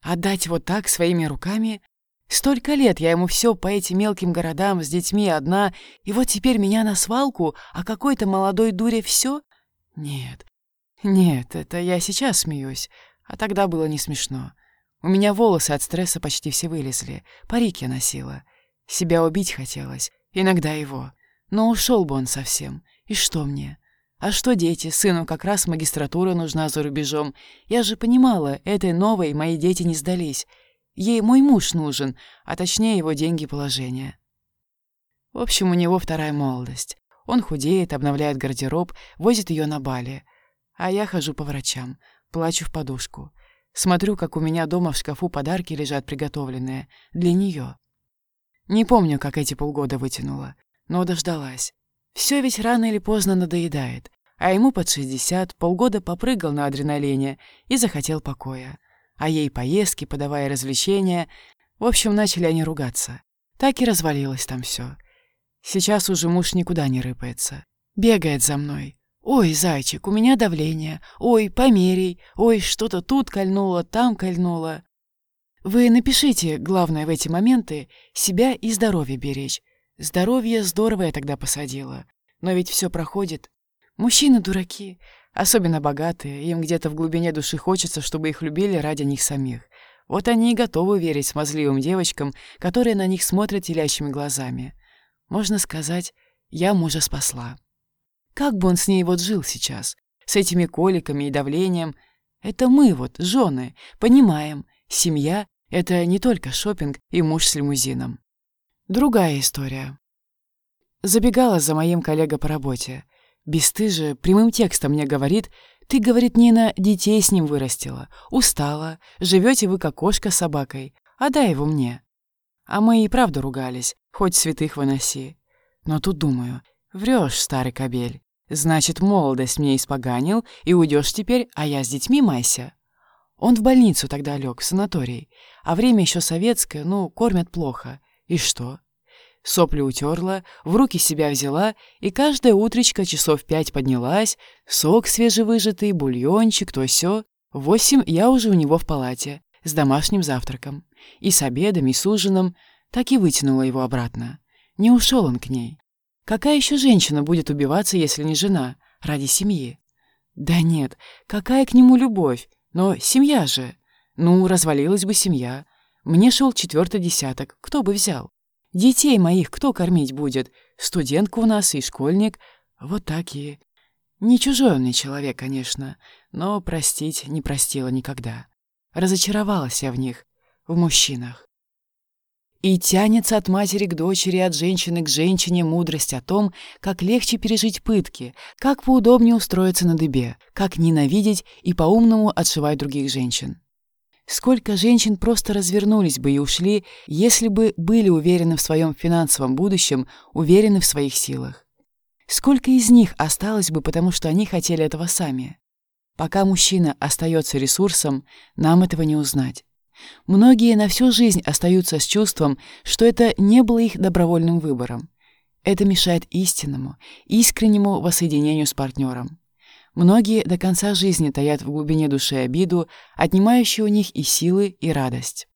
Отдать вот так своими руками? Столько лет я ему все по этим мелким городам с детьми одна, и вот теперь меня на свалку, а какой-то молодой дуре все? Нет. Нет, это я сейчас смеюсь, а тогда было не смешно. У меня волосы от стресса почти все вылезли, парик я носила. Себя убить хотелось. Иногда его. Но ушел бы он совсем. И что мне? А что дети? Сыну как раз магистратура нужна за рубежом. Я же понимала, этой новой мои дети не сдались. Ей мой муж нужен, а точнее его деньги положения. В общем, у него вторая молодость. Он худеет, обновляет гардероб, возит ее на Бали. А я хожу по врачам, плачу в подушку. Смотрю, как у меня дома в шкафу подарки лежат приготовленные. Для нее. Не помню, как эти полгода вытянула, но дождалась. Все ведь рано или поздно надоедает, а ему под 60 полгода попрыгал на адреналине и захотел покоя. А ей поездки, подавая развлечения. В общем, начали они ругаться. Так и развалилось там все. Сейчас уже муж никуда не рыпается. Бегает за мной. «Ой, зайчик, у меня давление. Ой, померей. Ой, что-то тут кольнуло, там кольнуло. Вы напишите, главное в эти моменты, себя и здоровье беречь. Здоровье здорово я тогда посадила. Но ведь все проходит. Мужчины дураки, особенно богатые, им где-то в глубине души хочется, чтобы их любили ради них самих. Вот они и готовы верить смазливым девочкам, которые на них смотрят телящими глазами. Можно сказать, я мужа спасла. Как бы он с ней вот жил сейчас? С этими коликами и давлением? Это мы вот, жены, понимаем, семья это не только шопинг и муж с лимузином. Другая история. Забегала за моим коллегой по работе. Бестыже прямым текстом мне говорит, ты, говорит Нина, детей с ним вырастила, устала, живете вы как кошка с собакой, отдай его мне. А мы и правда ругались, хоть святых выноси. Но тут думаю, врешь, старый кобель. Значит, молодость мне испоганил, и уйдешь теперь, а я с детьми майся. Он в больницу тогда лег, в санаторий. А время еще советское, ну, кормят плохо. И что? Сопли утерла, в руки себя взяла, и каждое утречко часов пять поднялась, сок свежевыжатый, бульончик, то. В восемь я уже у него в палате, с домашним завтраком. и с обедом, и с ужином, так и вытянула его обратно. Не ушел он к ней. Какая еще женщина будет убиваться, если не жена, ради семьи? Да нет, какая к нему любовь? Но семья же. Ну, развалилась бы семья. Мне шел четвертый десяток, кто бы взял? Детей моих кто кормить будет? Студентка у нас и школьник. Вот так и... Не чужой он мне человек, конечно, но простить не простила никогда. Разочаровалась я в них, в мужчинах. И тянется от матери к дочери, от женщины к женщине мудрость о том, как легче пережить пытки, как поудобнее устроиться на дыбе, как ненавидеть и по-умному отшивать других женщин. Сколько женщин просто развернулись бы и ушли, если бы были уверены в своем финансовом будущем, уверены в своих силах. Сколько из них осталось бы, потому что они хотели этого сами. Пока мужчина остается ресурсом, нам этого не узнать. Многие на всю жизнь остаются с чувством, что это не было их добровольным выбором. Это мешает истинному, искреннему воссоединению с партнером. Многие до конца жизни таят в глубине души обиду, отнимающую у них и силы, и радость.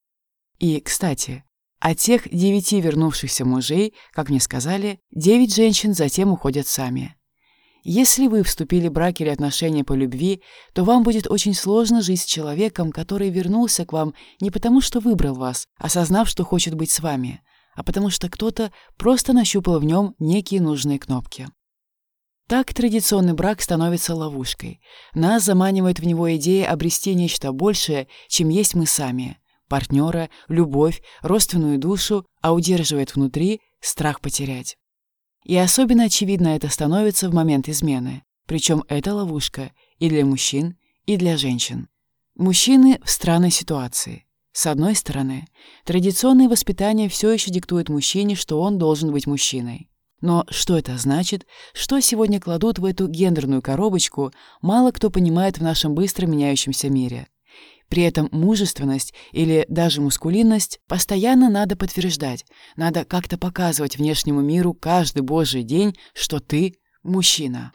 И, кстати, от тех девяти вернувшихся мужей, как мне сказали, девять женщин затем уходят сами. Если вы вступили в брак или отношения по любви, то вам будет очень сложно жить с человеком, который вернулся к вам не потому, что выбрал вас, осознав, что хочет быть с вами, а потому что кто-то просто нащупал в нем некие нужные кнопки. Так традиционный брак становится ловушкой. Нас заманивает в него идея обрести нечто большее, чем есть мы сами. Партнера, любовь, родственную душу, а удерживает внутри страх потерять. И особенно очевидно это становится в момент измены. Причем это ловушка и для мужчин, и для женщин. Мужчины в странной ситуации. С одной стороны, традиционное воспитание все еще диктует мужчине, что он должен быть мужчиной. Но что это значит, что сегодня кладут в эту гендерную коробочку, мало кто понимает в нашем быстро меняющемся мире. При этом мужественность или даже мускулинность постоянно надо подтверждать, надо как-то показывать внешнему миру каждый божий день, что ты мужчина.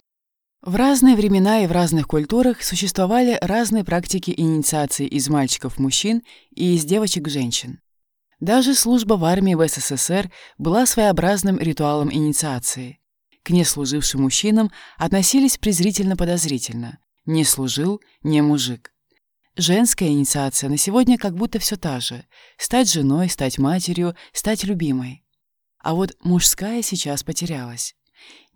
В разные времена и в разных культурах существовали разные практики инициации из мальчиков в мужчин и из девочек в женщин. Даже служба в армии в СССР была своеобразным ритуалом инициации. К неслужившим мужчинам относились презрительно-подозрительно. Не служил – не мужик. Женская инициация на сегодня как будто все та же. Стать женой, стать матерью, стать любимой. А вот мужская сейчас потерялась.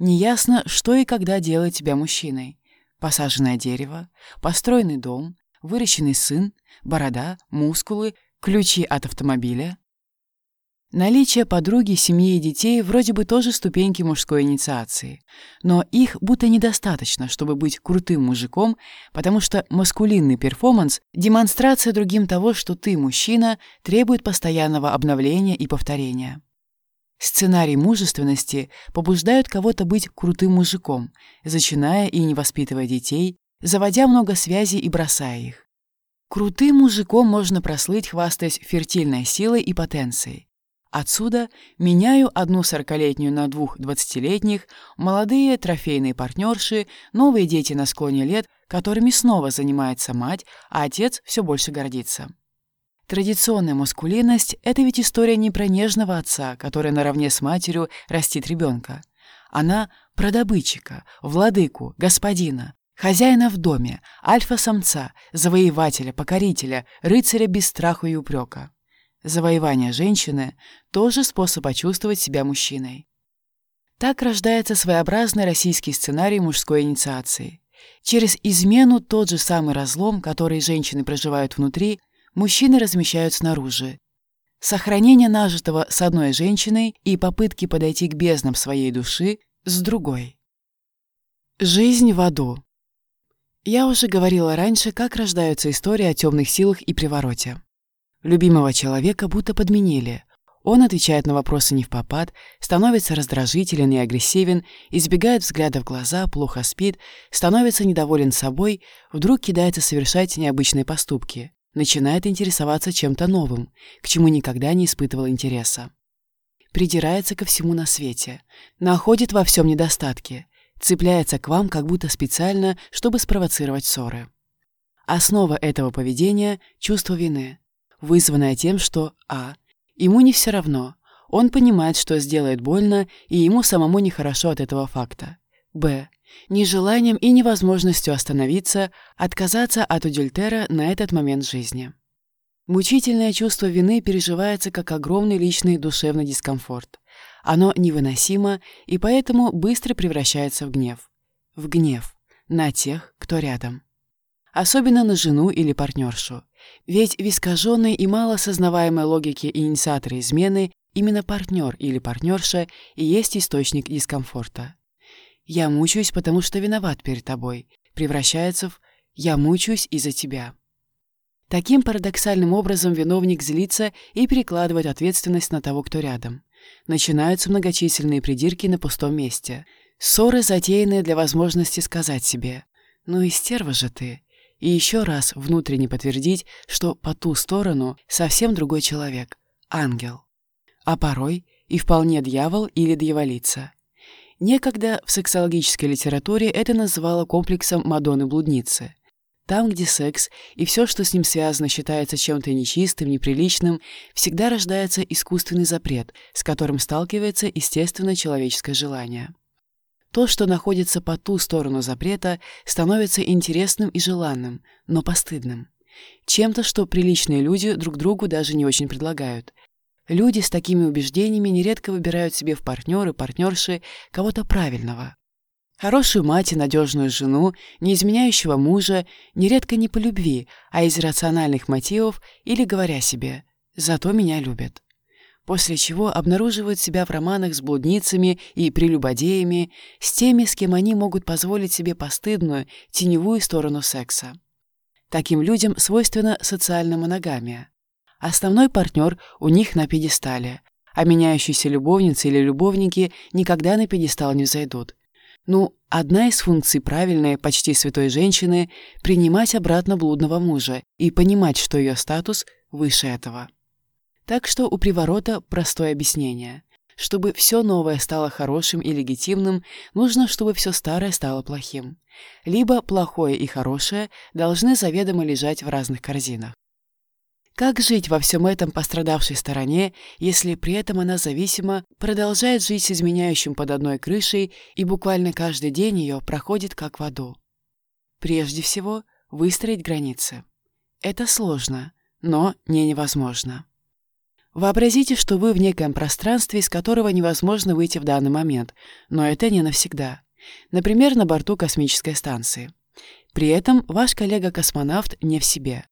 Неясно, что и когда делает тебя мужчиной. Посаженное дерево, построенный дом, выращенный сын, борода, мускулы, ключи от автомобиля. Наличие подруги, семьи и детей вроде бы тоже ступеньки мужской инициации, но их будто недостаточно, чтобы быть крутым мужиком, потому что маскулинный перформанс, демонстрация другим того, что ты мужчина, требует постоянного обновления и повторения. Сценарий мужественности побуждают кого-то быть крутым мужиком, зачиная и не воспитывая детей, заводя много связей и бросая их. Крутым мужиком можно прослыть, хвастаясь фертильной силой и потенцией. Отсюда меняю одну сорокалетнюю на двух двадцатилетних, молодые трофейные партнерши, новые дети на склоне лет, которыми снова занимается мать, а отец все больше гордится. Традиционная маскулинность – это ведь история не про нежного отца, который наравне с матерью растит ребенка. Она про добытчика, владыку, господина, хозяина в доме, альфа-самца, завоевателя, покорителя, рыцаря без страха и упрека. Завоевание женщины – тоже способ почувствовать себя мужчиной. Так рождается своеобразный российский сценарий мужской инициации. Через измену тот же самый разлом, который женщины проживают внутри, мужчины размещают снаружи. Сохранение нажитого с одной женщиной и попытки подойти к безднам своей души с другой. Жизнь в аду. Я уже говорила раньше, как рождаются истории о темных силах и привороте. Любимого человека будто подменили. Он отвечает на вопросы не в попад, становится раздражителен и агрессивен, избегает взгляда в глаза, плохо спит, становится недоволен собой, вдруг кидается совершать необычные поступки, начинает интересоваться чем-то новым, к чему никогда не испытывал интереса. Придирается ко всему на свете, находит во всем недостатки, цепляется к вам как будто специально, чтобы спровоцировать ссоры. Основа этого поведения – чувство вины. Вызванная тем, что а. Ему не все равно. Он понимает, что сделает больно, и ему самому нехорошо от этого факта. б. Нежеланием и невозможностью остановиться, отказаться от удюльтера на этот момент жизни. Мучительное чувство вины переживается как огромный личный душевный дискомфорт. Оно невыносимо и поэтому быстро превращается в гнев. В гнев на тех, кто рядом. Особенно на жену или партнершу. Ведь в искаженной и мало сознаваемой логике инициатора измены именно партнер или партнерша и есть источник дискомфорта. «Я мучаюсь, потому что виноват перед тобой» превращается в «я мучаюсь из-за тебя». Таким парадоксальным образом виновник злится и перекладывает ответственность на того, кто рядом. Начинаются многочисленные придирки на пустом месте. Ссоры, затеянные для возможности сказать себе «Ну и стерва же ты!» И еще раз внутренне подтвердить, что по ту сторону совсем другой человек, ангел. А порой и вполне дьявол или дьяволица. Некогда в сексологической литературе это называло комплексом Мадонны-блудницы. Там, где секс и все, что с ним связано, считается чем-то нечистым, неприличным, всегда рождается искусственный запрет, с которым сталкивается естественное человеческое желание. То, что находится по ту сторону запрета, становится интересным и желанным, но постыдным. Чем-то, что приличные люди друг другу даже не очень предлагают. Люди с такими убеждениями нередко выбирают себе в партнеры, партнерши кого-то правильного, Хорошую мать и надежную жену, не изменяющего мужа, нередко не по любви, а из рациональных мотивов или говоря себе «зато меня любят». После чего обнаруживают себя в романах с блудницами и прелюбодеями, с теми, с кем они могут позволить себе постыдную, теневую сторону секса. Таким людям свойственна социальная моногамия. Основной партнер у них на пьедестале, а меняющиеся любовницы или любовники никогда на пьедестал не зайдут, ну, одна из функций правильной, почти святой женщины — принимать обратно блудного мужа и понимать, что ее статус выше этого. Так что у приворота простое объяснение. Чтобы все новое стало хорошим и легитимным, нужно, чтобы все старое стало плохим. Либо плохое и хорошее должны заведомо лежать в разных корзинах. Как жить во всем этом пострадавшей стороне, если при этом она зависима, продолжает жить с изменяющим под одной крышей и буквально каждый день ее проходит как в аду? Прежде всего, выстроить границы. Это сложно, но не невозможно. Вообразите, что вы в некоем пространстве, из которого невозможно выйти в данный момент, но это не навсегда. Например, на борту космической станции. При этом ваш коллега-космонавт не в себе.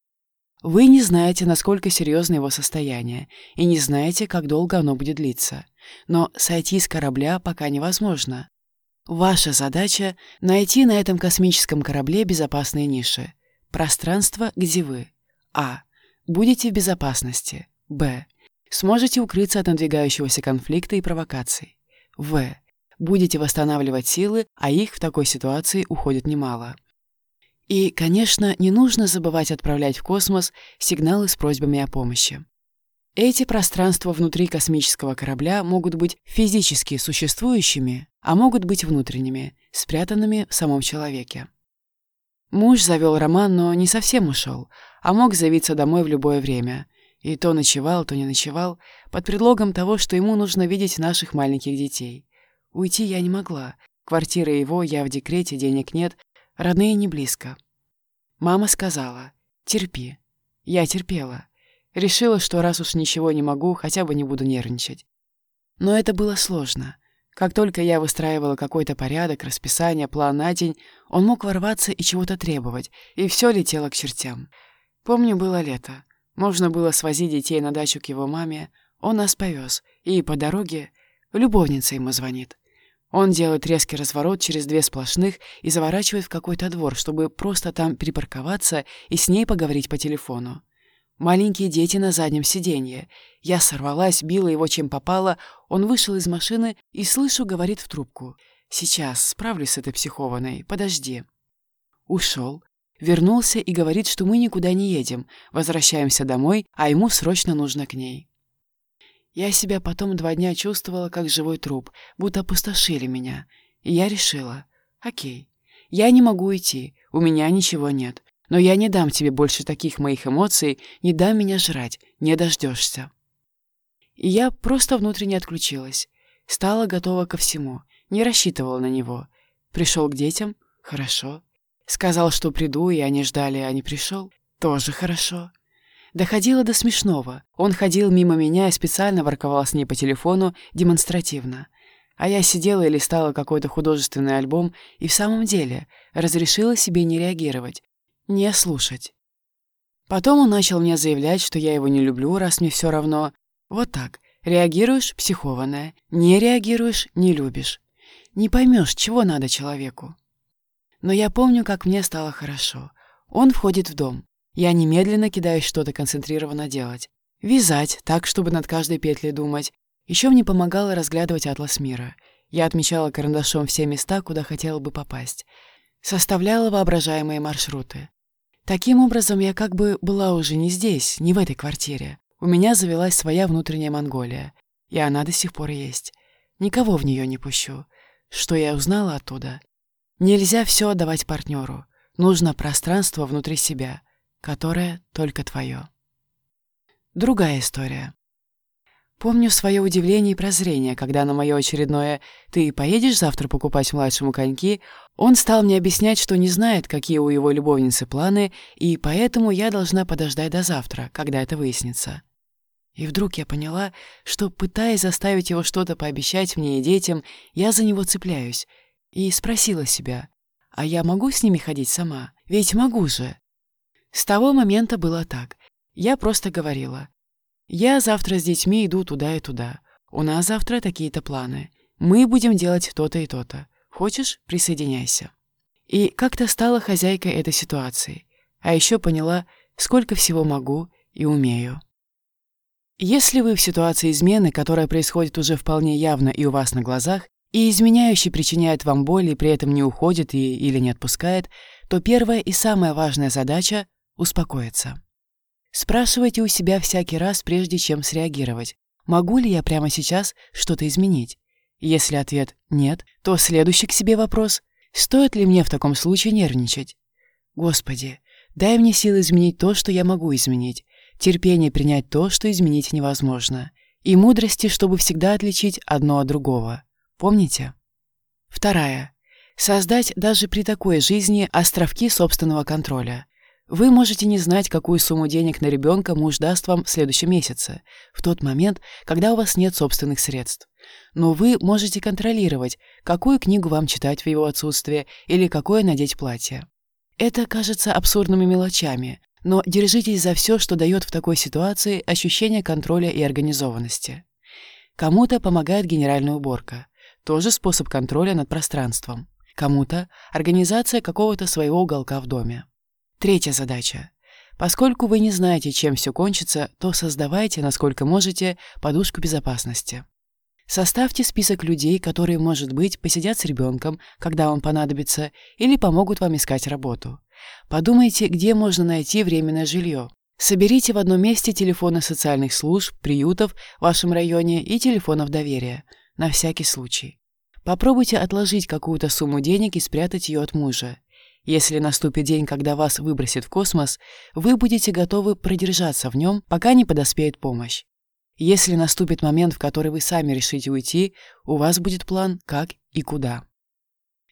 Вы не знаете, насколько серьезно его состояние, и не знаете, как долго оно будет длиться. Но сойти с корабля пока невозможно. Ваша задача — найти на этом космическом корабле безопасные ниши. Пространство, где вы. А. Будете в безопасности. Б. Сможете укрыться от надвигающегося конфликта и провокаций. В. Будете восстанавливать силы, а их в такой ситуации уходит немало. И, конечно, не нужно забывать отправлять в космос сигналы с просьбами о помощи. Эти пространства внутри космического корабля могут быть физически существующими, а могут быть внутренними, спрятанными в самом человеке. Муж завел роман, но не совсем ушел, а мог заявиться домой в любое время. И то ночевал, то не ночевал, под предлогом того, что ему нужно видеть наших маленьких детей. Уйти я не могла. Квартира его, я в декрете, денег нет, Родные не близко. Мама сказала, терпи. Я терпела. Решила, что раз уж ничего не могу, хотя бы не буду нервничать. Но это было сложно. Как только я выстраивала какой-то порядок, расписание, план на день, он мог ворваться и чего-то требовать, и все летело к чертям. Помню, было лето. Можно было свозить детей на дачу к его маме. Он нас повез, и по дороге любовница ему звонит. Он делает резкий разворот через две сплошных и заворачивает в какой-то двор, чтобы просто там припарковаться и с ней поговорить по телефону. Маленькие дети на заднем сиденье. Я сорвалась, била его чем попало. Он вышел из машины и, слышу, говорит в трубку. «Сейчас, справлюсь с этой психованной. Подожди». Ушел. Вернулся и говорит, что мы никуда не едем. Возвращаемся домой, а ему срочно нужно к ней. Я себя потом два дня чувствовала как живой труп, будто опустошили меня. И я решила, окей, я не могу идти, у меня ничего нет. Но я не дам тебе больше таких моих эмоций, не дам меня жрать, не дождешься. И я просто внутренне отключилась. Стала готова ко всему, не рассчитывала на него. Пришел к детям? Хорошо. Сказал, что приду, и они ждали, а не пришел? Тоже хорошо. Доходило до смешного. Он ходил мимо меня и специально ворковал с ней по телефону демонстративно. А я сидела и листала какой-то художественный альбом и в самом деле разрешила себе не реагировать, не слушать. Потом он начал мне заявлять, что я его не люблю, раз мне все равно. Вот так. Реагируешь — психованная. Не реагируешь — не любишь. Не поймешь, чего надо человеку. Но я помню, как мне стало хорошо. Он входит в дом. Я немедленно кидаюсь что-то концентрированно делать. Вязать, так, чтобы над каждой петлей думать. Еще мне помогало разглядывать атлас мира. Я отмечала карандашом все места, куда хотела бы попасть. Составляла воображаемые маршруты. Таким образом, я как бы была уже не здесь, не в этой квартире. У меня завелась своя внутренняя Монголия, и она до сих пор есть. Никого в нее не пущу. Что я узнала оттуда? Нельзя все отдавать партнеру. Нужно пространство внутри себя, которое только твое. Другая история. Помню свое удивление и прозрение, когда на мое очередное «ты поедешь завтра покупать младшему коньки», он стал мне объяснять, что не знает, какие у его любовницы планы, и поэтому я должна подождать до завтра, когда это выяснится. И вдруг я поняла, что, пытаясь заставить его что-то пообещать мне и детям, я за него цепляюсь, и спросила себя, а я могу с ними ходить сама? Ведь могу же. С того момента было так. Я просто говорила, я завтра с детьми иду туда и туда. У нас завтра такие-то планы. Мы будем делать то-то и то-то. Хочешь, присоединяйся. И как-то стала хозяйкой этой ситуации. А еще поняла, сколько всего могу и умею. Если вы в ситуации измены, которая происходит уже вполне явно и у вас на глазах, и изменяющий причиняет вам боль и при этом не уходит и, или не отпускает, то первая и самая важная задача — успокоиться. Спрашивайте у себя всякий раз, прежде чем среагировать. Могу ли я прямо сейчас что-то изменить? Если ответ «нет», то следующий к себе вопрос «Стоит ли мне в таком случае нервничать?» Господи, дай мне силы изменить то, что я могу изменить, терпение принять то, что изменить невозможно, и мудрости, чтобы всегда отличить одно от другого. Помните? Вторая. Создать даже при такой жизни островки собственного контроля – вы можете не знать, какую сумму денег на ребенка муж даст вам в следующем месяце, в тот момент, когда у вас нет собственных средств. Но вы можете контролировать, какую книгу вам читать в его отсутствие или какое надеть платье. Это кажется абсурдными мелочами, но держитесь за все, что дает в такой ситуации ощущение контроля и организованности. Кому-то помогает генеральная уборка, тоже способ контроля над пространством. Кому-то – организация какого-то своего уголка в доме. Третья задача. Поскольку вы не знаете, чем все кончится, то создавайте, насколько можете, подушку безопасности. Составьте список людей, которые, может быть, посидят с ребенком, когда он понадобится, или помогут вам искать работу. Подумайте, где можно найти временное жилье. Соберите в одном месте телефоны социальных служб, приютов в вашем районе и телефонов доверия, на всякий случай. Попробуйте отложить какую-то сумму денег и спрятать ее от мужа. Если наступит день, когда вас выбросит в космос, вы будете готовы продержаться в нем, пока не подоспеет помощь. Если наступит момент, в который вы сами решите уйти, у вас будет план, как и куда.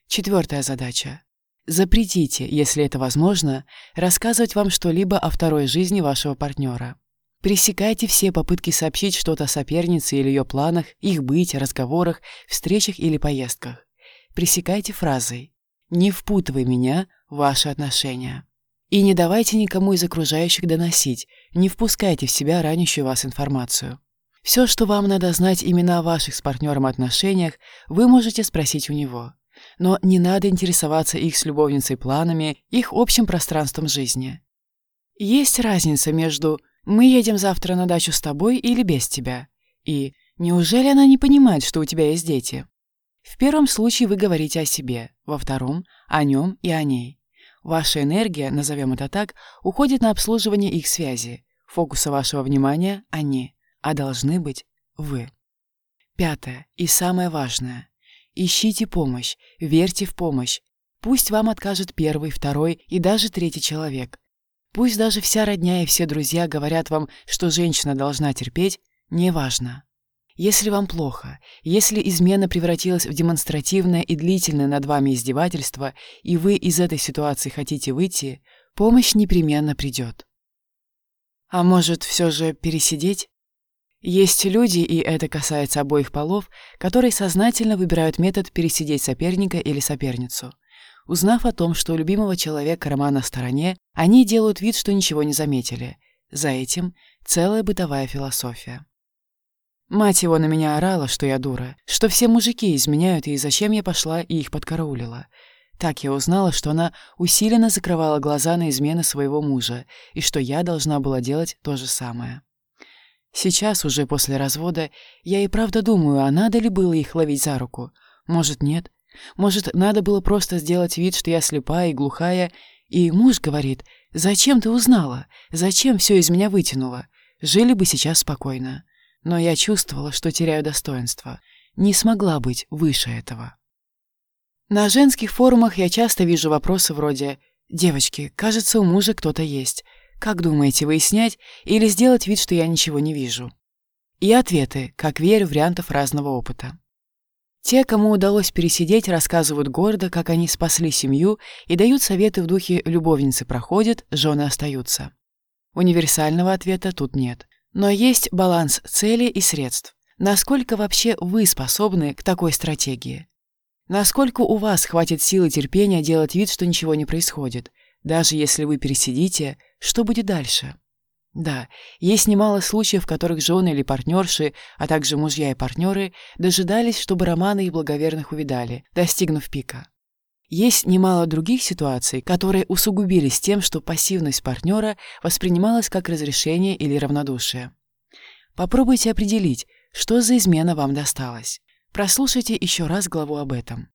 Четвертая задача. Запретите, если это возможно, рассказывать вам что-либо о второй жизни вашего партнера. Пресекайте все попытки сообщить что-то о сопернице или ее планах, их быте, разговорах, встречах или поездках. Пресекайте фразой не впутывай меня в ваши отношения. И не давайте никому из окружающих доносить, не впускайте в себя ранящую вас информацию. Все, что вам надо знать именно о ваших с партнером отношениях, вы можете спросить у него. Но не надо интересоваться их с любовницей планами, их общим пространством жизни. Есть разница между «мы едем завтра на дачу с тобой или без тебя» и «неужели она не понимает, что у тебя есть дети?» В первом случае вы говорите о себе, во втором – о нем и о ней. Ваша энергия, назовем это так, уходит на обслуживание их связи. Фокуса вашего внимания – они, а должны быть вы. Пятое и самое важное. Ищите помощь, верьте в помощь. Пусть вам откажет первый, второй и даже третий человек. Пусть даже вся родня и все друзья говорят вам, что женщина должна терпеть, неважно. Если вам плохо, если измена превратилась в демонстративное и длительное над вами издевательство, и вы из этой ситуации хотите выйти, помощь непременно придет. А может, все же пересидеть? Есть люди, и это касается обоих полов, которые сознательно выбирают метод пересидеть соперника или соперницу. Узнав о том, что у любимого человека роман на стороне, они делают вид, что ничего не заметили. За этим целая бытовая философия. Мать его на меня орала, что я дура, что все мужики изменяют, и зачем я пошла и их подкараулила. Так я узнала, что она усиленно закрывала глаза на измены своего мужа, и что я должна была делать то же самое. Сейчас, уже после развода, я и правда думаю, а надо ли было их ловить за руку? Может, нет? Может, надо было просто сделать вид, что я слепая и глухая, и муж говорит, «Зачем ты узнала? Зачем все из меня вытянуло? Жили бы сейчас спокойно». Но я чувствовала, что теряю достоинство. Не смогла быть выше этого. На женских форумах я часто вижу вопросы вроде «Девочки, кажется, у мужа кто-то есть. Как думаете, выяснять или сделать вид, что я ничего не вижу?» И ответы, как верю, вариантов разного опыта. Те, кому удалось пересидеть, рассказывают гордо, как они спасли семью и дают советы в духе «любовницы проходят, жены остаются». Универсального ответа тут нет. Но есть баланс цели и средств. Насколько вообще вы способны к такой стратегии? Насколько у вас хватит силы терпения делать вид, что ничего не происходит? Даже если вы пересидите, что будет дальше? Да, есть немало случаев, в которых жены или партнерши, а также мужья и партнеры дожидались, чтобы романы их благоверных увидали, достигнув пика. Есть немало других ситуаций, которые усугубились тем, что пассивность партнера воспринималась как разрешение или равнодушие. Попробуйте определить, что за измена вам досталась. Прослушайте еще раз главу об этом.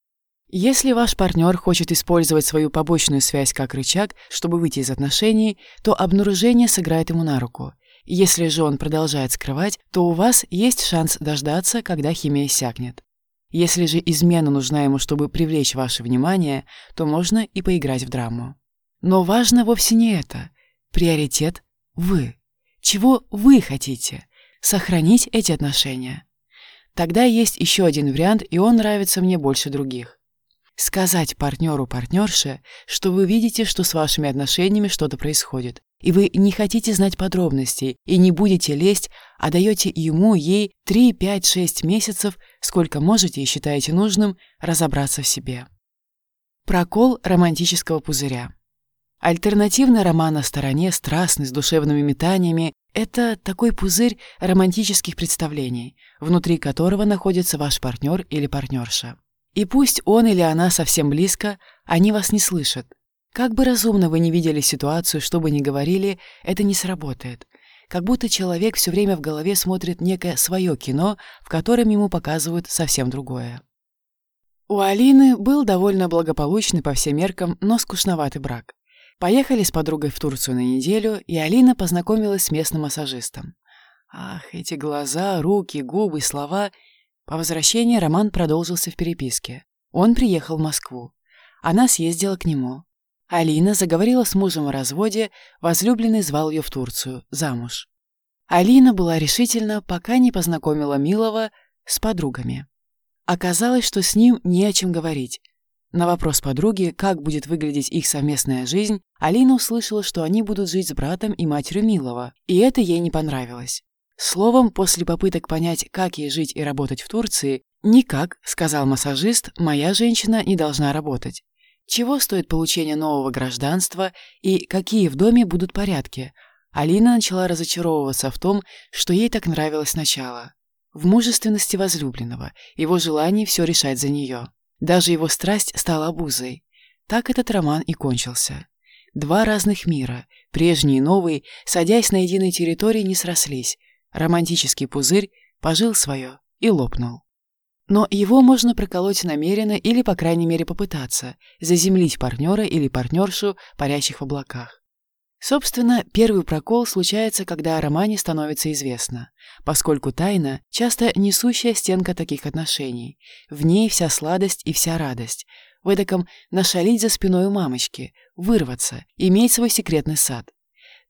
Если ваш партнер хочет использовать свою побочную связь как рычаг, чтобы выйти из отношений, то обнаружение сыграет ему на руку. Если же он продолжает скрывать, то у вас есть шанс дождаться, когда химия иссякнет. Если же измена нужна ему, чтобы привлечь ваше внимание, то можно и поиграть в драму. Но важно вовсе не это. Приоритет – вы. Чего вы хотите? Сохранить эти отношения. Тогда есть еще один вариант, и он нравится мне больше других. Сказать партнеру-партнерше, что вы видите, что с вашими отношениями что-то происходит, и вы не хотите знать подробностей и не будете лезть, а даете ему, ей 3, 5, 6 месяцев, сколько можете и считаете нужным, разобраться в себе. Прокол романтического пузыря. Альтернативный роман на стороне, страстный, с душевными метаниями – это такой пузырь романтических представлений, внутри которого находится ваш партнер или партнерша. И пусть он или она совсем близко, они вас не слышат, как бы разумно вы не видели ситуацию, что бы ни говорили, это не сработает. Как будто человек все время в голове смотрит некое свое кино, в котором ему показывают совсем другое. У Алины был довольно благополучный по всем меркам, но скучноватый брак. Поехали с подругой в Турцию на неделю, и Алина познакомилась с местным массажистом. Ах, эти глаза, руки, губы, слова. По возвращении роман продолжился в переписке. Он приехал в Москву. Она съездила к нему. Алина заговорила с мужем о разводе, возлюбленный звал ее в Турцию, замуж. Алина была решительна, пока не познакомила Милова с подругами. Оказалось, что с ним не о чем говорить. На вопрос подруги, как будет выглядеть их совместная жизнь, Алина услышала, что они будут жить с братом и матерью Милова, и это ей не понравилось. Словом, после попыток понять, как ей жить и работать в Турции, «Никак», — сказал массажист, — «моя женщина не должна работать. Чего стоит получение нового гражданства и какие в доме будут порядки? Алина начала разочаровываться в том, что ей так нравилось сначала. В мужественности возлюбленного, его желании все решать за нее. Даже его страсть стала обузой. Так этот роман и кончился. Два разных мира, прежний и новый, садясь на единой территории, не срослись. Романтический пузырь пожил свое и лопнул. Но его можно проколоть намеренно или, по крайней мере, попытаться, заземлить партнера или партнершу, парящих в облаках. Собственно, первый прокол случается, когда о романе становится известно, поскольку тайна – часто несущая стенка таких отношений. В ней вся сладость и вся радость. в эдаком нашалить за спиной у мамочки, вырваться, иметь свой секретный сад.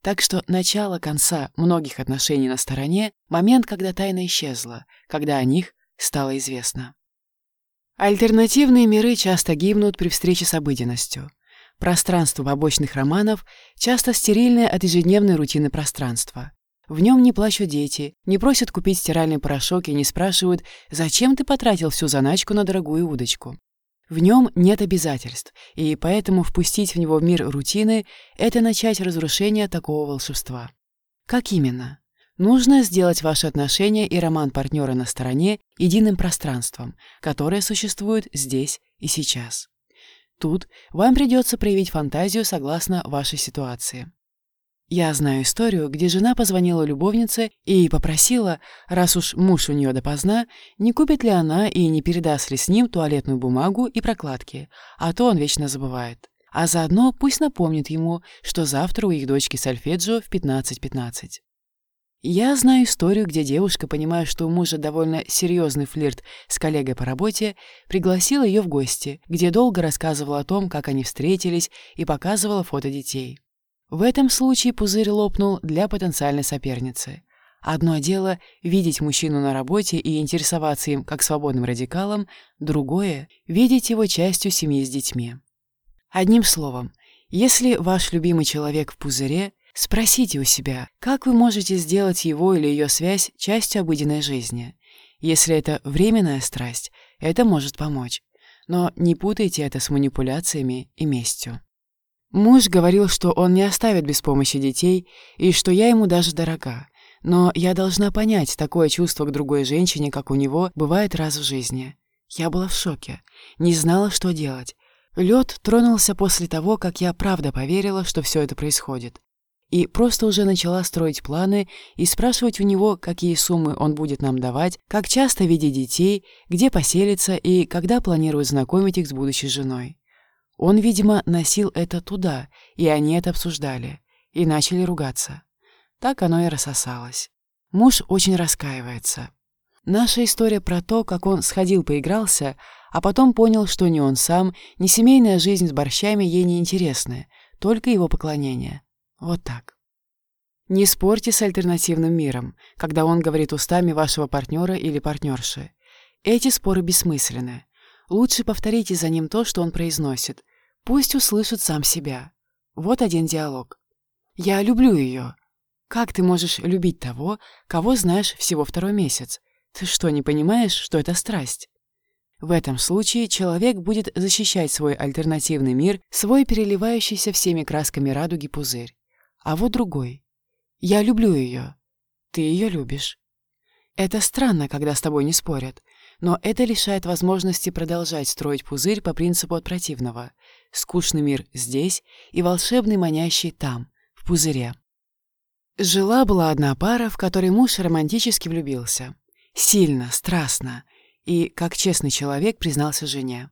Так что начало конца многих отношений на стороне – момент, когда тайна исчезла, когда о них стало известно. Альтернативные миры часто гибнут при встрече с обыденностью. Пространство побочных романов часто стерильное от ежедневной рутины пространства. В нем не плачут дети, не просят купить стиральный порошок и не спрашивают, зачем ты потратил всю заначку на дорогую удочку. В нем нет обязательств, и поэтому впустить в него мир рутины — это начать разрушение такого волшебства. Как именно? Нужно сделать ваши отношения и роман партнера на стороне единым пространством, которое существует здесь и сейчас. Тут вам придется проявить фантазию согласно вашей ситуации. Я знаю историю, где жена позвонила любовнице и попросила, раз уж муж у нее допоздна, не купит ли она и не передаст ли с ним туалетную бумагу и прокладки, а то он вечно забывает. А заодно пусть напомнит ему, что завтра у их дочки сольфеджио в 15.15. .15. Я знаю историю, где девушка, понимая, что у мужа довольно серьезный флирт с коллегой по работе, пригласила ее в гости, где долго рассказывала о том, как они встретились, и показывала фото детей. В этом случае пузырь лопнул для потенциальной соперницы. Одно дело — видеть мужчину на работе и интересоваться им как свободным радикалом, другое — видеть его частью семьи с детьми. Одним словом, если ваш любимый человек в пузыре, спросите у себя, как вы можете сделать его или ее связь частью обыденной жизни. Если это временная страсть, это может помочь. Но не путайте это с манипуляциями и местью. Муж говорил, что он не оставит без помощи детей и что я ему даже дорога. Но я должна понять, такое чувство к другой женщине, как у него, бывает раз в жизни. Я была в шоке, не знала, что делать. Лед тронулся после того, как я правда поверила, что все это происходит. И просто уже начала строить планы и спрашивать у него, какие суммы он будет нам давать, как часто видеть детей, где поселиться и когда планирует знакомить их с будущей женой. Он, видимо, носил это туда, и они это обсуждали, и начали ругаться. Так оно и рассосалось. Муж очень раскаивается. Наша история про то, как он сходил поигрался, а потом понял, что ни он сам, ни семейная жизнь с борщами ей не интересны, только его поклонение. Вот так. Не спорьте с альтернативным миром, когда он говорит устами вашего партнера или партнерши. Эти споры бессмысленны. Лучше повторите за ним то, что он произносит, Пусть услышит сам себя. Вот один диалог. «Я люблю ее. Как ты можешь любить того, кого знаешь всего второй месяц? Ты что, не понимаешь, что это страсть?» В этом случае человек будет защищать свой альтернативный мир, свой переливающийся всеми красками радуги пузырь. А вот другой. «Я люблю ее. Ты ее любишь». Это странно, когда с тобой не спорят, но это лишает возможности продолжать строить пузырь по принципу от противного скучный мир здесь и волшебный манящий там, в пузыре. Жила-была одна пара, в которой муж романтически влюбился. Сильно, страстно. И, как честный человек, признался жене.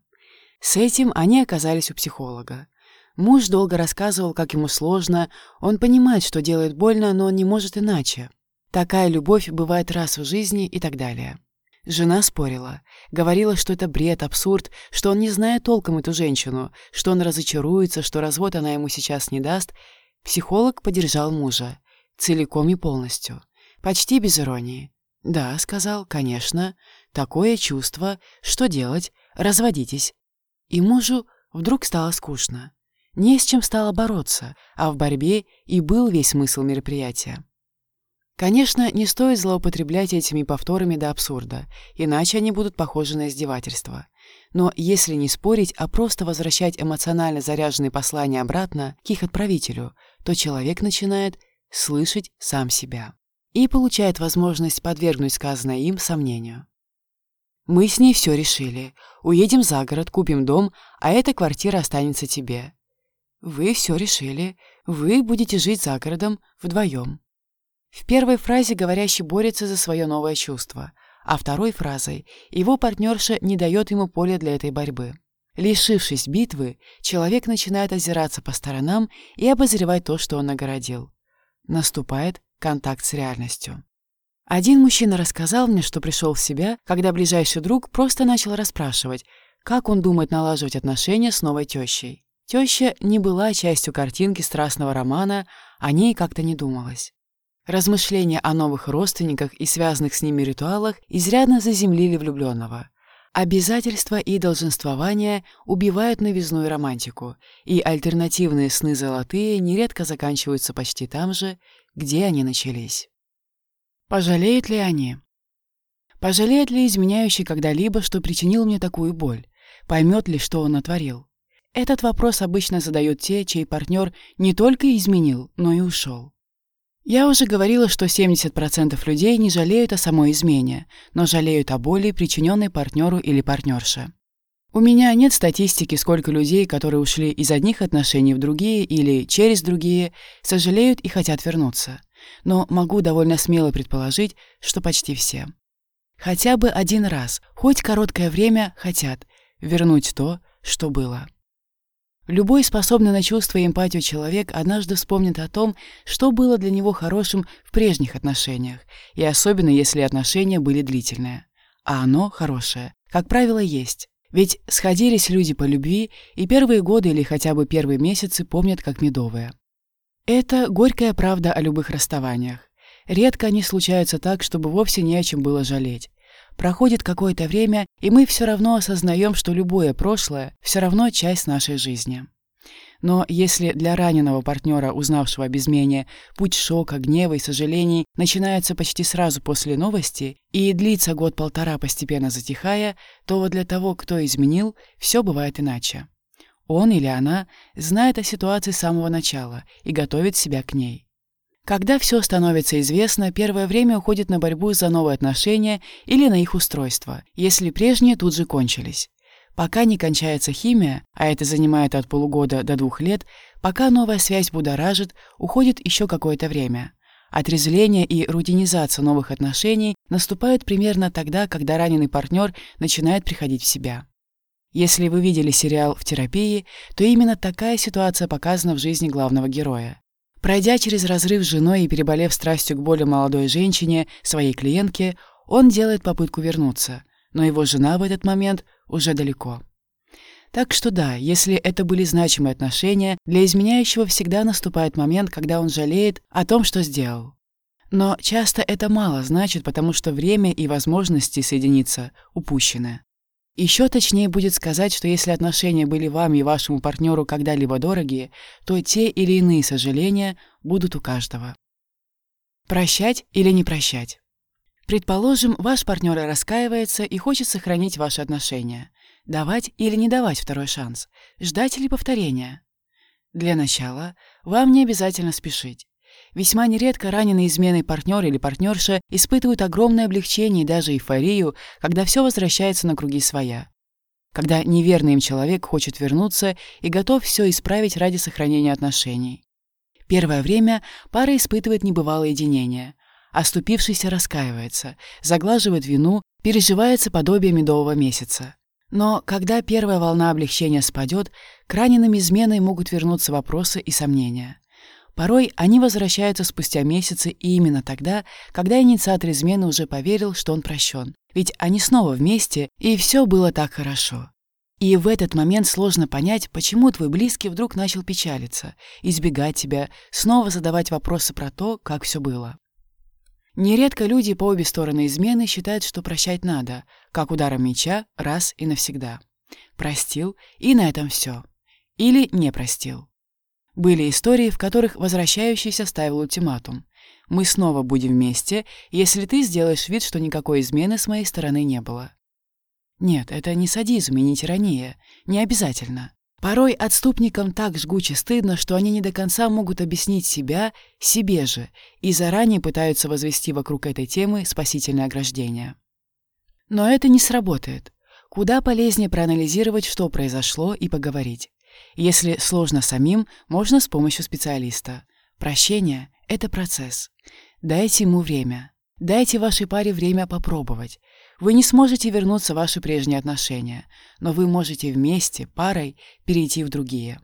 С этим они оказались у психолога. Муж долго рассказывал, как ему сложно, он понимает, что делает больно, но он не может иначе. Такая любовь бывает раз в жизни и так далее. Жена спорила. Говорила, что это бред, абсурд, что он не знает толком эту женщину, что он разочаруется, что развод она ему сейчас не даст. Психолог поддержал мужа. Целиком и полностью. Почти без иронии. «Да», — сказал, — «конечно. Такое чувство. Что делать? Разводитесь». И мужу вдруг стало скучно. Не с чем стало бороться, а в борьбе и был весь смысл мероприятия. Конечно, не стоит злоупотреблять этими повторами до абсурда, иначе они будут похожи на издевательство. Но если не спорить, а просто возвращать эмоционально заряженные послания обратно к их отправителю, то человек начинает слышать сам себя и получает возможность подвергнуть сказанное им сомнению. Мы с ней все решили. Уедем за город, купим дом, а эта квартира останется тебе. Вы все решили. Вы будете жить за городом вдвоем. В первой фразе говорящий борется за свое новое чувство, а второй фразой его партнерша не дает ему поля для этой борьбы. Лишившись битвы, человек начинает озираться по сторонам и обозревать то, что он нагородил. Наступает контакт с реальностью. Один мужчина рассказал мне, что пришел в себя, когда ближайший друг просто начал расспрашивать, как он думает налаживать отношения с новой тещей. Теща не была частью картинки страстного романа, о ней как-то не думалось. Размышления о новых родственниках и связанных с ними ритуалах изрядно заземлили влюбленного. Обязательства и долженствования убивают новизну и романтику, и альтернативные сны золотые нередко заканчиваются почти там же, где они начались. Пожалеют ли они? Пожалеет ли изменяющий когда-либо, что причинил мне такую боль? Поймет ли, что он натворил? Этот вопрос обычно задают те, чей партнер не только изменил, но и ушел. Я уже говорила, что 70% людей не жалеют о самой измене, но жалеют о боли, причиненной партнеру или партнерше. У меня нет статистики, сколько людей, которые ушли из одних отношений в другие или через другие, сожалеют и хотят вернуться. Но могу довольно смело предположить, что почти все. Хотя бы один раз, хоть короткое время, хотят вернуть то, что было. Любой способный на чувство и эмпатию человек однажды вспомнит о том, что было для него хорошим в прежних отношениях, и особенно если отношения были длительные. А оно, хорошее, как правило, есть. Ведь сходились люди по любви, и первые годы или хотя бы первые месяцы помнят как медовые. Это горькая правда о любых расставаниях. Редко они случаются так, чтобы вовсе не о чем было жалеть. Проходит какое-то время, и мы все равно осознаем, что любое прошлое все равно часть нашей жизни. Но если для раненого партнера, узнавшего об измене, путь шока, гнева и сожалений начинается почти сразу после новости и длится год-полтора, постепенно затихая, то для того, кто изменил, все бывает иначе. Он или она знает о ситуации с самого начала и готовит себя к ней. Когда все становится известно, первое время уходит на борьбу за новые отношения или на их устройство, если прежние тут же кончились. Пока не кончается химия, а это занимает от полугода до двух лет, пока новая связь будоражит, уходит еще какое-то время. Отрезвление и рутинизация новых отношений наступают примерно тогда, когда раненый партнер начинает приходить в себя. Если вы видели сериал «В терапии», то именно такая ситуация показана в жизни главного героя. Пройдя через разрыв с женой и переболев страстью к более молодой женщине, своей клиентке, он делает попытку вернуться, но его жена в этот момент уже далеко. Так что да, если это были значимые отношения, для изменяющего всегда наступает момент, когда он жалеет о том, что сделал. Но часто это мало значит, потому что время и возможности соединиться упущены. Еще точнее будет сказать, что если отношения были вам и вашему партнеру когда-либо дорогие, то те или иные сожаления будут у каждого. Прощать или не прощать? Предположим, ваш партнер раскаивается и хочет сохранить ваши отношения. Давать или не давать второй шанс? Ждать или повторения? Для начала вам не обязательно спешить. Весьма нередко раненый изменой партнер или партнерша испытывают огромное облегчение и даже эйфорию, когда все возвращается на круги своя. Когда неверный им человек хочет вернуться и готов все исправить ради сохранения отношений. Первое время пара испытывает небывалое единение. Оступившийся раскаивается, заглаживает вину, переживается подобие медового месяца. Но когда первая волна облегчения спадет, к раненым изменой могут вернуться вопросы и сомнения. Порой они возвращаются спустя месяцы и именно тогда, когда инициатор измены уже поверил, что он прощен. Ведь они снова вместе, и все было так хорошо. И в этот момент сложно понять, почему твой близкий вдруг начал печалиться, избегать тебя, снова задавать вопросы про то, как все было. Нередко люди по обе стороны измены считают, что прощать надо, как ударом меча, раз и навсегда. Простил, и на этом все. Или не простил. Были истории, в которых возвращающийся ставил ультиматум. «Мы снова будем вместе, если ты сделаешь вид, что никакой измены с моей стороны не было». Нет, это не садизм и не тирания. Не обязательно. Порой отступникам так жгуче стыдно, что они не до конца могут объяснить себя себе же и заранее пытаются возвести вокруг этой темы спасительное ограждение. Но это не сработает. Куда полезнее проанализировать, что произошло, и поговорить. Если сложно самим, можно с помощью специалиста. Прощение — это процесс. Дайте ему время. Дайте вашей паре время попробовать. Вы не сможете вернуться в ваши прежние отношения, но вы можете вместе, парой, перейти в другие.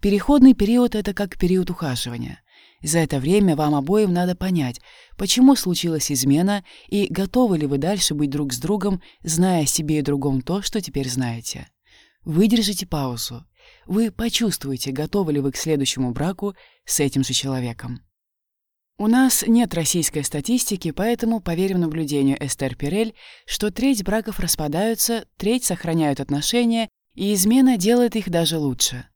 Переходный период — это как период ухаживания. За это время вам обоим надо понять, почему случилась измена и готовы ли вы дальше быть друг с другом, зная себе и другом то, что теперь знаете. Выдержите паузу. Вы почувствуете, готовы ли вы к следующему браку с этим же человеком. У нас нет российской статистики, поэтому поверим наблюдению Эстер Пирель, что треть браков распадаются, треть сохраняют отношения, и измена делает их даже лучше.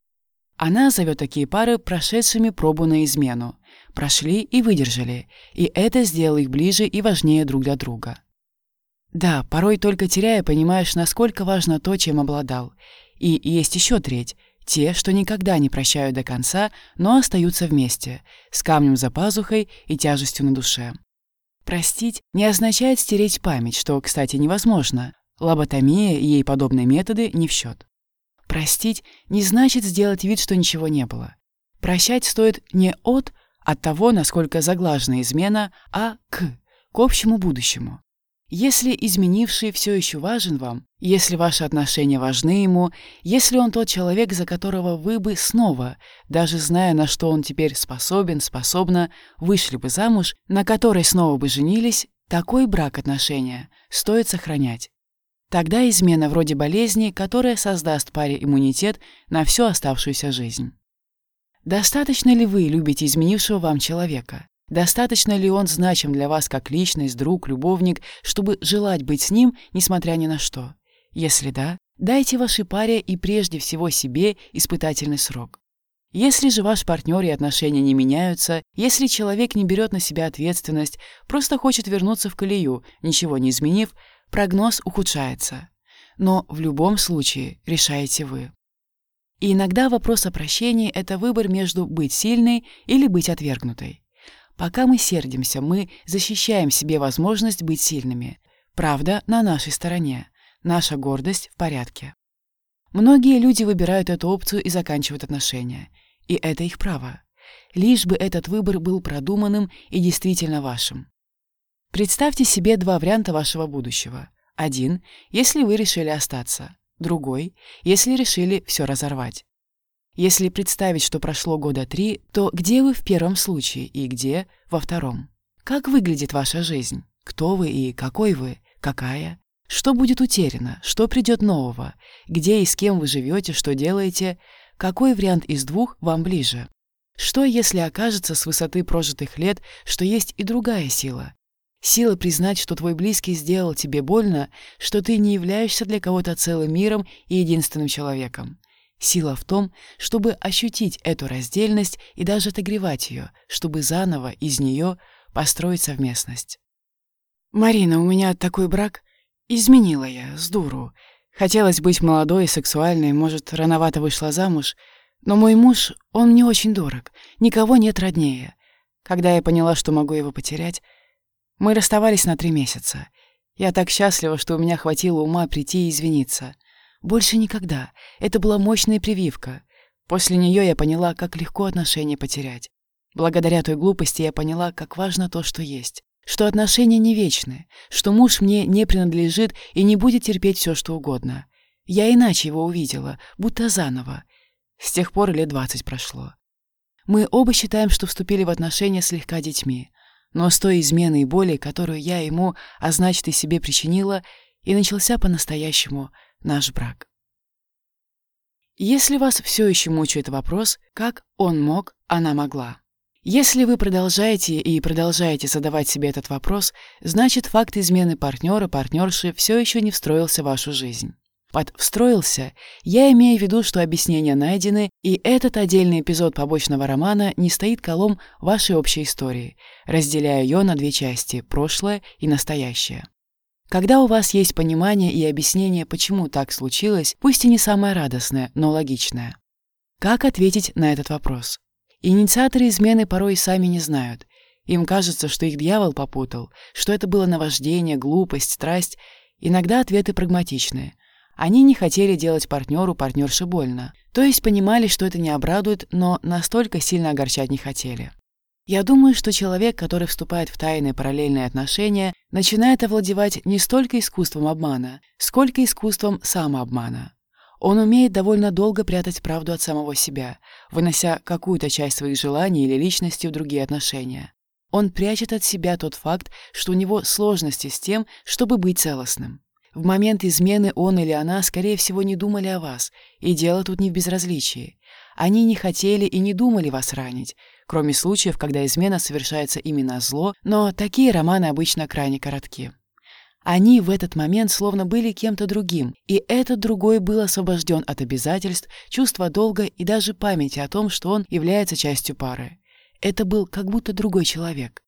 Она зовет такие пары прошедшими пробу на измену. Прошли и выдержали, и это сделало их ближе и важнее друг для друга. Да, порой только теряя, понимаешь, насколько важно то, чем обладал. И есть еще треть — те, что никогда не прощают до конца, но остаются вместе, с камнем за пазухой и тяжестью на душе. Простить не означает стереть память, что, кстати, невозможно. Лоботомия и ей подобные методы не в счет. Простить не значит сделать вид, что ничего не было. Прощать стоит не от, от того, насколько заглажена измена, а к, к общему будущему. Если изменивший все еще важен вам, если ваши отношения важны ему, если он тот человек, за которого вы бы снова, даже зная, на что он теперь способен, способна, вышли бы замуж, на которой снова бы женились, такой брак отношения стоит сохранять. Тогда измена вроде болезни, которая создаст паре иммунитет на всю оставшуюся жизнь. Достаточно ли вы любите изменившего вам человека? Достаточно ли он значим для вас как личность, друг, любовник, чтобы желать быть с ним, несмотря ни на что? Если да, дайте вашей паре и прежде всего себе испытательный срок. Если же ваш партнер и отношения не меняются, если человек не берет на себя ответственность, просто хочет вернуться в колею, ничего не изменив, прогноз ухудшается. Но в любом случае решаете вы. И иногда вопрос о прощении – это выбор между быть сильной или быть отвергнутой. Пока мы сердимся, мы защищаем себе возможность быть сильными. Правда на нашей стороне. Наша гордость в порядке. Многие люди выбирают эту опцию и заканчивают отношения. И это их право. Лишь бы этот выбор был продуманным и действительно вашим. Представьте себе два варианта вашего будущего. Один, если вы решили остаться. Другой, если решили все разорвать. Если представить, что прошло года три, то где вы в первом случае и где во втором? Как выглядит ваша жизнь? Кто вы и какой вы? Какая? Что будет утеряно? Что придет нового? Где и с кем вы живете? Что делаете? Какой вариант из двух вам ближе? Что, если окажется с высоты прожитых лет, что есть и другая сила? Сила признать, что твой близкий сделал тебе больно, что ты не являешься для кого-то целым миром и единственным человеком. Сила в том, чтобы ощутить эту раздельность и даже отогревать ее, чтобы заново из нее построить совместность. «Марина, у меня такой брак. Изменила я, с дуру. Хотелось быть молодой и сексуальной, может, рановато вышла замуж. Но мой муж, он мне очень дорог. Никого нет роднее. Когда я поняла, что могу его потерять, мы расставались на три месяца. Я так счастлива, что у меня хватило ума прийти и извиниться. Больше никогда. Это была мощная прививка. После нее я поняла, как легко отношения потерять. Благодаря той глупости я поняла, как важно то, что есть. Что отношения не вечны, что муж мне не принадлежит и не будет терпеть все, что угодно. Я иначе его увидела, будто заново. С тех пор лет двадцать прошло. Мы оба считаем, что вступили в отношения слегка детьми. Но с той измены и боли, которую я ему, а значит и себе причинила, и начался по-настоящему наш брак. Если вас все еще мучает вопрос, как он мог, она могла. Если вы продолжаете и продолжаете задавать себе этот вопрос, значит факт измены партнера, партнерши все еще не встроился в вашу жизнь. Под «встроился» я имею в виду, что объяснения найдены, и этот отдельный эпизод побочного романа не стоит колом вашей общей истории, разделяя ее на две части – прошлое и настоящее. Когда у вас есть понимание и объяснение, почему так случилось, пусть и не самое радостное, но логичное. Как ответить на этот вопрос? Инициаторы измены порой сами не знают. Им кажется, что их дьявол попутал, что это было наваждение, глупость, страсть. Иногда ответы прагматичные. Они не хотели делать партнеру партнерше больно. То есть понимали, что это не обрадует, но настолько сильно огорчать не хотели. Я думаю, что человек, который вступает в тайные параллельные отношения, начинает овладевать не столько искусством обмана, сколько искусством самообмана. Он умеет довольно долго прятать правду от самого себя, вынося какую-то часть своих желаний или личности в другие отношения. Он прячет от себя тот факт, что у него сложности с тем, чтобы быть целостным. В момент измены он или она, скорее всего, не думали о вас, и дело тут не в безразличии. Они не хотели и не думали вас ранить, кроме случаев, когда измена совершается именно зло, но такие романы обычно крайне коротки. Они в этот момент словно были кем-то другим, и этот другой был освобожден от обязательств, чувства долга и даже памяти о том, что он является частью пары. Это был как будто другой человек.